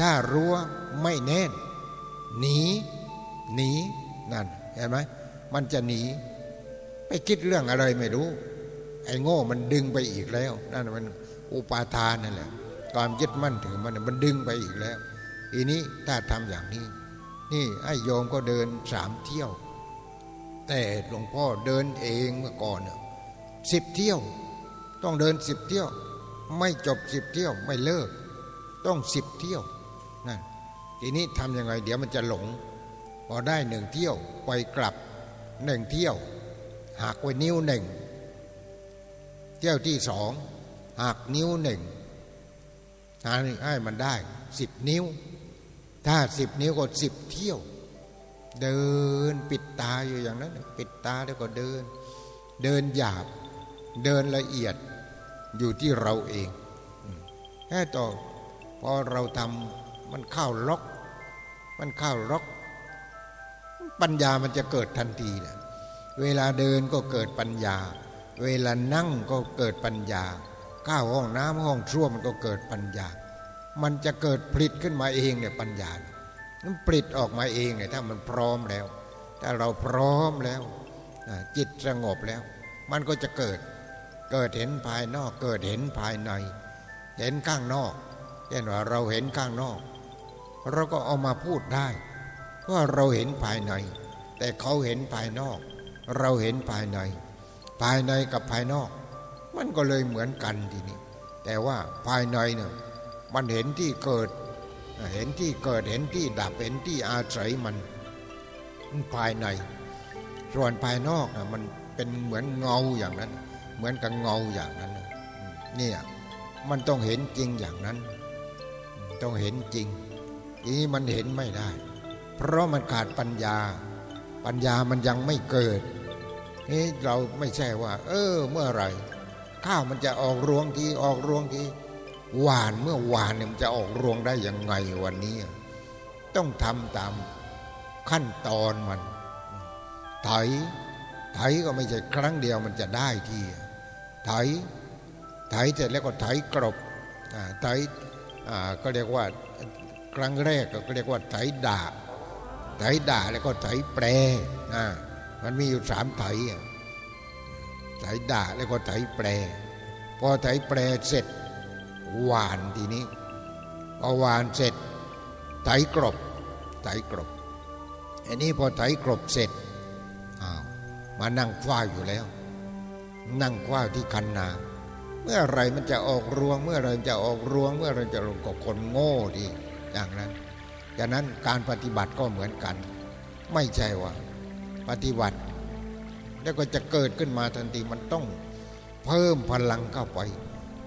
Speaker 1: ถ้ารู้วไม่แน่น หนี หนีนั่นเห็นไหมมันจะหนี ไปคิดเรื่องอะไรไม่รู้ ไอ้โง่มันดึงไปอีกแล้ว นั่นมันอุปาทานนั่นแหละความยึดมั่นถือมันมันดึงไปอีกแล้ว อีนี้ถ้าทำอย่างนี้ นี่ไอ้โยมก็เดินสามเที่ยว แต่หลวงพ่อเดินเองเมื่อก่อนเนี่ยสิบเที่ยว ต้องเดินสิบเที่ยว ไม่จบสิบเที่ยวไม่เลิก ต้องสิบเที่ยว ทีนี้ทำยังไง เดี๋ยวมันจะหลง พอได้หนึ่งเที่ยวไปกลับหนึ่งเที่ยว หักไว้นิ้วหนึ่งเที่ยวที่สองหักนิ้วหนึ่งหาให้มันได้สิบนิ้ว ถ้าสิบนิ้วก็สิบเที่ยว เดินปิดตาอยู่อย่างนั้น ปิดตาแล้วก็เดิน เดินหยาบ เดินละเอียดอยู่ที่เราเองแค่ต่อพอเราทำ มันเข้าล็อก มันเข้าล็อก ปัญญามันจะเกิดทันทีแหละเวลาเดินก็เกิดปัญญา เวลานั่งก็เกิดปัญญาข้าวห้องน้ำห้องชั่วมันก็เกิดปัญญา มันจะเกิดผลิตขึ้นมาเองเนี่ยปัญญามันผลิตออกมาเองเนี่ยถ้ามันพร้อมแล้ว ถ้าเราพร้อมแล้ว จิตสงบแล้ว มันก็จะเกิด เกิดเห็นภายนอก เกิดเห็นภายใน เห็นข้างนอกเช่นว่าเราเห็นข้างนอก เราก็เอามาพูดได้ว่าเราเห็นภายใน แต่เขาเห็นภายนอก เราเห็นภายใน ภายในกับภายนอก มันก็เลยเหมือนกันทีนี้แต่ว่าภายในเนี่ยมันเห็นที่เกิด เห็นที่เกิดเห็นที่ดับเห็นที่อาศัยมันภายใน ส่วนภายนอกนะมันเป็นเหมือนเงาอย่างนั้น เหมือนกับเงาอย่างนั้นเนี่ยมันต้องเห็นจริงอย่างนั้น ต้องเห็นจริง นี้มันเห็นไม่ได้ เพราะมันขาดปัญญา ปัญญามันยังไม่เกิดนี่เราไม่ใช่ว่า เออ เมื่อไหร่ ข้าวมันจะออกรวงทีออกรวงทีหวานเมื่อหวานเนี่ยมันจะออกรวงได้ยังไงวันนี้ ต้องทำตามขั้นตอนมันไถไถก็ไม่ใช่ครั้งเดียวมันจะได้ทีไถไถเสร็จแล้วก็ไถกรบไถก็เรียกว่า ครั้งแรกก็เรียกว่าไถด่าไถด่าแล้วก็ไถแปรมันมีอยู่สามไถไถด่าแล้วก็ไถแปร พอไถแปรเสร็จหวานทีนี้พอหวานเสร็จไถกรบไถกรบอันนี้พอไถกรบเสร็จอ้าวมานั่งคว้าอยู่แล้ว นั่งคว้าที่คันนา เมื่อไรมันจะออกรวง เมื่อไรจะออกรวง เมื่อไรจะลงกับคนโง่ดี อย่างนั้นดังนั้นการปฏิบัติก็เหมือนกัน ไม่ใช่ว่า ปฏิบัติ แล้วก็จะเกิดขึ้นมาทันทีมันต้องเพิ่มพลังเข้าไป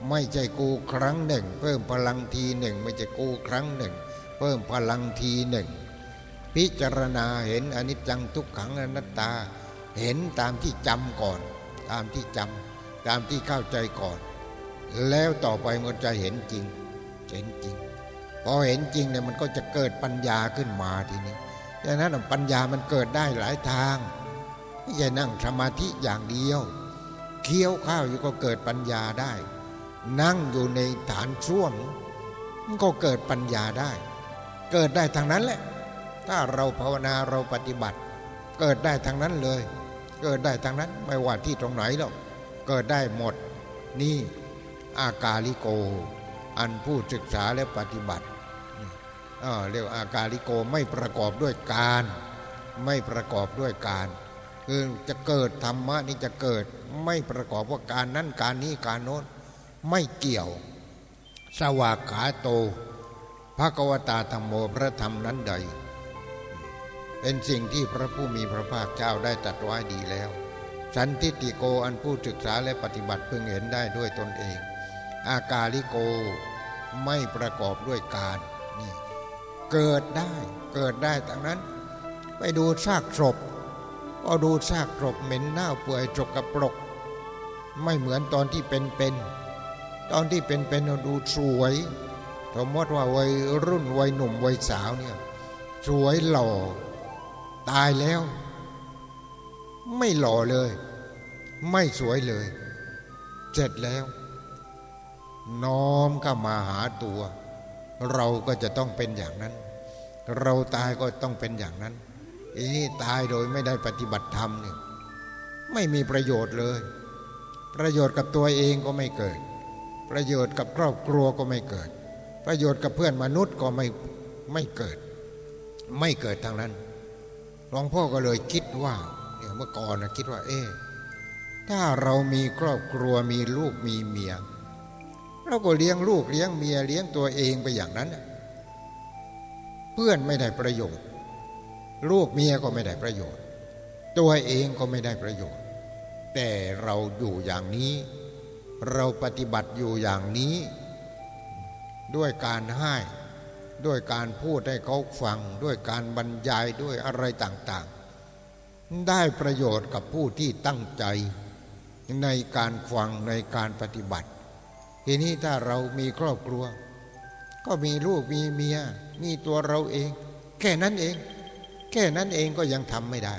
Speaker 1: ไม่ใช่กูครั้งหนึ่ง เพิ่มพลังทีหนึ่ง ไม่ใช่กูครั้งหนึ่ง เพิ่มพลังทีหนึ่ง พิจารณาเห็นอนิจจังทุกขังอนัตตา เห็นตามที่จำก่อน ตามที่จำตามที่เข้าใจก่อน แล้วต่อไปมันจะเห็นจริง เห็นจริง พอเห็นจริงเนี่ยมันก็จะเกิดปัญญาขึ้นมาทีนี้ดังนั้นปัญญามันเกิดได้หลายทางไม่ใช่นั่งสมาธิอย่างเดียว เคี้ยวข้าวอยู่ก็เกิดปัญญาได้ นั่งอยู่ในฐานช่วมันก็เกิดปัญญาได้ เกิดได้ทางนั้นแหละ ถ้าเราภาวนาเราปฏิบัติ เกิดได้ทางนั้นเลย เกิดได้ทางนั้นไม่ว่าที่ตรงไหนหรอกเกิดได้หมดนี่อากาลิโก อันผู้ศึกษาและปฏิบัติเรียกอาการลิโกไม่ประกอบด้วยการ ไม่ประกอบด้วยการ คือจะเกิดธรรมะนี่จะเกิดไม่ประกอบว่าการนั้นการนี้การโน้นไม่เกี่ยว สวากขาโตพระกวตาธรรมโมพระธรรมนั้นใด เป็นสิ่งที่พระผู้มีพระภาคเจ้าได้ตรัสไว้ดีแล้ว สันทิติโกอันผู้ศึกษาและปฏิบัติเพิ่งเห็นได้ด้วยตนเอง อากาลิโกไม่ประกอบด้วยการนี่เกิดได้เกิดได้ทั้งนั้น ไปดูซากศพก็ดูซากศพเหม็นเน่าเปื่อยจกกระปรก ไม่เหมือนตอนที่เป็นเป็นตอนที่เป็นเป็นเราดูสวยสมมติว่าวัยรุ่นวัยหนุ่มวัยสาวเนี่ยสวยหล่อ ตายแล้ว ไม่หล่อเลย ไม่สวยเลย เสร็จแล้ว น้อมก็มาหาตัว เราก็จะต้องเป็นอย่างนั้น เราตายก็ต้องเป็นอย่างนั้นอีนี่ตายโดยไม่ได้ปฏิบัติธรรมนี่ไม่มีประโยชน์เลย ประโยชน์กับตัวเองก็ไม่เกิด ประโยชน์กับครอบครัวก็ไม่เกิด ประโยชน์กับเพื่อนมนุษย์ก็ไม่ไม่เกิด ไม่เกิดทางนั้นหลวงพ่อก็เลยคิดว่าเนี่ยเมื่อก่อนนะคิดว่า เอ๊ถ้าเรามีครอบครัวมีลูกมีเมีย เราก็เลี้ยงลูกเลี้ยงเมียเลี้ยงตัวเองไปอย่างนั้น เพื่อนไม่ได้ประโยชน์ ลูกเมียก็ไม่ได้ประโยชน์ ตัวเองก็ไม่ได้ประโยชน์ แต่เราอยู่อย่างนี้ เราปฏิบัติอยู่อย่างนี้ ด้วยการให้ด้วยการพูดให้เขาฟัง ด้วยการบรรยายด้วยอะไรต่างๆ ได้ประโยชน์กับผู้ที่ตั้งใจในการฟังในการปฏิบัติ ทีนี้ถ้าเรามีครอบครัว ก็มีลูกมีเมีย มีตัวเราเอง แค่นั้นเอง แค่นั้นเองก็ยังทำไม่ได้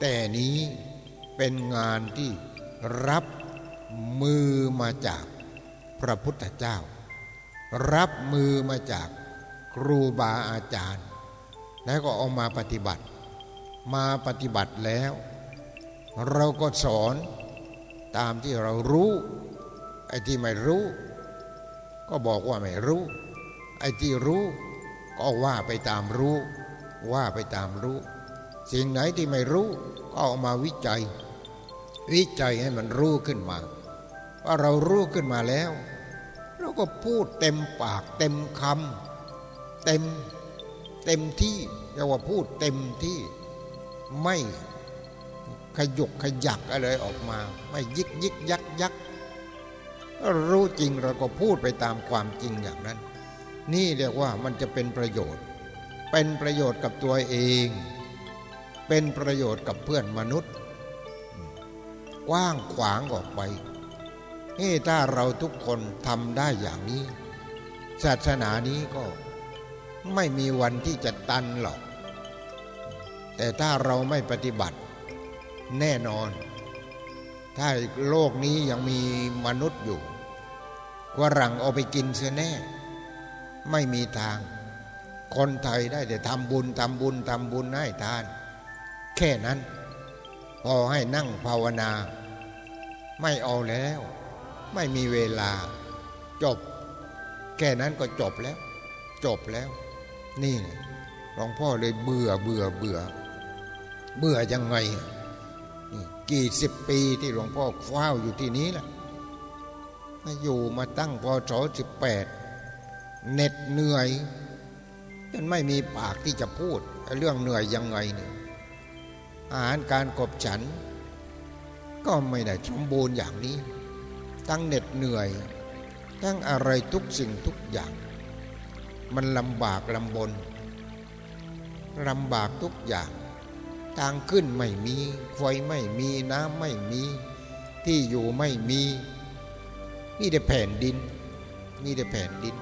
Speaker 1: แต่นี้เป็นงานที่รับมือมาจากพระพุทธเจ้า รับมือมาจากครูบาอาจารย์ แล้วก็เอามาปฏิบัติ มาปฏิบัติแล้ว เราก็สอนตามที่เรารู้ ไอ้ที่ไม่รู้ ก็บอกว่าไม่รู้ ไอ้ที่รู้ก็ว่าไปตามรู้ ว่าไปตามรู้ สิ่งไหนที่ไม่รู้ก็เอามาวิจัย วิจัยให้มันรู้ขึ้นมา ว่าเรารู้ขึ้นมาแล้ว เราก็พูดเต็มปากเต็มคำเต็มเต็มที่เรียกว่าพูดเต็มที่ไม่ขยุกขยักอะไรออกมา ไม่ยิกยิกยักยัก รู้จริงเราก็พูดไปตามความจริงอย่างนั้น นี่เรียกว่ามันจะเป็นประโยชน์ เป็นประโยชน์กับตัวเอง เป็นประโยชน์กับเพื่อนมนุษย์ กว้างขวางออกไปนี่ถ้าเราทุกคนทำได้อย่างนี้ ศาสนานี้ก็ไม่มีวันที่จะตันหรอก แต่ถ้าเราไม่ปฏิบัติแน่นอน ถ้าโลกนี้ยังมีมนุษย์อยู่ กวรังเอาไปกินเสียแน่ ไม่มีทาง คนไทยได้แต่ทำบุญทำบุญทำบุญให้ทาน แค่นั้น พอให้นั่งภาวนา ไม่เอาแล้ว ไม่มีเวลา จบ แค่นั้นก็จบแล้ว จบแล้ว นี่หลวงพ่อเลยเบื่อเบื่อเบื่อ เบื่อยังไงกี่สิบปีที่หลวงพ่อเฝ้าอยู่ที่นี้แหละ มาอยู่มาตั้งพศสิบแปดเหน็ดเหนื่อยจนไม่มีปากที่จะพูดเรื่องเหนื่อยยังไงเนี่ยอาหารการกบฉัน ก็ไม่ได้สมบูรณ์อย่างนี้ตั้งเหน็ดเหนื่อย ทั้งอะไรทุกสิ่งทุกอย่าง มันลำบากลำบนลำบากทุกอย่าง ทางขึ้นไม่มีไฟไม่มีน้ำไม่มี ที่อยู่ไม่มี นี่แต่แผ่นดิน นี่แต่แผ่นดิน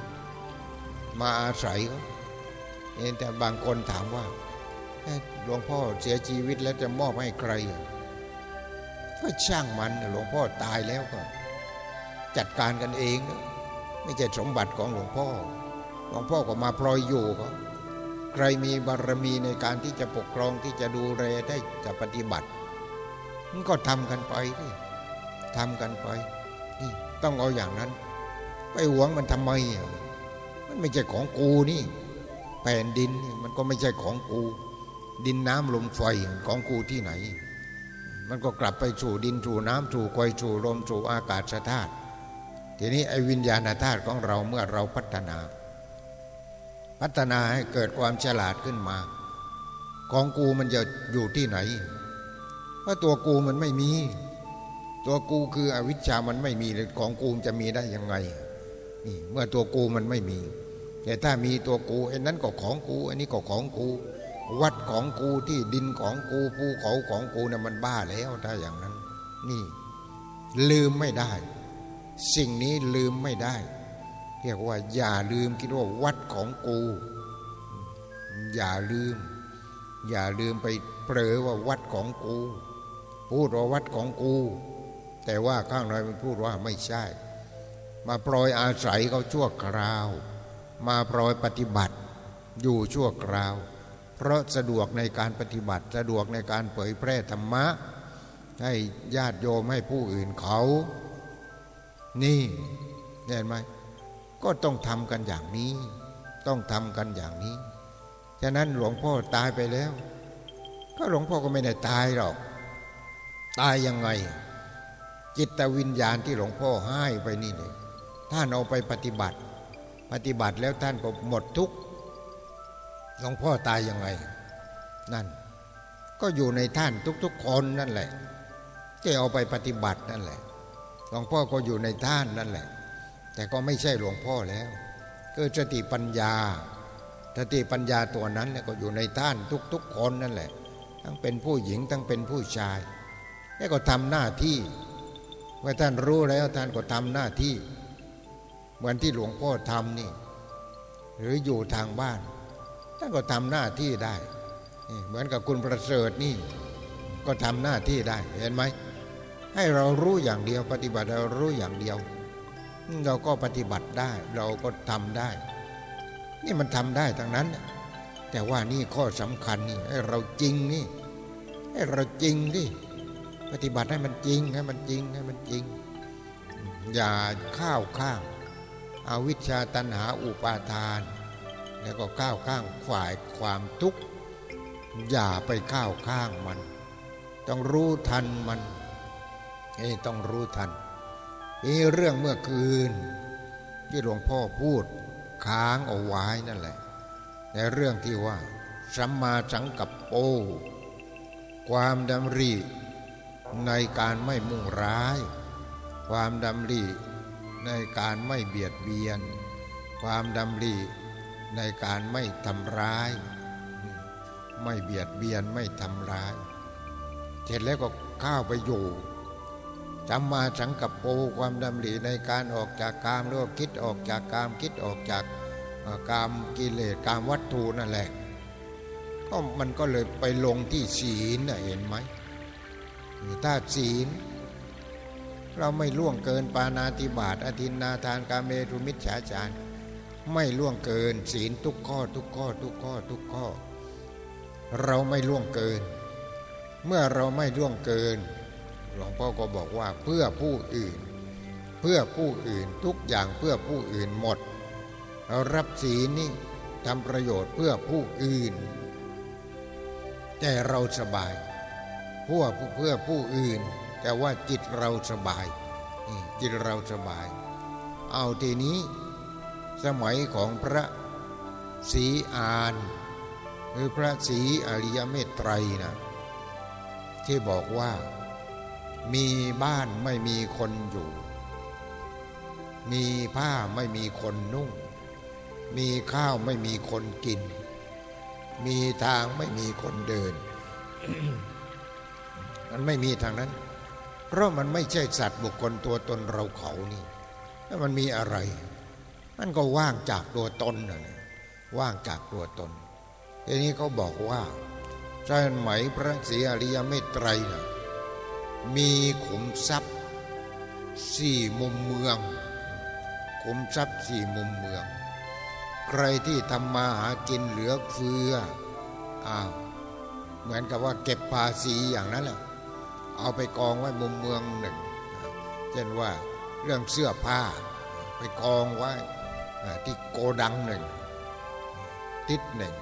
Speaker 1: มาอาศัยเขาแต่บางคนถามว่าหลวงพ่อเสียชีวิตแล้วจะมอบให้ใครก็ช่างมันหลวงพ่อตายแล้วก็ จัดการกันเอง ไม่ใช่สมบัติของหลวงพ่อ หลวงพ่อก็มาพลอยอยู่ก็ใครมีบารมีในการที่จะปกครองที่จะดูแลได้จะปฏิบัติมันก็ทำกันไปที่ทำกันไปนี่ ต้องเอาอย่างนั้น ไปหวงมันทำไม มันไม่ใช่ของกูนี่ แผ่นดินมันก็ไม่ใช่ของกู ดินน้ำลมไฟของกูที่ไหน มันก็กลับไปสู่ดินสู่น้ำสู่ไฟสู่ลมสู่อากาศธาตุทีนี้ไอ้วิญญาณธาตุของเราเมื่อเราพัฒนา พัฒนาให้เกิดความฉลาดขึ้นมา ของกูมันจะอยู่ที่ไหน เพราะตัวกูมันไม่มี ตัวกูคืออวิชชามันไม่มีเลยของกูจะมีได้ยังไงนี่เมื่อตัวกูมันไม่มี แต่ถ้ามีตัวกูไอ้นั้นก็ของกู อันนี้ก็ของกู วัดของกูที่ดินของกูภูเขาของกูนะ่ะมันบ้าแล้วถ้าอย่างนั้น นี่ ลืมไม่ได้ สิ่งนี้ลืมไม่ได้ เรียกว่า อย่าลืมคิดว่าวัดของกู อย่าลืม อย่าลืมไปเปรอว่าวัดของกู พูดว่าวัดของกู แต่ว่าข้างในมันพูดว่าไม่ใช่ มาปล่อยอาศัยเขาชั่วคราว มาปล่อยปฏิบัติอยู่ชั่วคราว เพราะสะดวกในการปฏิบัติ สะดวกในการเผยแพร่ธรรมะ ให้ญาติโยมให้ผู้อื่นเขา นี่เห็นไหมก็ต้องทำกันอย่างนี้ ต้องทำกันอย่างนี้ฉะนั้นหลวงพ่อตายไปแล้ว ก็หลวงพ่อก็ไม่ได้ตายหรอก ตายยังไง จิตวิญญาณที่หลวงพ่อให้ไปนี่เลยท่านเอาไปปฏิบัติ ปฏิบัติแล้วท่านก็หมดทุกหลวงพ่อตายยังไง นั่น ก็อยู่ในท่านทุกๆคนนั่นแหละที่เอาไปปฏิบัตินั่นแหละ หลวงพ่อก็อยู่ในท่านนั่นแหละ แต่ก็ไม่ใช่หลวงพ่อแล้วคือสติปัญญาสติปัญญาตัวนั้นเนี่ยก็อยู่ในท่านทุกๆคนนั่นแหละ ทั้งเป็นผู้หญิงทั้งเป็นผู้ชาย แล้วก็ทำหน้าที่ เมื่อท่านรู้แล้วท่านก็ทำหน้าที่ เหมือนที่หลวงพ่อทำนี่ หรืออยู่ทางบ้าน ท่านก็ทำหน้าที่ได้ เหมือนกับคุณประเสริฐนี่ ก็ทำหน้าที่ได้เห็นไหมให้เรารู้อย่างเดียวปฏิบัติเรารู้อย่างเดียว เราก็ปฏิบัติได้ เราก็ทำได้ นี่มันทำได้ทั้งนั้น แต่ว่านี่ข้อสำคัญนี่ให้เราจริงนี่ให้เราจริงดิ ปฏิบัติให้มันจริงให้มันจริงให้มันจริง อย่าข้าวข้างอาวิชชาตันหาอุปาทาน แล้วก็ข้าวข้างฝ่ายความทุกข์ อย่าไปข้าวข้างมัน ต้องรู้ทันมันเอ้ต้องรู้ทันนี่เรื่องเมื่อคืน ที่หลวงพ่อพูดค้างเอาไว้นั่นแหละ ในเรื่องที่ว่าสัมมาสังกัปโป ความดำริ ในการไม่มุ่งร้าย ความดำริในการไม่เบียดเบียน ความดำริในการไม่ทำร้าย ไม่เบียดเบียนไม่ทำร้าย เสร็จแล้วก็เข้าไปอยู่จำมาสังกับโปความดำริในการออกจากกามหรือคิดออกจากกามคิดออกจากกามกิเลสกามวัตถุนั่นแหละ ก็มันก็เลยไปลงที่ศีลเห็นไหม ถ้าศีล เราไม่ล่วงเกินปานาติบาตอธินนาทานกาเมรุมิจฉาจารไม่ล่วงเกิน ศีลทุกข้อทุกข้อทุกข้อทุกข้อ เราไม่ล่วงเกิน เมื่อเราไม่ล่วงเกิน หลวงพ่อก็บอกว่าเพื่อผู้อื่น เพื่อผู้อื่นทุกอย่างเพื่อผู้อื่นหมด เรารับศีลนี่ทำประโยชน์เพื่อผู้อื่น แต่เราสบาย พื่อเพื่อผู้อื่น แต่ว่าจิตเราสบายจิตเราสบาย เอาทีนี้ สมัยของพระศรีอานหรือพระศรีอริยเมตไตรนะที่บอกว่า มีบ้านไม่มีคนอยู่ มีผ้าไม่มีคนนุ่ง มีข้าวไม่มีคนกิน มีทางไม่มีคนเดิน มันไม่มีทางนั้น เพราะมันไม่ใช่สัตว์บุคคลตัวตนเราเขานี่แล้วมันมีอะไร มันก็ว่างจากตัวตนนะว่างจากตัวตนทีนี้เขาบอกว่าใช่ไหมพระศรีอริยเมตไตรนะมีขุมทรัพย์สี่มุมเมือง ขุมทรัพย์สี่มุมเมือง ใครที่ทำมาหากินเหลือเฟืออ้าวเหมือนกับว่าเก็บภาษีอย่างนั้นแหละ เอาไปกองไว้มุมเมืองหนึ่ง เช่นว่าเรื่องเสื้อผ้าไปกองไว้ที่โกดังหนึ่ง ทิศหนึ่ง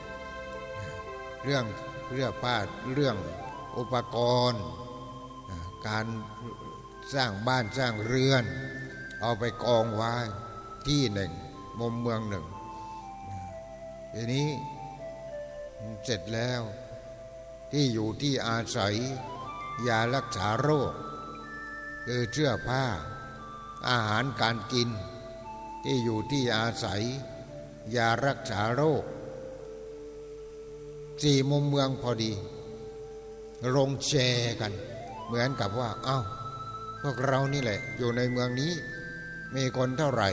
Speaker 1: เรื่องเรื่องป้าเรื่องอุปกรณ์ การสร้างบ้านสร้างเรือน เอาไปกองไว้ที่หนึ่งมุมเมืองหนึ่งทีนี้เสร็จแล้วที่อยู่ที่อาศัย ยารักษาโรค คือเสื้อผ้า อาหารการกิน ที่อยู่ที่อาศัย ยารักษาโรค สี่มุมเมืองพอดีลงแชร์กัน เหมือนกับว่า เอา้า พวกเรานี่แหละ อยู่ในเมืองนี้ มีคนเท่าไหร่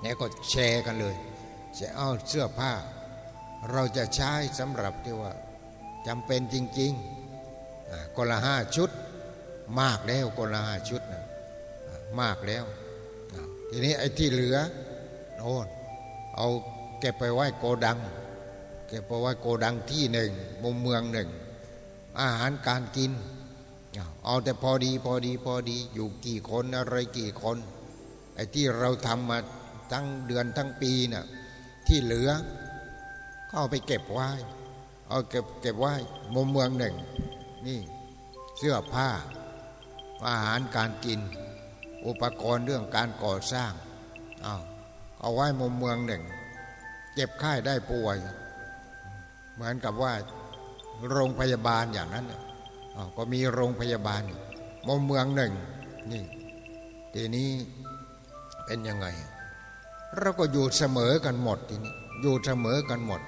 Speaker 1: เนี่ยก็แชร์กันเลยจะเอาเสื้อผ้า เราจะใช้สำหรับที่ว่าจำเป็นจริง ๆ คนละห้าชุดมากแล้วคนละห้าชุดนะมากแล้ว ทีนี้ไอ้ที่เหลือโน่นเอาเก็บไปไว้โกดัง เก็บไปไว้โกดังที่หนึ่งมุมเมืองหนึ่ง อาหารการกิน เอาแต่พอดีพอดีพอดีอยู่กี่คนอะไรกี่คนไอ้ที่เราทำมาทั้งเดือนทั้งปีนะ่ะที่เหลือก็เอาไปเก็บไว้ เอาเก็บเก็บไว้มุมเมืองหนึ่ง นี่เสื้อผ้า อาหารการกิน อุปกรณ์เรื่องการก่อสร้างเอาเอาไว้มุมเมืองหนึ่ง เจ็บไข้ได้ป่วย เหมือนกับว่าโรงพยาบาลอย่างนั้นก็มีโรงพยาบาลมุมเมืองหนึ่งนี่ทีนี้เป็นยังไง เราก็อยู่เสมอกันหมดทีนี้อยู่เสมอกันหมด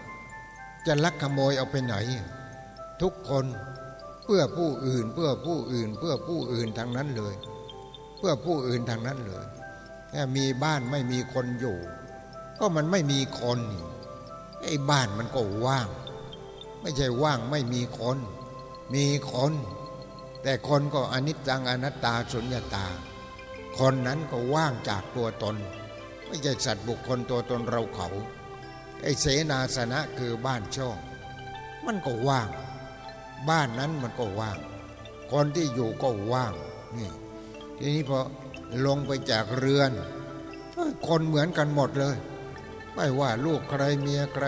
Speaker 1: จะลักขโมยเอาไปไหน ทุกคน เพื่อผู้อื่นเพื่อผู้อื่นเพื่อผู้อื่นทางนั้นเลย เพื่อผู้อื่นทางนั้นเลยแค่มีบ้านไม่มีคนอยู่ ก็มันไม่มีคนนี่ไอ้บ้านมันก็ว่าง ไม่ใช่ว่างไม่มีคน มีคน แต่คนก็อนิจจังอนัตตาสุญญาตา คนนั้นก็ว่างจากตัวตน ไม่ใช่สัตว์บุคคลตัวตนเราเขาไอ้เสนาสนะคือบ้านช่อง มันก็ว่าง บ้านนั้นมันก็ว่าง คนที่อยู่ก็ว่างนี่ทีนี้พอลงไปจากเรือน คนเหมือนกันหมดเลย ไม่ว่าลูกใครเมียใคร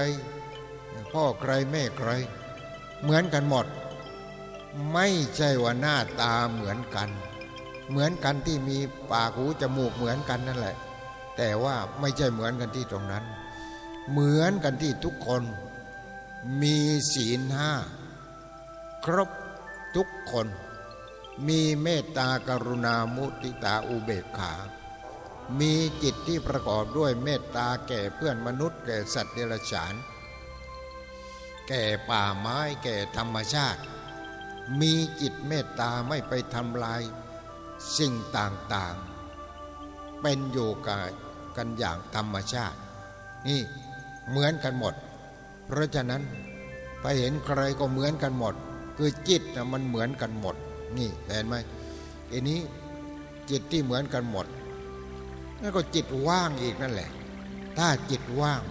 Speaker 1: พ่อใครแม่ใคร เหมือนกันหมด ไม่ใช่ว่าหน้าตาเหมือนกัน เหมือนกันที่มีปากหูจมูกเหมือนกันนั่นแหละ แต่ว่าไม่ใช่เหมือนกันที่ตรงนั้น เหมือนกันที่ทุกคนมีศีลห้า ครบทุกคน มีเมตตากรุณามุติตาอุเบกขา มีจิตที่ประกอบด้วยเมตตาแก่เพื่อนมนุษย์แก่สัตว์เดรัจฉาน แก่ป่าไม้แก่ธรรมชาติ มีจิตเมตตาไม่ไปทำลาย สิ่งต่างๆ เป็นอยู่กันอย่างธรรมชาติ นี่เหมือนกันหมด เพราะฉะนั้นไปเห็นใครก็เหมือนกันหมด คือจิตนะมันเหมือนกันหมด นี่เห็นไหมอันนี้จิตที่เหมือนกันหมดนั่นก็จิตว่างอีกนั่นแหละ ถ้าจิตว่าง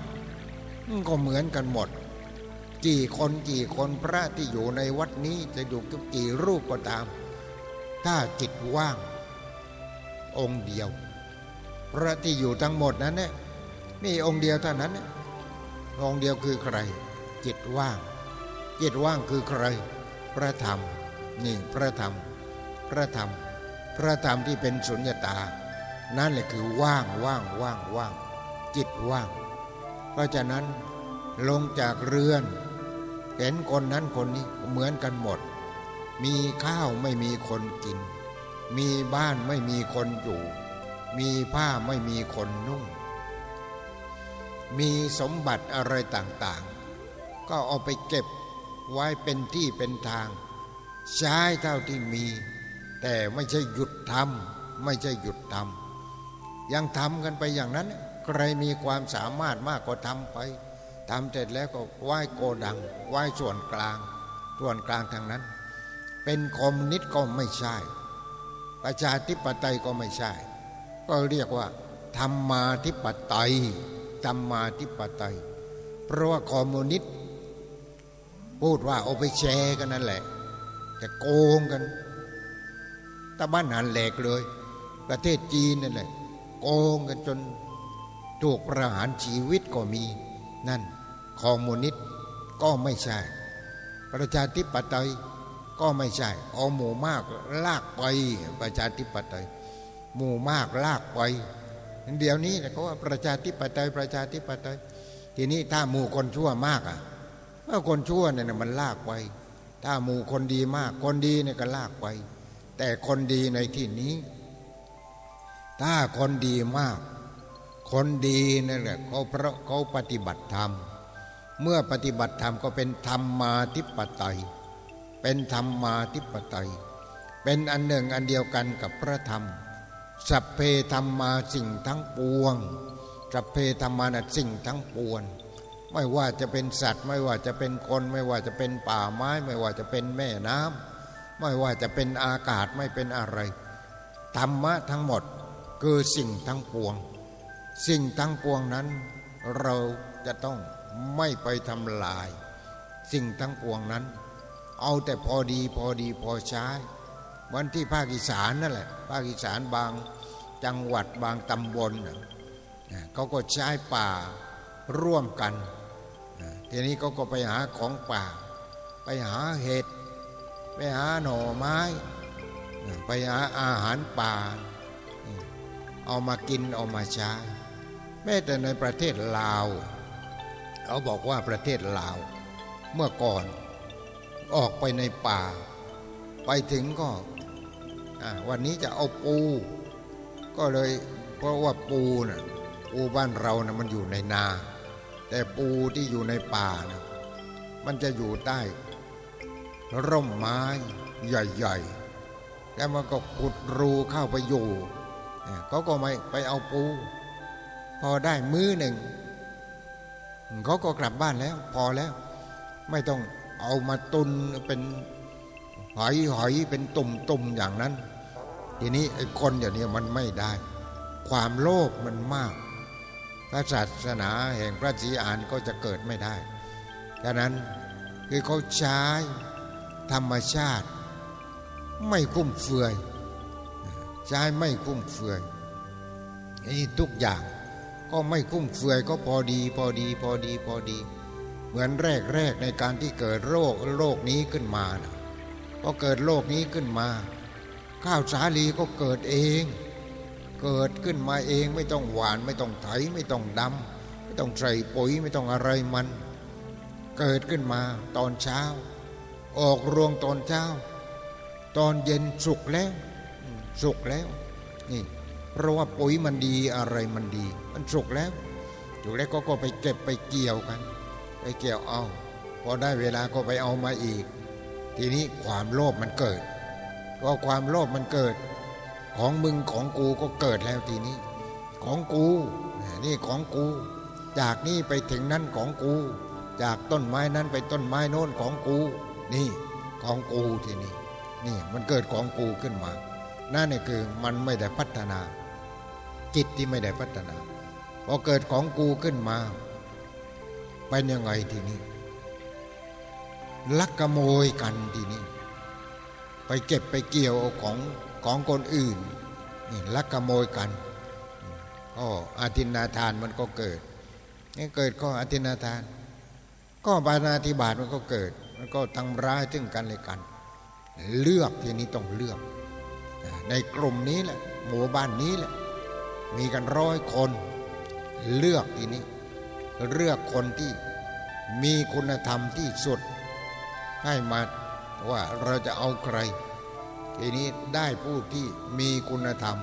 Speaker 1: ก็เหมือนกันหมด กี่คนกี่คนพระที่อยู่ในวัดนี้จะอยู่กับกี่รูปก็ตาม ถ้าจิตว่าง องค์เดียว พระที่อยู่ทั้งหมดนั้นเนี่ยมีองค์เดียวเท่านั้น องค์เดียวคือใคร จิตว่าง จิตว่างคือใคร พระธรรมนี่พระธรรม พระธรรม พระธรรมที่เป็นสุญญตา นั่นแหละคือว่างว่างว่างว่าง จิตว่าง เพราะฉะนั้นลงจากเรือน เห็นคนนั้นคนนี้เหมือนกันหมด มีข้าวไม่มีคนกิน มีบ้านไม่มีคนอยู่ มีผ้าไม่มีคนนุ่ง มีสมบัติอะไรต่างๆ ก็เอาไปเก็บ ไว้เป็นที่เป็นทาง ใช้เท่าที่มี แต่ไม่ใช่หยุดทำไม่ใช่หยุดทำยังทำกันไปอย่างนั้น ใครมีความสามารถมากก็ทำไปทำเสร็จแล้วก็ไหว้โกดังไหว้ส่วนกลาง ส่วนกลางทางนั้น เป็นคอมนิสต์ก็ไม่ใช่ ประชาธิปไตยก็ไม่ใช่ ก็เรียกว่าธรรมาธิปไตยธรรมาธิปไตย เพราะว่าคอมมิวนิสต์ พูดว่าเอาไปแชร์กันนั่นแหละ จะโกงกันตะบ้านหันแหลกเลย ประเทศจีนนั่นแหละ โกงกันจนถูกประหารชีวิตก็มี นั่นคอมมิวนิสต์ก็ไม่ใช่ ประชาธิปไตยก็ไม่ใช่ เอาหมู่มากลากไปประชาธิปไตย หมู่มากลากไปเดี๋ยวนี้เขาว่าประชาธิปไตยประชาธิปไตยทีนี้ถ้าหมู่คนชั่วมากอะ เมื่อคนชั่วเนี่ยมันลากไปถ้าหมู่คนดีมาก คนดีเนี่ยก็ลากไปแต่คนดีในที่นี้ ถ้าคนดีมาก คนดีนั่นแหละเขาเพราะเขาปฏิบัติธรรม เมื่อปฏิบัติธรรมก็เป็นธรรมมาธิปไตย เป็นธรรมมาธิปไตย เป็นอันหนึ่งอันเดียวกันกับพระธรรม สัพเพธรรมาสิ่งทั้งปวง สัพเพธรรมานะสิ่งทั้งปวง ไม่ว่าจะเป็นสัตว์ ไม่ว่าจะเป็นคน ไม่ว่าจะเป็นป่าไม้ ไม่ว่าจะเป็นแม่น้ำไม่ว่าจะเป็นอากาศไม่เป็นอะไรธรรมะทั้งหมดคือสิ่งทั้งปวง สิ่งทั้งปวงนั้น เราจะต้องไม่ไปทำลาย สิ่งทั้งปวงนั้น เอาแต่พอดีพอดีพอใช้วันที่ภาคอีสานนั่นแหละภาคอีสานบางจังหวัดบางตำบลเขาก็ใช้ป่าร่วมกัน ทีนี้เขาก็ไปหาของป่า ไปหาเห็ด ไปหาหน่อไม้ ไปหาอาหารป่า เอามากินเอามาใช้แม้แต่ในประเทศลาว เขาบอกว่าประเทศลาว เมื่อก่อนออกไปในป่า ไปถึงก็วันนี้จะเอาปู ก็เลยเพราะว่าปูนะ่ะปูบ้านเรานะ่ะมันอยู่ในนา แต่ปูที่อยู่ในป่านะมันจะอยู่ใต้ ร่มไม้ใหญ่ๆ แล้วมันก็ขุดรูเข้าไปอยู่เขาก็ไม่ไปเอาปู พอได้มื้อหนึ่งเขาก็กลับบ้านแล้ว พอแล้ว ไม่ต้องเอามาตุนเป็นหอยหอยเป็นตุ่มตุ่มอย่างนั้น ทีนี้ไอ้คนอย่างนี้มันไม่ได้ ความโลภมันมาก ระศาสนาแห่งพระศรีอานก็จะเกิดไม่ได้ดังนั้นคือเขาใช้ธรรมชาติ ไม่คุ้มเฟือยใช้ไม่คุ้มเฟือยนี่ทุกอย่างก็ไม่คุ้มเฟือยก็พอดีพอดีพอดีพอดี เหมือนแรกแรกในการที่เกิดโรคโรคนี้ขึ้นมานะพอเกิดโรคนี้ขึ้นมา ข้าวสาลีก็เกิดเอง เกิดขึ้นมาเองไม่ต้องหวานไม่ต้องไถไม่ต้องดำไม่ต้องใส่ปุ๋ยไม่ต้องอะไรมัน เกิดขึ้นมาตอนเช้า ออกรวงตอนเช้า ตอนเย็นสุกแล้ว สุกแล้วนี่เพราะว่าปุ๋ยมันดีอะไรมันดี มันสุกแล้วสุกแล้วก็ก็ไปเก็บไปเกี่ยวกัน ไปเกี่ยวเอาพอได้เวลาก็ไปเอามาอีก ทีนี้ความโลภมันเกิดก็ความโลภมันเกิด ของมึงของกูก็เกิดแล้วทีนี้ ของกูนี่ของกู จากนี่ไปถึงนั่นของกู จากต้นไม้นั้นไปต้นไม้โน้นของกู นี่ของกูทีนี้นี่มันเกิดของกูขึ้นมา นั่นนี่คือมันไม่ได้พัฒนา จิตที่ไม่ได้พัฒนาพอเกิดของกูขึ้นมาเป็นยังไงทีนี้ ลักขโมยกันทีนี้ ไปเก็บไปเกี่ยวของ ของคนอื่นนี่ลักขโมยกัน ก็อาทินนาทานมันก็เกิดนี่เกิดก็อาทินนาทาน ก็บานาธิบาตมันก็เกิด มันก็ทำร้ายถึงกันเลยกัน เลือกทีนี้ต้องเลือก ในกลุ่มนี้แหละหมู่บ้านนี้แหละ มีกันร้อยคน เลือกทีนี้ เลือกคนที่มีคุณธรรมที่สุด ให้มาว่าเราจะเอาใคร ทีนี้ได้ผู้ที่มีคุณธรรม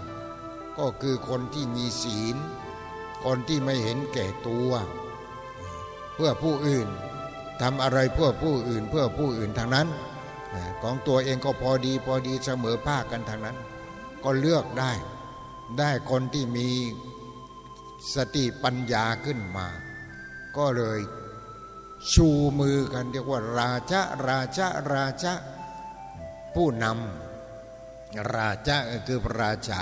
Speaker 1: ก็คือคนที่มีศีล คนที่ไม่เห็นแก่ตัว เพื่อผู้อื่นทำอะไรเพื่อผู้อื่นเพื่อผู้อื่นทางนั้น ของตัวเองก็พอดีพอดีเสมอภาคกันทางนั้น ก็เลือกได้ ได้คนที่มีสติปัญญาขึ้นมา ก็เลยชูมือกันเรียกว่าราชาราชาราชาผู้นำ ราชาคือพระราชา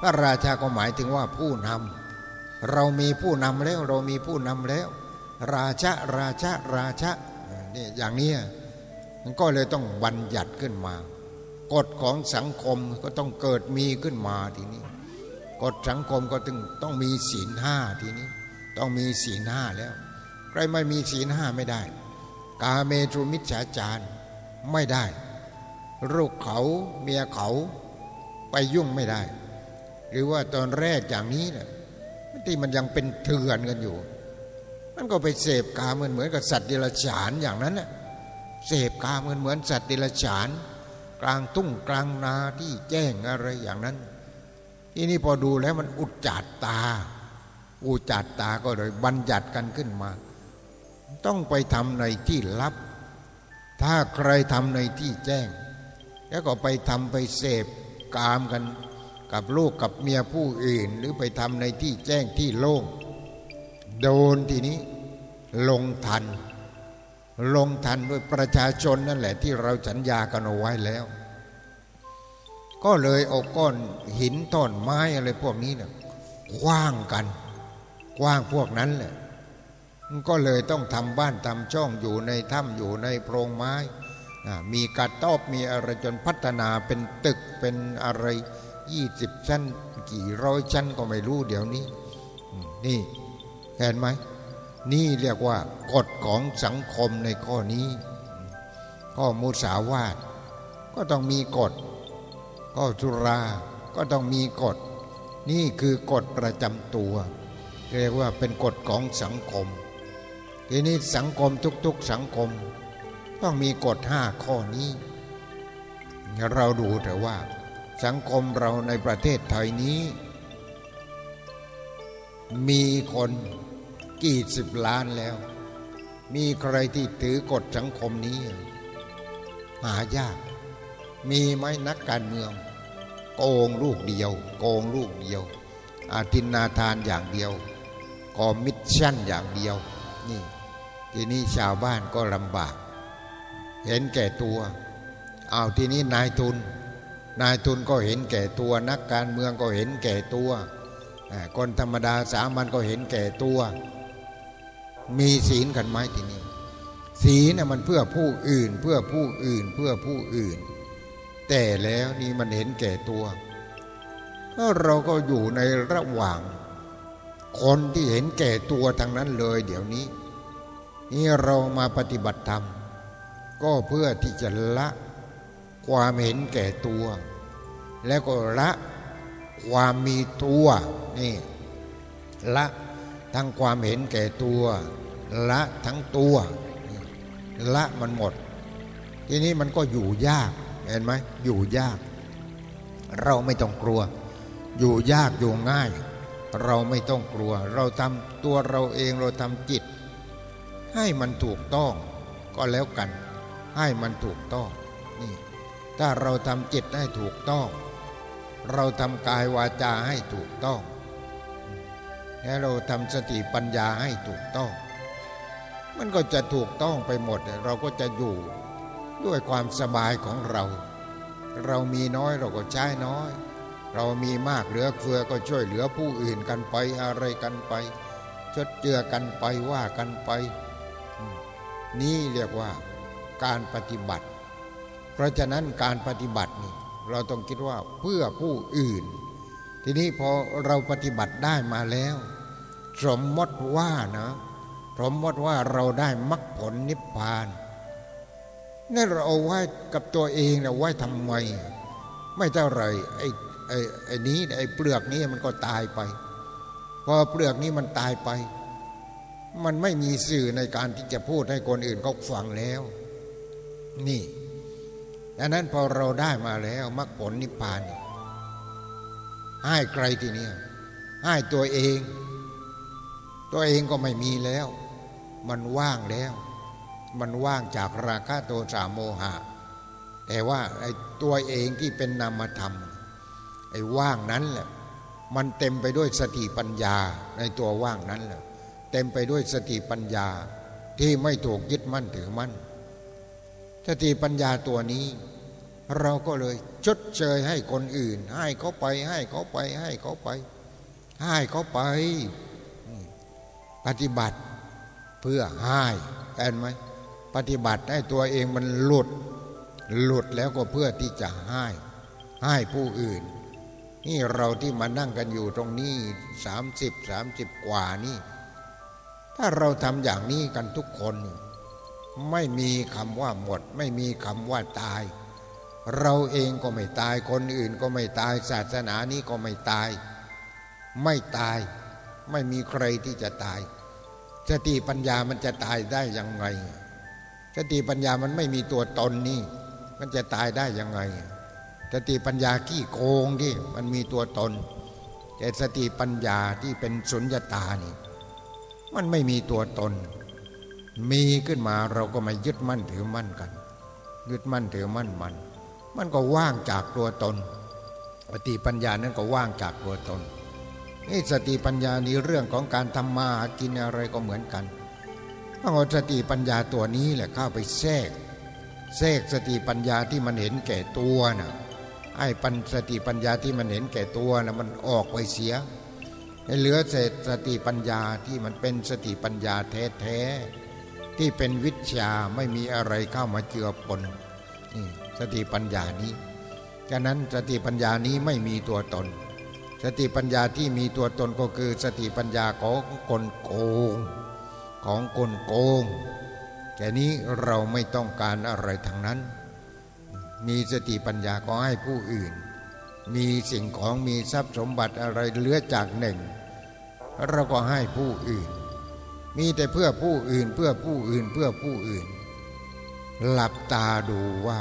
Speaker 1: พระราชาก็หมายถึงว่าผู้นำเรามีผู้นำแล้วเรามีผู้นำแล้ว ราชาราชาราชานี่อย่างนี้มันก็เลยต้องบัญญัติขึ้นมา กฎของสังคมก็ต้องเกิดมีขึ้นมาทีนี้ กฎสังคมก็ต้องต้องมีศีลห้าทีนี้ ต้องมีศีลห้าแล้ว ใครไม่มีศีลห้าไม่ได้ กาเมตรุมิจฉาจารไม่ได้ ลูกเขาเมียเขาไปยุ่งไม่ได้ หรือว่าตอนแรกอย่างนี้นี่ยที่มันยังเป็นเถื่อนกันอยู่ มันก็ไปเสพกาเหมือนเหมือนกับสัตว์เดรัจฉานอย่างนั้นนะเสพกาเหมือนเหมือนสัตว์เดรัจฉาน กลางตุ้งกลางนาที่แจ้งอะไรอย่างนั้น ทีนี้พอดูแล้วมันอุจจาดตา อุจจาดตาก็เลยบัญญัติกันขึ้นมา ต้องไปทำในที่ลับ ถ้าใครทำในที่แจ้ง แล้วก็ไปทำไปเสพกามกัน กับลูกกับเมียผู้อื่น หรือไปทำในที่แจ้งที่โล่งโดนทีนี้ลงทัน ลงทันด้วยประชาชนนั่นแหละที่เราสัญญากันเอาไว้แล้ว ก็เลยเอาก้อนหินต้นไม้อะไรพวกนี้เนี่ยคว้างกันคว้างพวกนั้นแหละก็เลยต้องทำบ้านทำช่องอยู่ในถ้ำอยู่ในโพรงไม้ มีกระต๊อบมีอะไรจนพัฒนาเป็นตึกเป็นอะไรยี่สิบชั้น กี่ร้อยชั้นก็ไม่รู้เดี๋ยวนี้ นี่เห็นไหม นี่เรียกว่ากฎของสังคมในข้อนี้ก็มุสาวาทก็ต้องมีกฎ ก็สุราก็ต้องมีกฎ นี่คือกฎประจำตัว เรียกว่าเป็นกฎของสังคม ทีนี้สังคมทุกๆสังคม ต้องมีกฎห้าข้อนี้ เราดูเถอะว่า สังคมเราในประเทศไทยนี้ มีคนกี่สิบล้านแล้ว มีใครที่ถือกฎสังคมนี้ หายาก มีไหมนักการเมือง โกงลูกเดียว โกงลูกเดียว อาทินนาทานอย่างเดียวกอมมิชชั่นอย่างเดียว นี่ ทีนี้ชาวบ้านก็ลำบาก เห็นแก่ตัวเอาทีนี้นายทุน นายทุนก็เห็นแก่ตัว นักการเมืองก็เห็นแก่ตัวคนธรรมดาสามัญก็เห็นแก่ตัว มีศีลกันไหมทีนี้ศีลน่ะมันเพื่อผู้อื่นเพื่อผู้อื่นเพื่อผู้อื่น แต่แล้วนี่มันเห็นแก่ตัวก็เราก็อยู่ในระหว่าง คนที่เห็นแก่ตัวทั้งนั้นเลย เดี๋ยวนี้ นี่เรามาปฏิบัติธรรม ก็เพื่อที่จะละความเห็นแก่ตัว แล้วก็ละความมีตัวนี่ละทั้งความเห็นแก่ตัว ละทั้งตัวละมันหมด ทีนี้มันก็อยู่ยากเห็นไหมอยู่ยาก เราไม่ต้องกลัว อยู่ยากอยู่ง่าย เราไม่ต้องกลัว เราทำตัวเราเองเราทำจิต ให้มันถูกต้องก็แล้วกัน ให้มันถูกต้องนี่ถ้าเราทำจิตให้ถูกต้อง เราทำกายวาจาให้ถูกต้องแล้วเราทำสติปัญญาให้ถูกต้อง มันก็จะถูกต้องไปหมด เราก็จะอยู่ด้วยความสบายของเรา เรามีน้อยเราก็ใช้น้อย เรามีมากเหลือเฟือก็ช่วยเหลือผู้อื่นกันไปอะไรกันไป ชดเจือกันไปว่ากันไป นี่เรียกว่า การปฏิบัติ เพราะฉะนั้นการปฏิบัตินี่เราต้องคิดว่าเพื่อผู้อื่น ทีนี้พอเราปฏิบัติได้มาแล้ว สมมติว่านะสมมติว่าเราได้มรรคผลนิพพานนี่เราเอาไว้กับตัวเองเราไว้ทำไม ไม่เท่าไรไอ้ไอ้ไอ้นี้ไอ้เปลือกนี้มันก็ตายไป พอเปลือกนี้มันตายไป มันไม่มีสื่อในการที่จะพูดให้คนอื่นเขาฟังแล้ว นี่ดังนั้นพอเราได้มาแล้วมรรคผลนิพพานให้ใครทีเนี้ยให้ตัวเอง ตัวเองก็ไม่มีแล้ว มันว่างแล้ว มันว่างจากราคะโทสะโมหะ แต่ว่าไอ้ตัวเองที่เป็นนามธรรม ไอ้ว่างนั้นแหละมันเต็มไปด้วยสติปัญญาในตัวว่างนั้นแหละเต็มไปด้วยสติปัญญาที่ไม่ถูกยึดมั่นถือมั่น สติปัญญาตัวนี้ เราก็เลยชดเชยให้คนอื่น ให้เขาไปให้เขาไปให้เขาไป ให้เขาไป ปฏิบัติเพื่อให้เห็นไหมปฏิบัติให้ตัวเองมันหลุด หลุดแล้วก็เพื่อที่จะให้ ให้ผู้อื่น นี่เราที่มานั่งกันอยู่ตรงนี้สามสิบสามสิบกว่านี่ ถ้าเราทำอย่างนี้กันทุกคน ไม่มีคำว่าหมด ไม่มีคำว่าตาย เราเองก็ไม่ตายคนอื่นก็ไม่ตายศาสนานี้ก็ไม่ตาย ไม่ตาย ไม่มีใครที่จะตาย สติปัญญามันจะตายได้ยังไง สติปัญญามันไม่มีตัวตนนี่ มันจะตายได้ยังไง สติปัญญาขี้โกงที่มันมีตัวตน แต่สติปัญญาที่เป็นสุญญตานี่ มันไม่มีตัวตน มีขึ้นมาเราก็ม่ยึดมั่นถือมั่นกัน ยึดมั่นถือมั่นมัน มันก็ว่างจากตัวตนสติปัญญานั้นก็ว่างจากตัวตนนี่สติปัญญานี้เรื่องของการทำมาหากินอะไรก็เหมือนกันต้องเอาสติปัญญาตัวนี้แหละเข้าไปแทรกแทรกสติปัญญาที่มันเห็นแก่ตัวนะ่ะไอ้ปัญสติปัญญาที่มันเห็นแก่ตัวนะ่ะมันออกไปเสียให้เหลือเศษสติปัญญาที่มันเป็นสติปัญญาแท้ๆ ที่เป็นวิชาไม่มีอะไรเข้ามาเจือปนนี่สติปัญญานี้ฉะนั้นสติปัญญานี้ไม่มีตัวตน สติปัญญาที่มีตัวตนก็คือสติปัญญาของคนโกง ของคนโกงแค่นี้เราไม่ต้องการอะไรทางนั้น มีสติปัญญาก็ให้ผู้อื่น มีสิ่งของมีทรัพย์สมบัติอะไรเหลือจากหนึ่งเราก็ให้ผู้อื่น มีแต่เพื่อผู้อื่นเพื่อผู้อื่นเพื่อผู้อื่น หลับตาดูว่า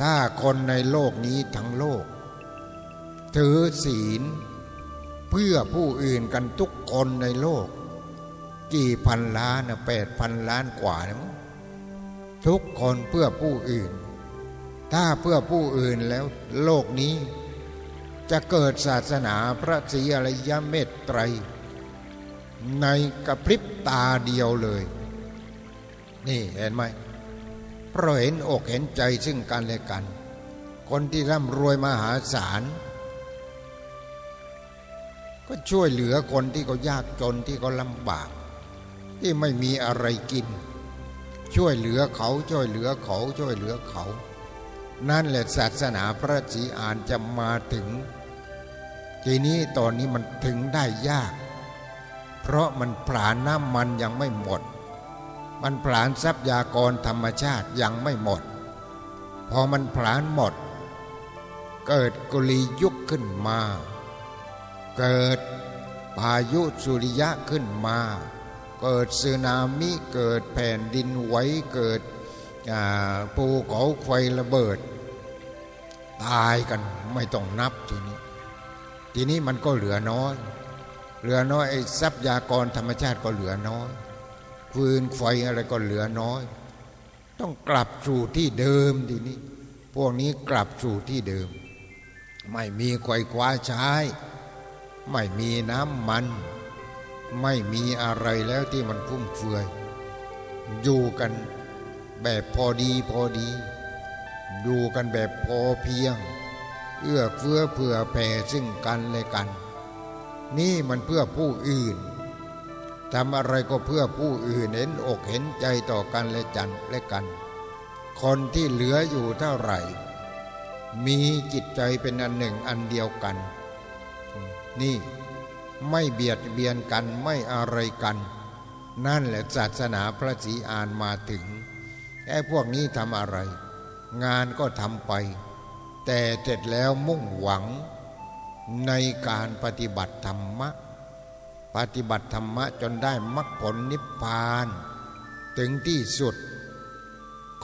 Speaker 1: ถ้าคนในโลกนี้ทั้งโลก ถือศีล เพื่อผู้อื่นกันทุกคนในโลก กี่พันล้านแปดพันล้านกว่านะมั้งทุกคนเพื่อผู้อื่น ถ้าเพื่อผู้อื่นแล้วโลกนี้ จะเกิดศาสนาพระศรีอริยเมตไตร ในกระพริบตาเดียวเลย นี่เห็นไหมเพราะเห็นอกเห็นใจซึ่งกันและกัน คนที่ร่ำรวยมหาศาล ก็ช่วยเหลือคนที่เขายากจนที่เขาลำบาก ที่ไม่มีอะไรกิน ช่วยเหลือเขาช่วยเหลือเขาช่วยเหลือเขา นั่นแหละศาสนาพระศรีอานจะมาถึง ทีนี้ตอนนี้มันถึงได้ยาก เพราะมันผลาญน้ำมันยังไม่หมด มันผลาญทรัพยากรธรรมชาติยังไม่หมด พอมันผลาญหมด เกิดกุลียุคขึ้นมา เกิดพายุสุริยะขึ้นมา เกิดสึนามิเกิดแผ่นดินไหวเกิดภูเขาไฟระเบิด ตายกันไม่ต้องนับทีนี้ ทีนี้มันก็เหลือน้อย เหลือน้อยไอ้ทรัพยากรธรรมชาติก็เหลือน้อยฟืนไฟอะไรก็เหลือน้อย ต้องกลับสู่ที่เดิมทีนี้ พวกนี้กลับสู่ที่เดิม ไม่มีไยคว้าใช้ ไม่มีน้ำมัน ไม่มีอะไรแล้วที่มันฟุ่มเฟือย อยู่กันแบบพอดีพอดีพอยู่กันแบบพอเพียง เอื้อเฟื้อเผื่อแผ่ซึ่งกันและกัน นี่มันเพื่อผู้อื่นทำอะไรก็เพื่อผู้อื่นเห็นอกเห็นใจต่อกันและจันและกัน คนที่เหลืออยู่เท่าไหร่ มีจิตใจเป็นอันหนึ่งอันเดียวกัน นี่ไม่เบียดเบียนกันไม่อะไรกัน นั่นแหละศาสนาพระศรีอานมาถึงไอ้พวกนี้ทำอะไร งานก็ทำไป แต่เสร็จแล้วมุ่งหวัง ในการปฏิบัติธรรมะ ปฏิบัติธรรมะจนได้มรรคผลนิพพาน ถึงที่สุด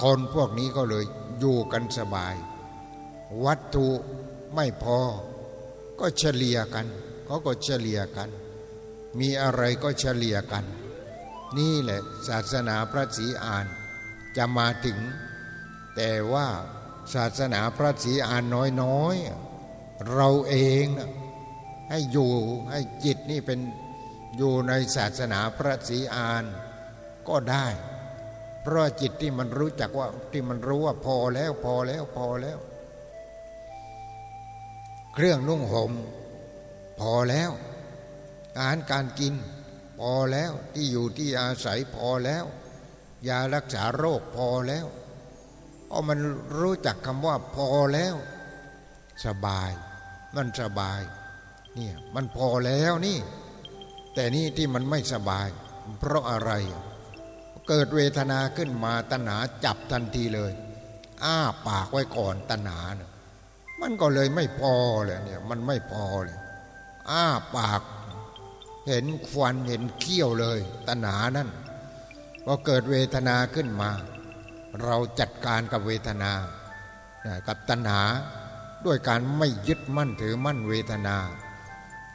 Speaker 1: คนพวกนี้ก็เลยอยู่กันสบาย วัตถุไม่พอ ก็เฉลี่ยกันเขาก็เฉลี่ยกัน มีอะไรก็เฉลี่ยกัน นี่แหละศาสนาพระศรีอานจะมาถึง แต่ว่าศาสนาพระศรีอานน้อยๆ เราเองนะให้อยู่ให้จิตนี่เป็นอยู่ในศาสนาพระศรีอานก็ได้ เพราะจิตที่มันรู้จักว่าที่มันรู้ว่าพอแล้วพอแล้วพอแล้ว เครื่องนุ่งหม่มพอแล้ว อาหารการกิน พอแล้วที่อยู่ที่อาศัยพอแล้ว ยารักษาโรคพอแล้วเพราะมันรู้จักคำว่าพอแล้ว สบาย มันสบายเนี่ยมันพอแล้วนี่ แต่นี่ที่มันไม่สบาย เพราะอะไร เกิดเวทนาขึ้นมาตนาจับทันทีเลย อ้าปากไว้ก่อนตนานะมันก็เลยไม่พอเลยเนี่ยมันไม่พอเลยอ้าปาก เห็นควันเห็นเขี้ยวเลยตนานั่นพอเกิดเวทนาขึ้นมา เราจัดการกับเวทนากับตัณหา ด้วยการไม่ยึดมั่นถือมั่นเวทนา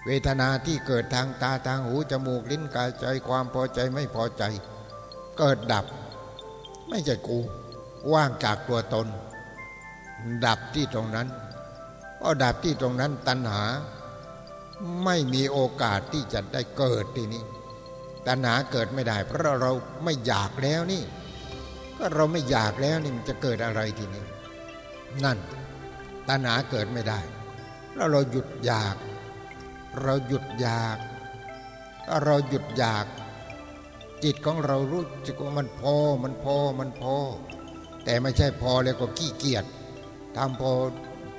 Speaker 1: เวทนาที่เกิดทางตาทางหูจมูกลิ้นกายใจความพอใจไม่พอใจ เกิดดับ ไม่ใช่กู ว่างจากตัวตน ดับที่ตรงนั้นพอดับที่ตรงนั้นตัณหา ไม่มีโอกาสที่จะได้เกิดทีนี้ตัณหาเกิดไม่ได้ เพราะเราไม่อยากแล้วนี่ ก็เราไม่อยากแล้วนี่มันจะเกิดอะไรทีนี้ นั่น ตัณหาเกิดไม่ได้แล้วเราหยุดอยาก เราหยุดอยาก เราหยุดอยาก จิตของเรารู้จักว่ามันพอมันพอมันพอ แต่ไม่ใช่พอแล้วก็ขี้เกียจทำพอ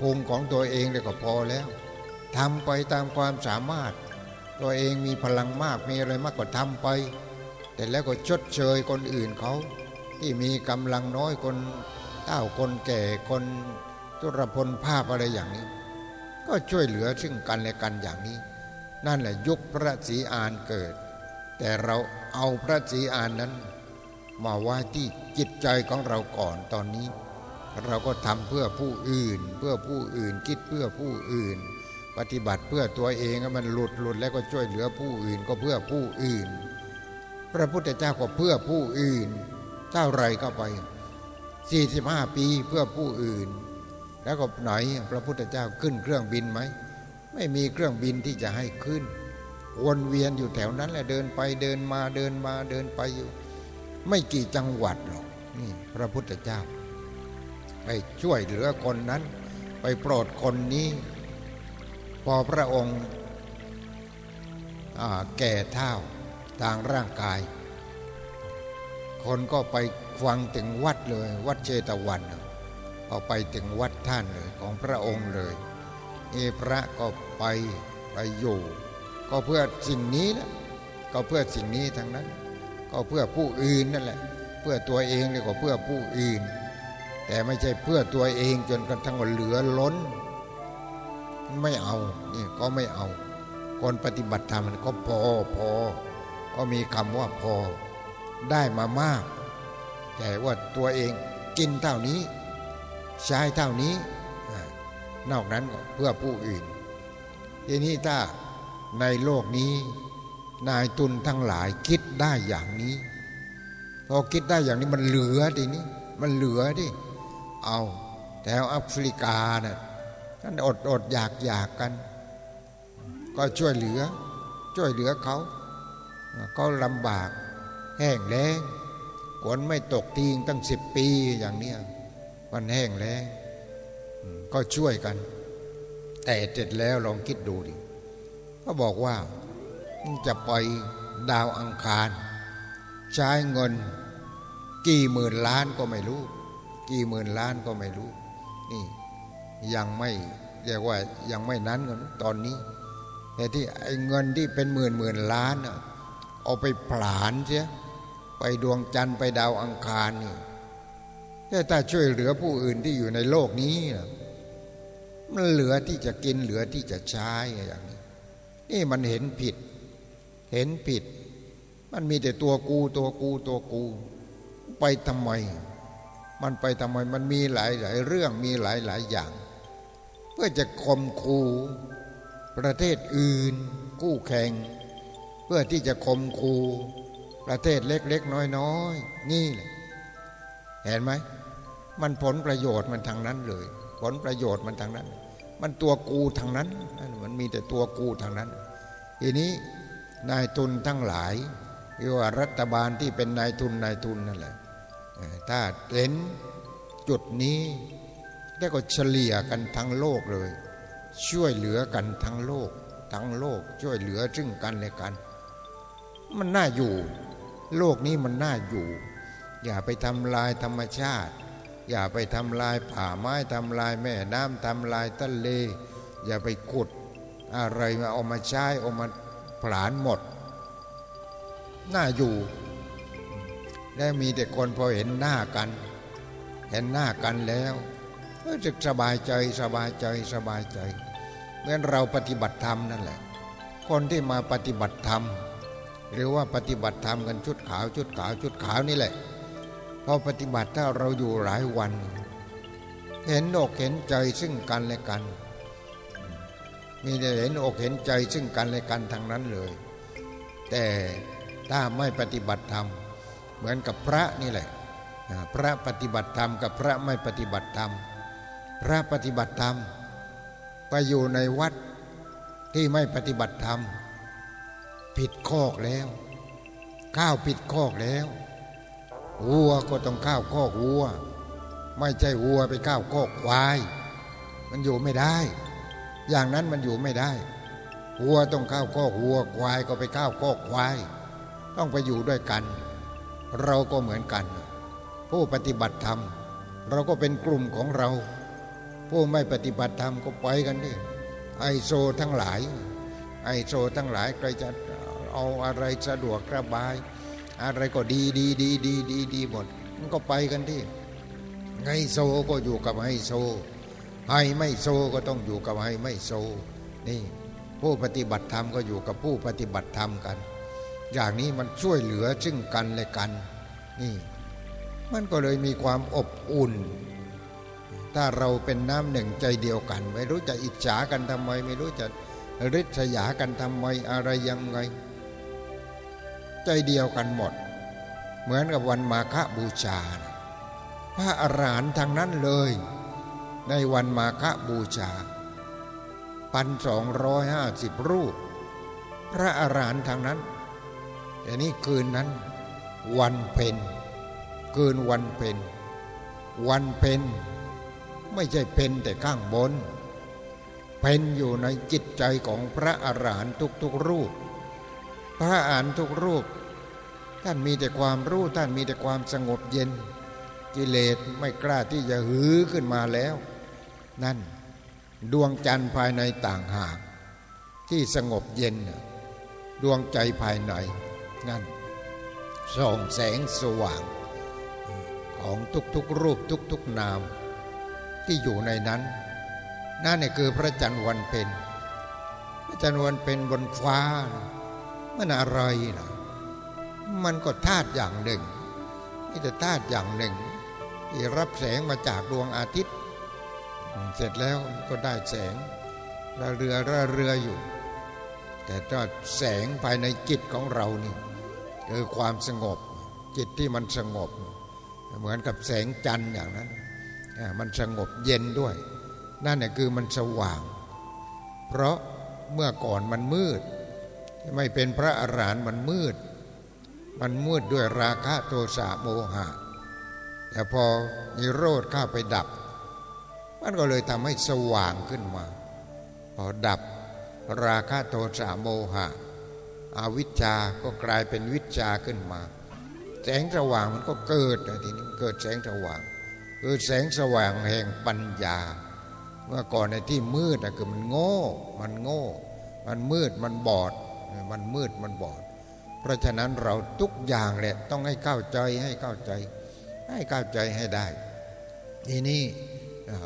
Speaker 1: ภูมิของตัวเองเลยก็พอแล้วทำไปตามความสามารถ ตัวเองมีพลังมากมีอะไรมากก็ทำไป แต่แล้วก็ชดเชยคนอื่นเขา ที่มีกำลังน้อยคนเต้าคนแก่คน ทุรพลภาพอะไรอย่างนี้ ก็ช่วยเหลือซึ่งกันและกันอย่างนี้ นั่นแหละยุคพระศรีอานเกิด แต่เราเอาพระศรีอานนั้น มาไว้ที่จิตใจของเราก่อนตอนนี้ เราก็ทำเพื่อผู้อื่น เพื่อผู้อื่นคิดเพื่อผู้อื่น ปฏิบัติเพื่อตัวเองมันหลุดหลุดแล้วก็ช่วยเหลือผู้อื่นก็เพื่อผู้อื่น พระพุทธเจ้าก็เพื่อผู้อื่นเท่าไรก็ไป45 ปีเพื่อผู้อื่น แล้วก็ไหนพระพุทธเจ้าขึ้นเครื่องบินไหม ไม่มีเครื่องบินที่จะให้ขึ้น วนเวียนอยู่แถวนั้นแหละเดินไปเดินมาเดินมาเดินไปอยู่ ไม่กี่จังหวัดหรอกนี่พระพุทธเจ้า ไปช่วยเหลือคนนั้น ไปโปรดคนนี้ พอพระองค์แก่เท่าทางร่างกาย คนก็ไปฟังถึงวัดเลย วัดเจตวันพ อไปถึงวัดท่านเลยของพระองค์เลยเอพระก็ไปไปอยู่ ก็เพื่อสิ่งนี้นะก็เพื่อสิ่งนี้ทั้งนั้น ก็เพื่อผู้อื่นนั่นแหละ เพื่อตัวเองเลยก็เพื่อผู้อื่น แต่ไม่ใช่เพื่อตัวเองจนกระทั่งเหลือล้น ไม่เอานี่ก็ไม่เอา คนปฏิบัติธรรมก็พอพอ ก็มีคำว่าพอได้มามาก แต่ว่าตัวเองกินเท่านี้ ใช้เท่านี้นอกนั้นเพื่อผู้อื่น ทีนี้ถ้าในโลกนี้นายทุนทั้งหลายคิดได้อย่างนี้พอคิดได้อย่างนี้มันเหลือทีนี้มันเหลือดิเอาแถวแอฟริกานะ่ะท่านอดอดอยากอยากกัน ก็ช่วยเหลือ ช่วยเหลือเขาเขาลำบาก แห้งแล้งฝนไม่ตกทีงตั้งสิบปีอย่างเนี้ย มันแห้งแล้งก็ช่วยกัน แต่เสร็จแล้วลองคิดดูดิก็บอกว่าจะไปดาวอังคาร ใช้เงิน กี่หมื่นล้านก็ไม่รู้ กี่หมื่นล้านก็ไม่รู้ นี่ยังไม่เรียกว่ายังไม่นั้นกันตอนนี้ แต่ที่ไอ้เงินที่เป็นหมื่นหมื่นล้านเอาไปผลาญเสียไปดวงจันทร์ไปดาวอังคารนี่แต่ ถ้าช่วยเหลือผู้อื่นที่อยู่ในโลกนี้ มันเหลือที่จะกินเหลือที่จะใช้อย่างนี้ นี่มันเห็นผิด เห็นผิด มันมีแต่ตัวกูตัวกูตัวกู ไปทำไม มันไปทำไมมันมีหลายหลายเรื่องมีหลายหลายอย่าง เพื่อจะคมคูประเทศอื่น กู้แข่ง เพื่อที่จะคมคูประเทศเล็กๆน้อยๆนี่แหละเห็นไหม มันผลประโยชน์มันทางนั้นเลย ผลประโยชน์มันทางนั้น มันตัวกูทางนั้น มันมีแต่ตัวกูทางนั้น ทีนี้นายทุนทั้งหลายหรือว่ารัฐบาลที่เป็นนายทุนนายทุนนั่นแหละ ถ้าเห็นจุดนี้ได้ก็เฉลี่ยกันทั้งโลกเลย ช่วยเหลือกันทั้งโลก ทั้งโลกช่วยเหลือซึ่งกันและกัน มันน่าอยู่ โลกนี้มันน่าอยู่ อย่าไปทำลายธรรมชาติ อย่าไปทำลายป่าไม้ทำลายแม่น้ำทำลายทะเล อย่าไปขุดอะไรมาเอามาใช้เอามาผลาญหมด น่าอยู่ ได้มีแต่คนพอเห็นหน้ากัน เห็นหน้ากันแล้วก็จะสบายใจสบายใจสบายใจเหมือนเราปฏิบัติธรรมนั่นแหละ คนที่มาปฏิบัติธรรม หรือว่าปฏิบัติธรรมกันชุดขาวชุดขาวชุดขาวนี่แหละ พอปฏิบัติถ้าเราอยู่หลายวัน เห็นอกเห็นใจซึ่งกันและกัน มีแต่เห็นอกเห็นใจซึ่งกันและกันทางนั้นเลย แต่ถ้าไม่ปฏิบัติธรรม เหมือนกับพระนี่แหละ พระปฏิบัติธรรมกับพระไม่ปฏิบัติธรรม พระปฏิบัติธรรมไปอยู่ในวัดที่ไม่ปฏิบัติธรรม ผิดข้อแล้ว ข้าวผิดข้อแล้ว วัวก็ต้องข้าวคอกวัว ไม่ใช่วัวไปข้าวคอกควาย มันอยู่ไม่ได้ อย่างนั้นมันอยู่ไม่ได้ วัวต้องข้าวคอกวัว ควายก็ไปข้าวคอกควาย ต้องไปอยู่ด้วยกัน เราก็เหมือนกัน ผู้ปฏิบัติธรรม เราก็เป็นกลุ่มของเรา ผู้ไม่ปฏิบัติธรรมก็ไปกันดิไอโซทั้งหลาย ไอโซทั้งหลายใครจะเอาอะไรสะดวกระบาย อะไรก็ดีดีดีดีดีดีหมดมันก็ไปกันที่ไงโซก็อยู่กับไฮโซไฮไม่โซก็ต้องอยู่กับไฮไม่โซ นี่ ผู้ปฏิบัติธรรมก็อยู่กับผู้ปฏิบัติธรรมกัน อย่างนี้มันช่วยเหลือซึ่งกันและกัน นี่ มันก็เลยมีความอบอุ่น ถ้าเราเป็นน้ำหนึ่งใจเดียวกัน ไม่รู้จะอิจฉากันทำไม ไม่รู้จะริษยากันทำไมอะไรยังไง ใจเดียวกันหมด เหมือนกับวันมาฆบูชา พระอรหันต์ทางนั้นเลย ในวันมาฆบูชาพันสองร้อยห้าสิบรูป พระอรหันต์ทางนั้นแต่นี้คืนนั้น วันเพ็ญคืนวันเพ็ญวันเพ็ญไม่ใช่เพ็ญแต่ข้างบน เพ็ญอยู่ในจิตใจของพระอรหันต์ทุกๆรูป พระอ่านทุกรูป ท่านมีแต่ความรู้ท่านมีแต่ความสงบเย็น กิเลสไม่กล้าที่จะหือขึ้นมาแล้ว นั่นดวงจันทร์ภายในต่างหาก ที่สงบเย็น ดวงใจภายในนั่นส่องแสงสว่างของทุกๆรูปทุกๆนาม ที่อยู่ในนั้นนั่นคือพระจันทร์วันเพ็ญพระจันทร์วันเพ็ญบนฟ้า มันอะไรนะมันก็ธาตุอย่างหนึ่งนี่แต่ธาตุอย่างหนึ่งที่รับแสงมาจากดวงอาทิตย์ เสร็จแล้วก็ได้แสงระเรือระเรืออยู่ แต่ถ้าแสงภายในจิตของเรานี่คือความสงบจิตที่มันสงบ เหมือนกับแสงจันทร์อย่างนั้น มันสงบเย็นด้วย นั่นแหละคือมันสว่าง เพราะเมื่อก่อนมันมืด ไม่เป็นพระอรหันต์มันมืด มันมืดด้วยราคะโทสะโมหะ แต่พอนิโรธเข้าไปดับ มันก็เลยทำให้สว่างขึ้นมา พอดับราคะโทสะโมหะอาวิชชาก็กลายเป็นวิชาขึ้นมา แสงสว่างมันก็เกิดทีนี้เกิดแสงสว่าง คือแสงสว่างแห่งปัญญา เมื่อก่อนในที่มืดนะคือมันโง่ มันโง่ มันมืดมันบอด มันมืดมันบอด เพราะฉะนั้นเราทุกอย่างแหละต้องให้เข้าใจให้เข้าใจ ให้เข้าใจให้ได้ ทีนี้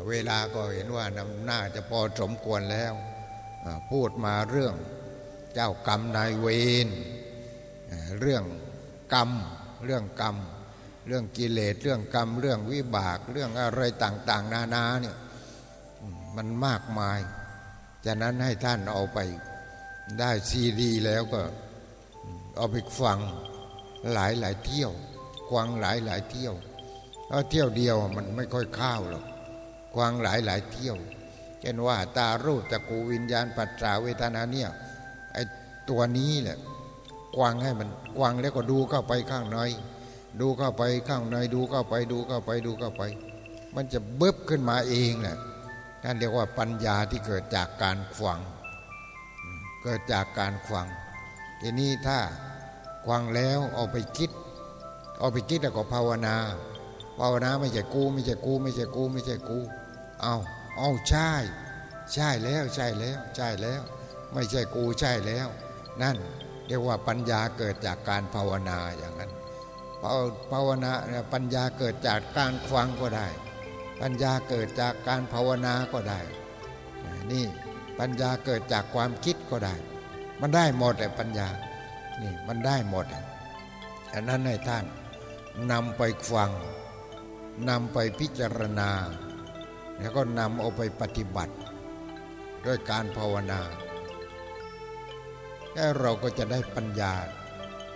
Speaker 1: เวลาก็เห็นว่านำหน้าจะพอสมควรแล้ว พูดมาเรื่องเจ้ากรรมนายเวรเรื่องกรรม เรื่องกรรม เรื่องกิเลสเรื่องกรรม เรื่องวิบาก เรื่องอะไรต่าง ๆ นานาเนี่ยมันมากมาย ฉะนั้นให้ท่านเอาไป ได้ซีดีแล้วก็เอาไปฟังหลายหลายเที่ยวกวางหลายหลายเที่ยวเพราเที่ยวเดียวมันไม่ค่อยข้าวหรอกกวางหลายหลายเที่ยวเช่นว่าตารูปจักูวิญญาณปัจจาเวทนาเนี่ยไอตัวนี้แหละกวางให้มันกวางแล้วก็ดูเข้าไปข้างในดูเข้าไปข้างในดูเข้าไปดูเข้าไปดูเข้าไป มันจะเบิบขึ้นมาเองแหละนั่นเรียกว่าปัญญาที่เกิดจากการฟัง กิดจากการฟัง ทีนี้ถ้าฟังแล้วเอาไปคิด เอาไปคิดแล้วก็ภาวนา ภาวนาไม่ใช่กู ไม่ใช่กู ไม่ใช่กู ไม่ใช่กู เอาเอาใช่ ใช่แล้วใช่แล้ว ใช่แล้ว ไม่ใช่กูใช่แล้ว นั่นเรียกว่าปัญญาเกิดจากการภาวนาอย่างนั้นภาวนาปัญญาเกิดจากการฟังก็ได้ ปัญญาเกิดจากการภาวนาก็ได้ นี่ ปัญญาเกิดจากความคิดก็ได้ มันได้หมดแต่ปัญญา นี่มันได้หมดอันนั้นให้ท่านนำไปฟังนำไปพิจารณา แล้วก็นำเอาไปปฏิบัติ ด้วยการภาวนาแล้วเราก็จะได้ปัญญา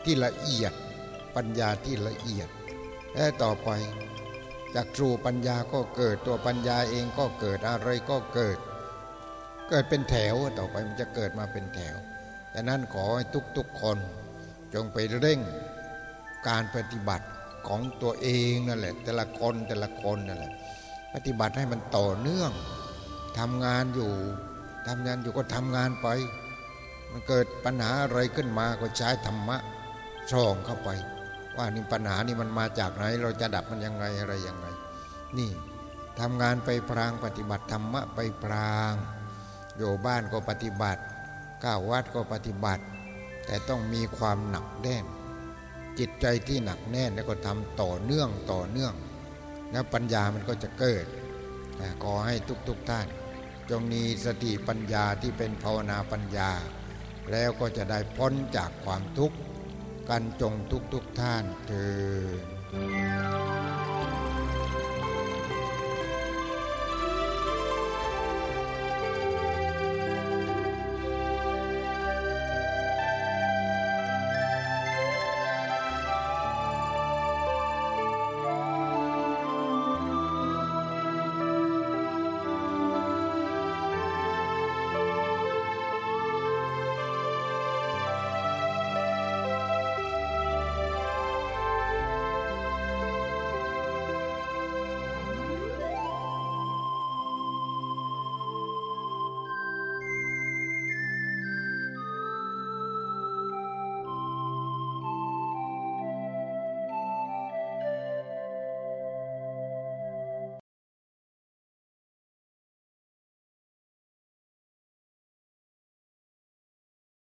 Speaker 1: ที่ละเอียด ปัญญาที่ละเอียดและต่อไปจากครูปัญญาก็เกิดตัวปัญญาเองก็เกิดอะไรก็เกิด เกิดเป็นแถวต่อไปมันจะเกิดมาเป็นแถวดังนั้นขอให้ทุกๆคนจงไปเร่งการปฏิบัติของตัวเองนั่นแหละ แต่ละคนแต่ละคนนั่นแหละ ปฏิบัติให้มันต่อเนื่องทำงานอยู่ทำงานอยู่ก็ทำงานไป มันเกิดปัญหาอะไรขึ้นมาก็ใช้ธรรมะช่องเข้าไป ว่านี่ปัญหานี่มันมาจากไหน เราจะดับมันยังไงอะไรยังไง นี่ทำงานไปพรางปฏิบัติธรรมะไปพราง อยู่บ้านก็ปฏิบัติก้าววัดก็ปฏิบัติ แต่ต้องมีความหนักแน่น จิตใจที่หนักแน่นแล้วก็ทำต่อเนื่องต่อเนื่อง แล้วปัญญามันก็จะเกิดขอให้ทุกๆทท่าน จงมีสติปัญญาที่เป็นภาวนาปัญญา แล้วก็จะได้พ้นจากความทุกข์กันจงทุกๆทท่านเถิด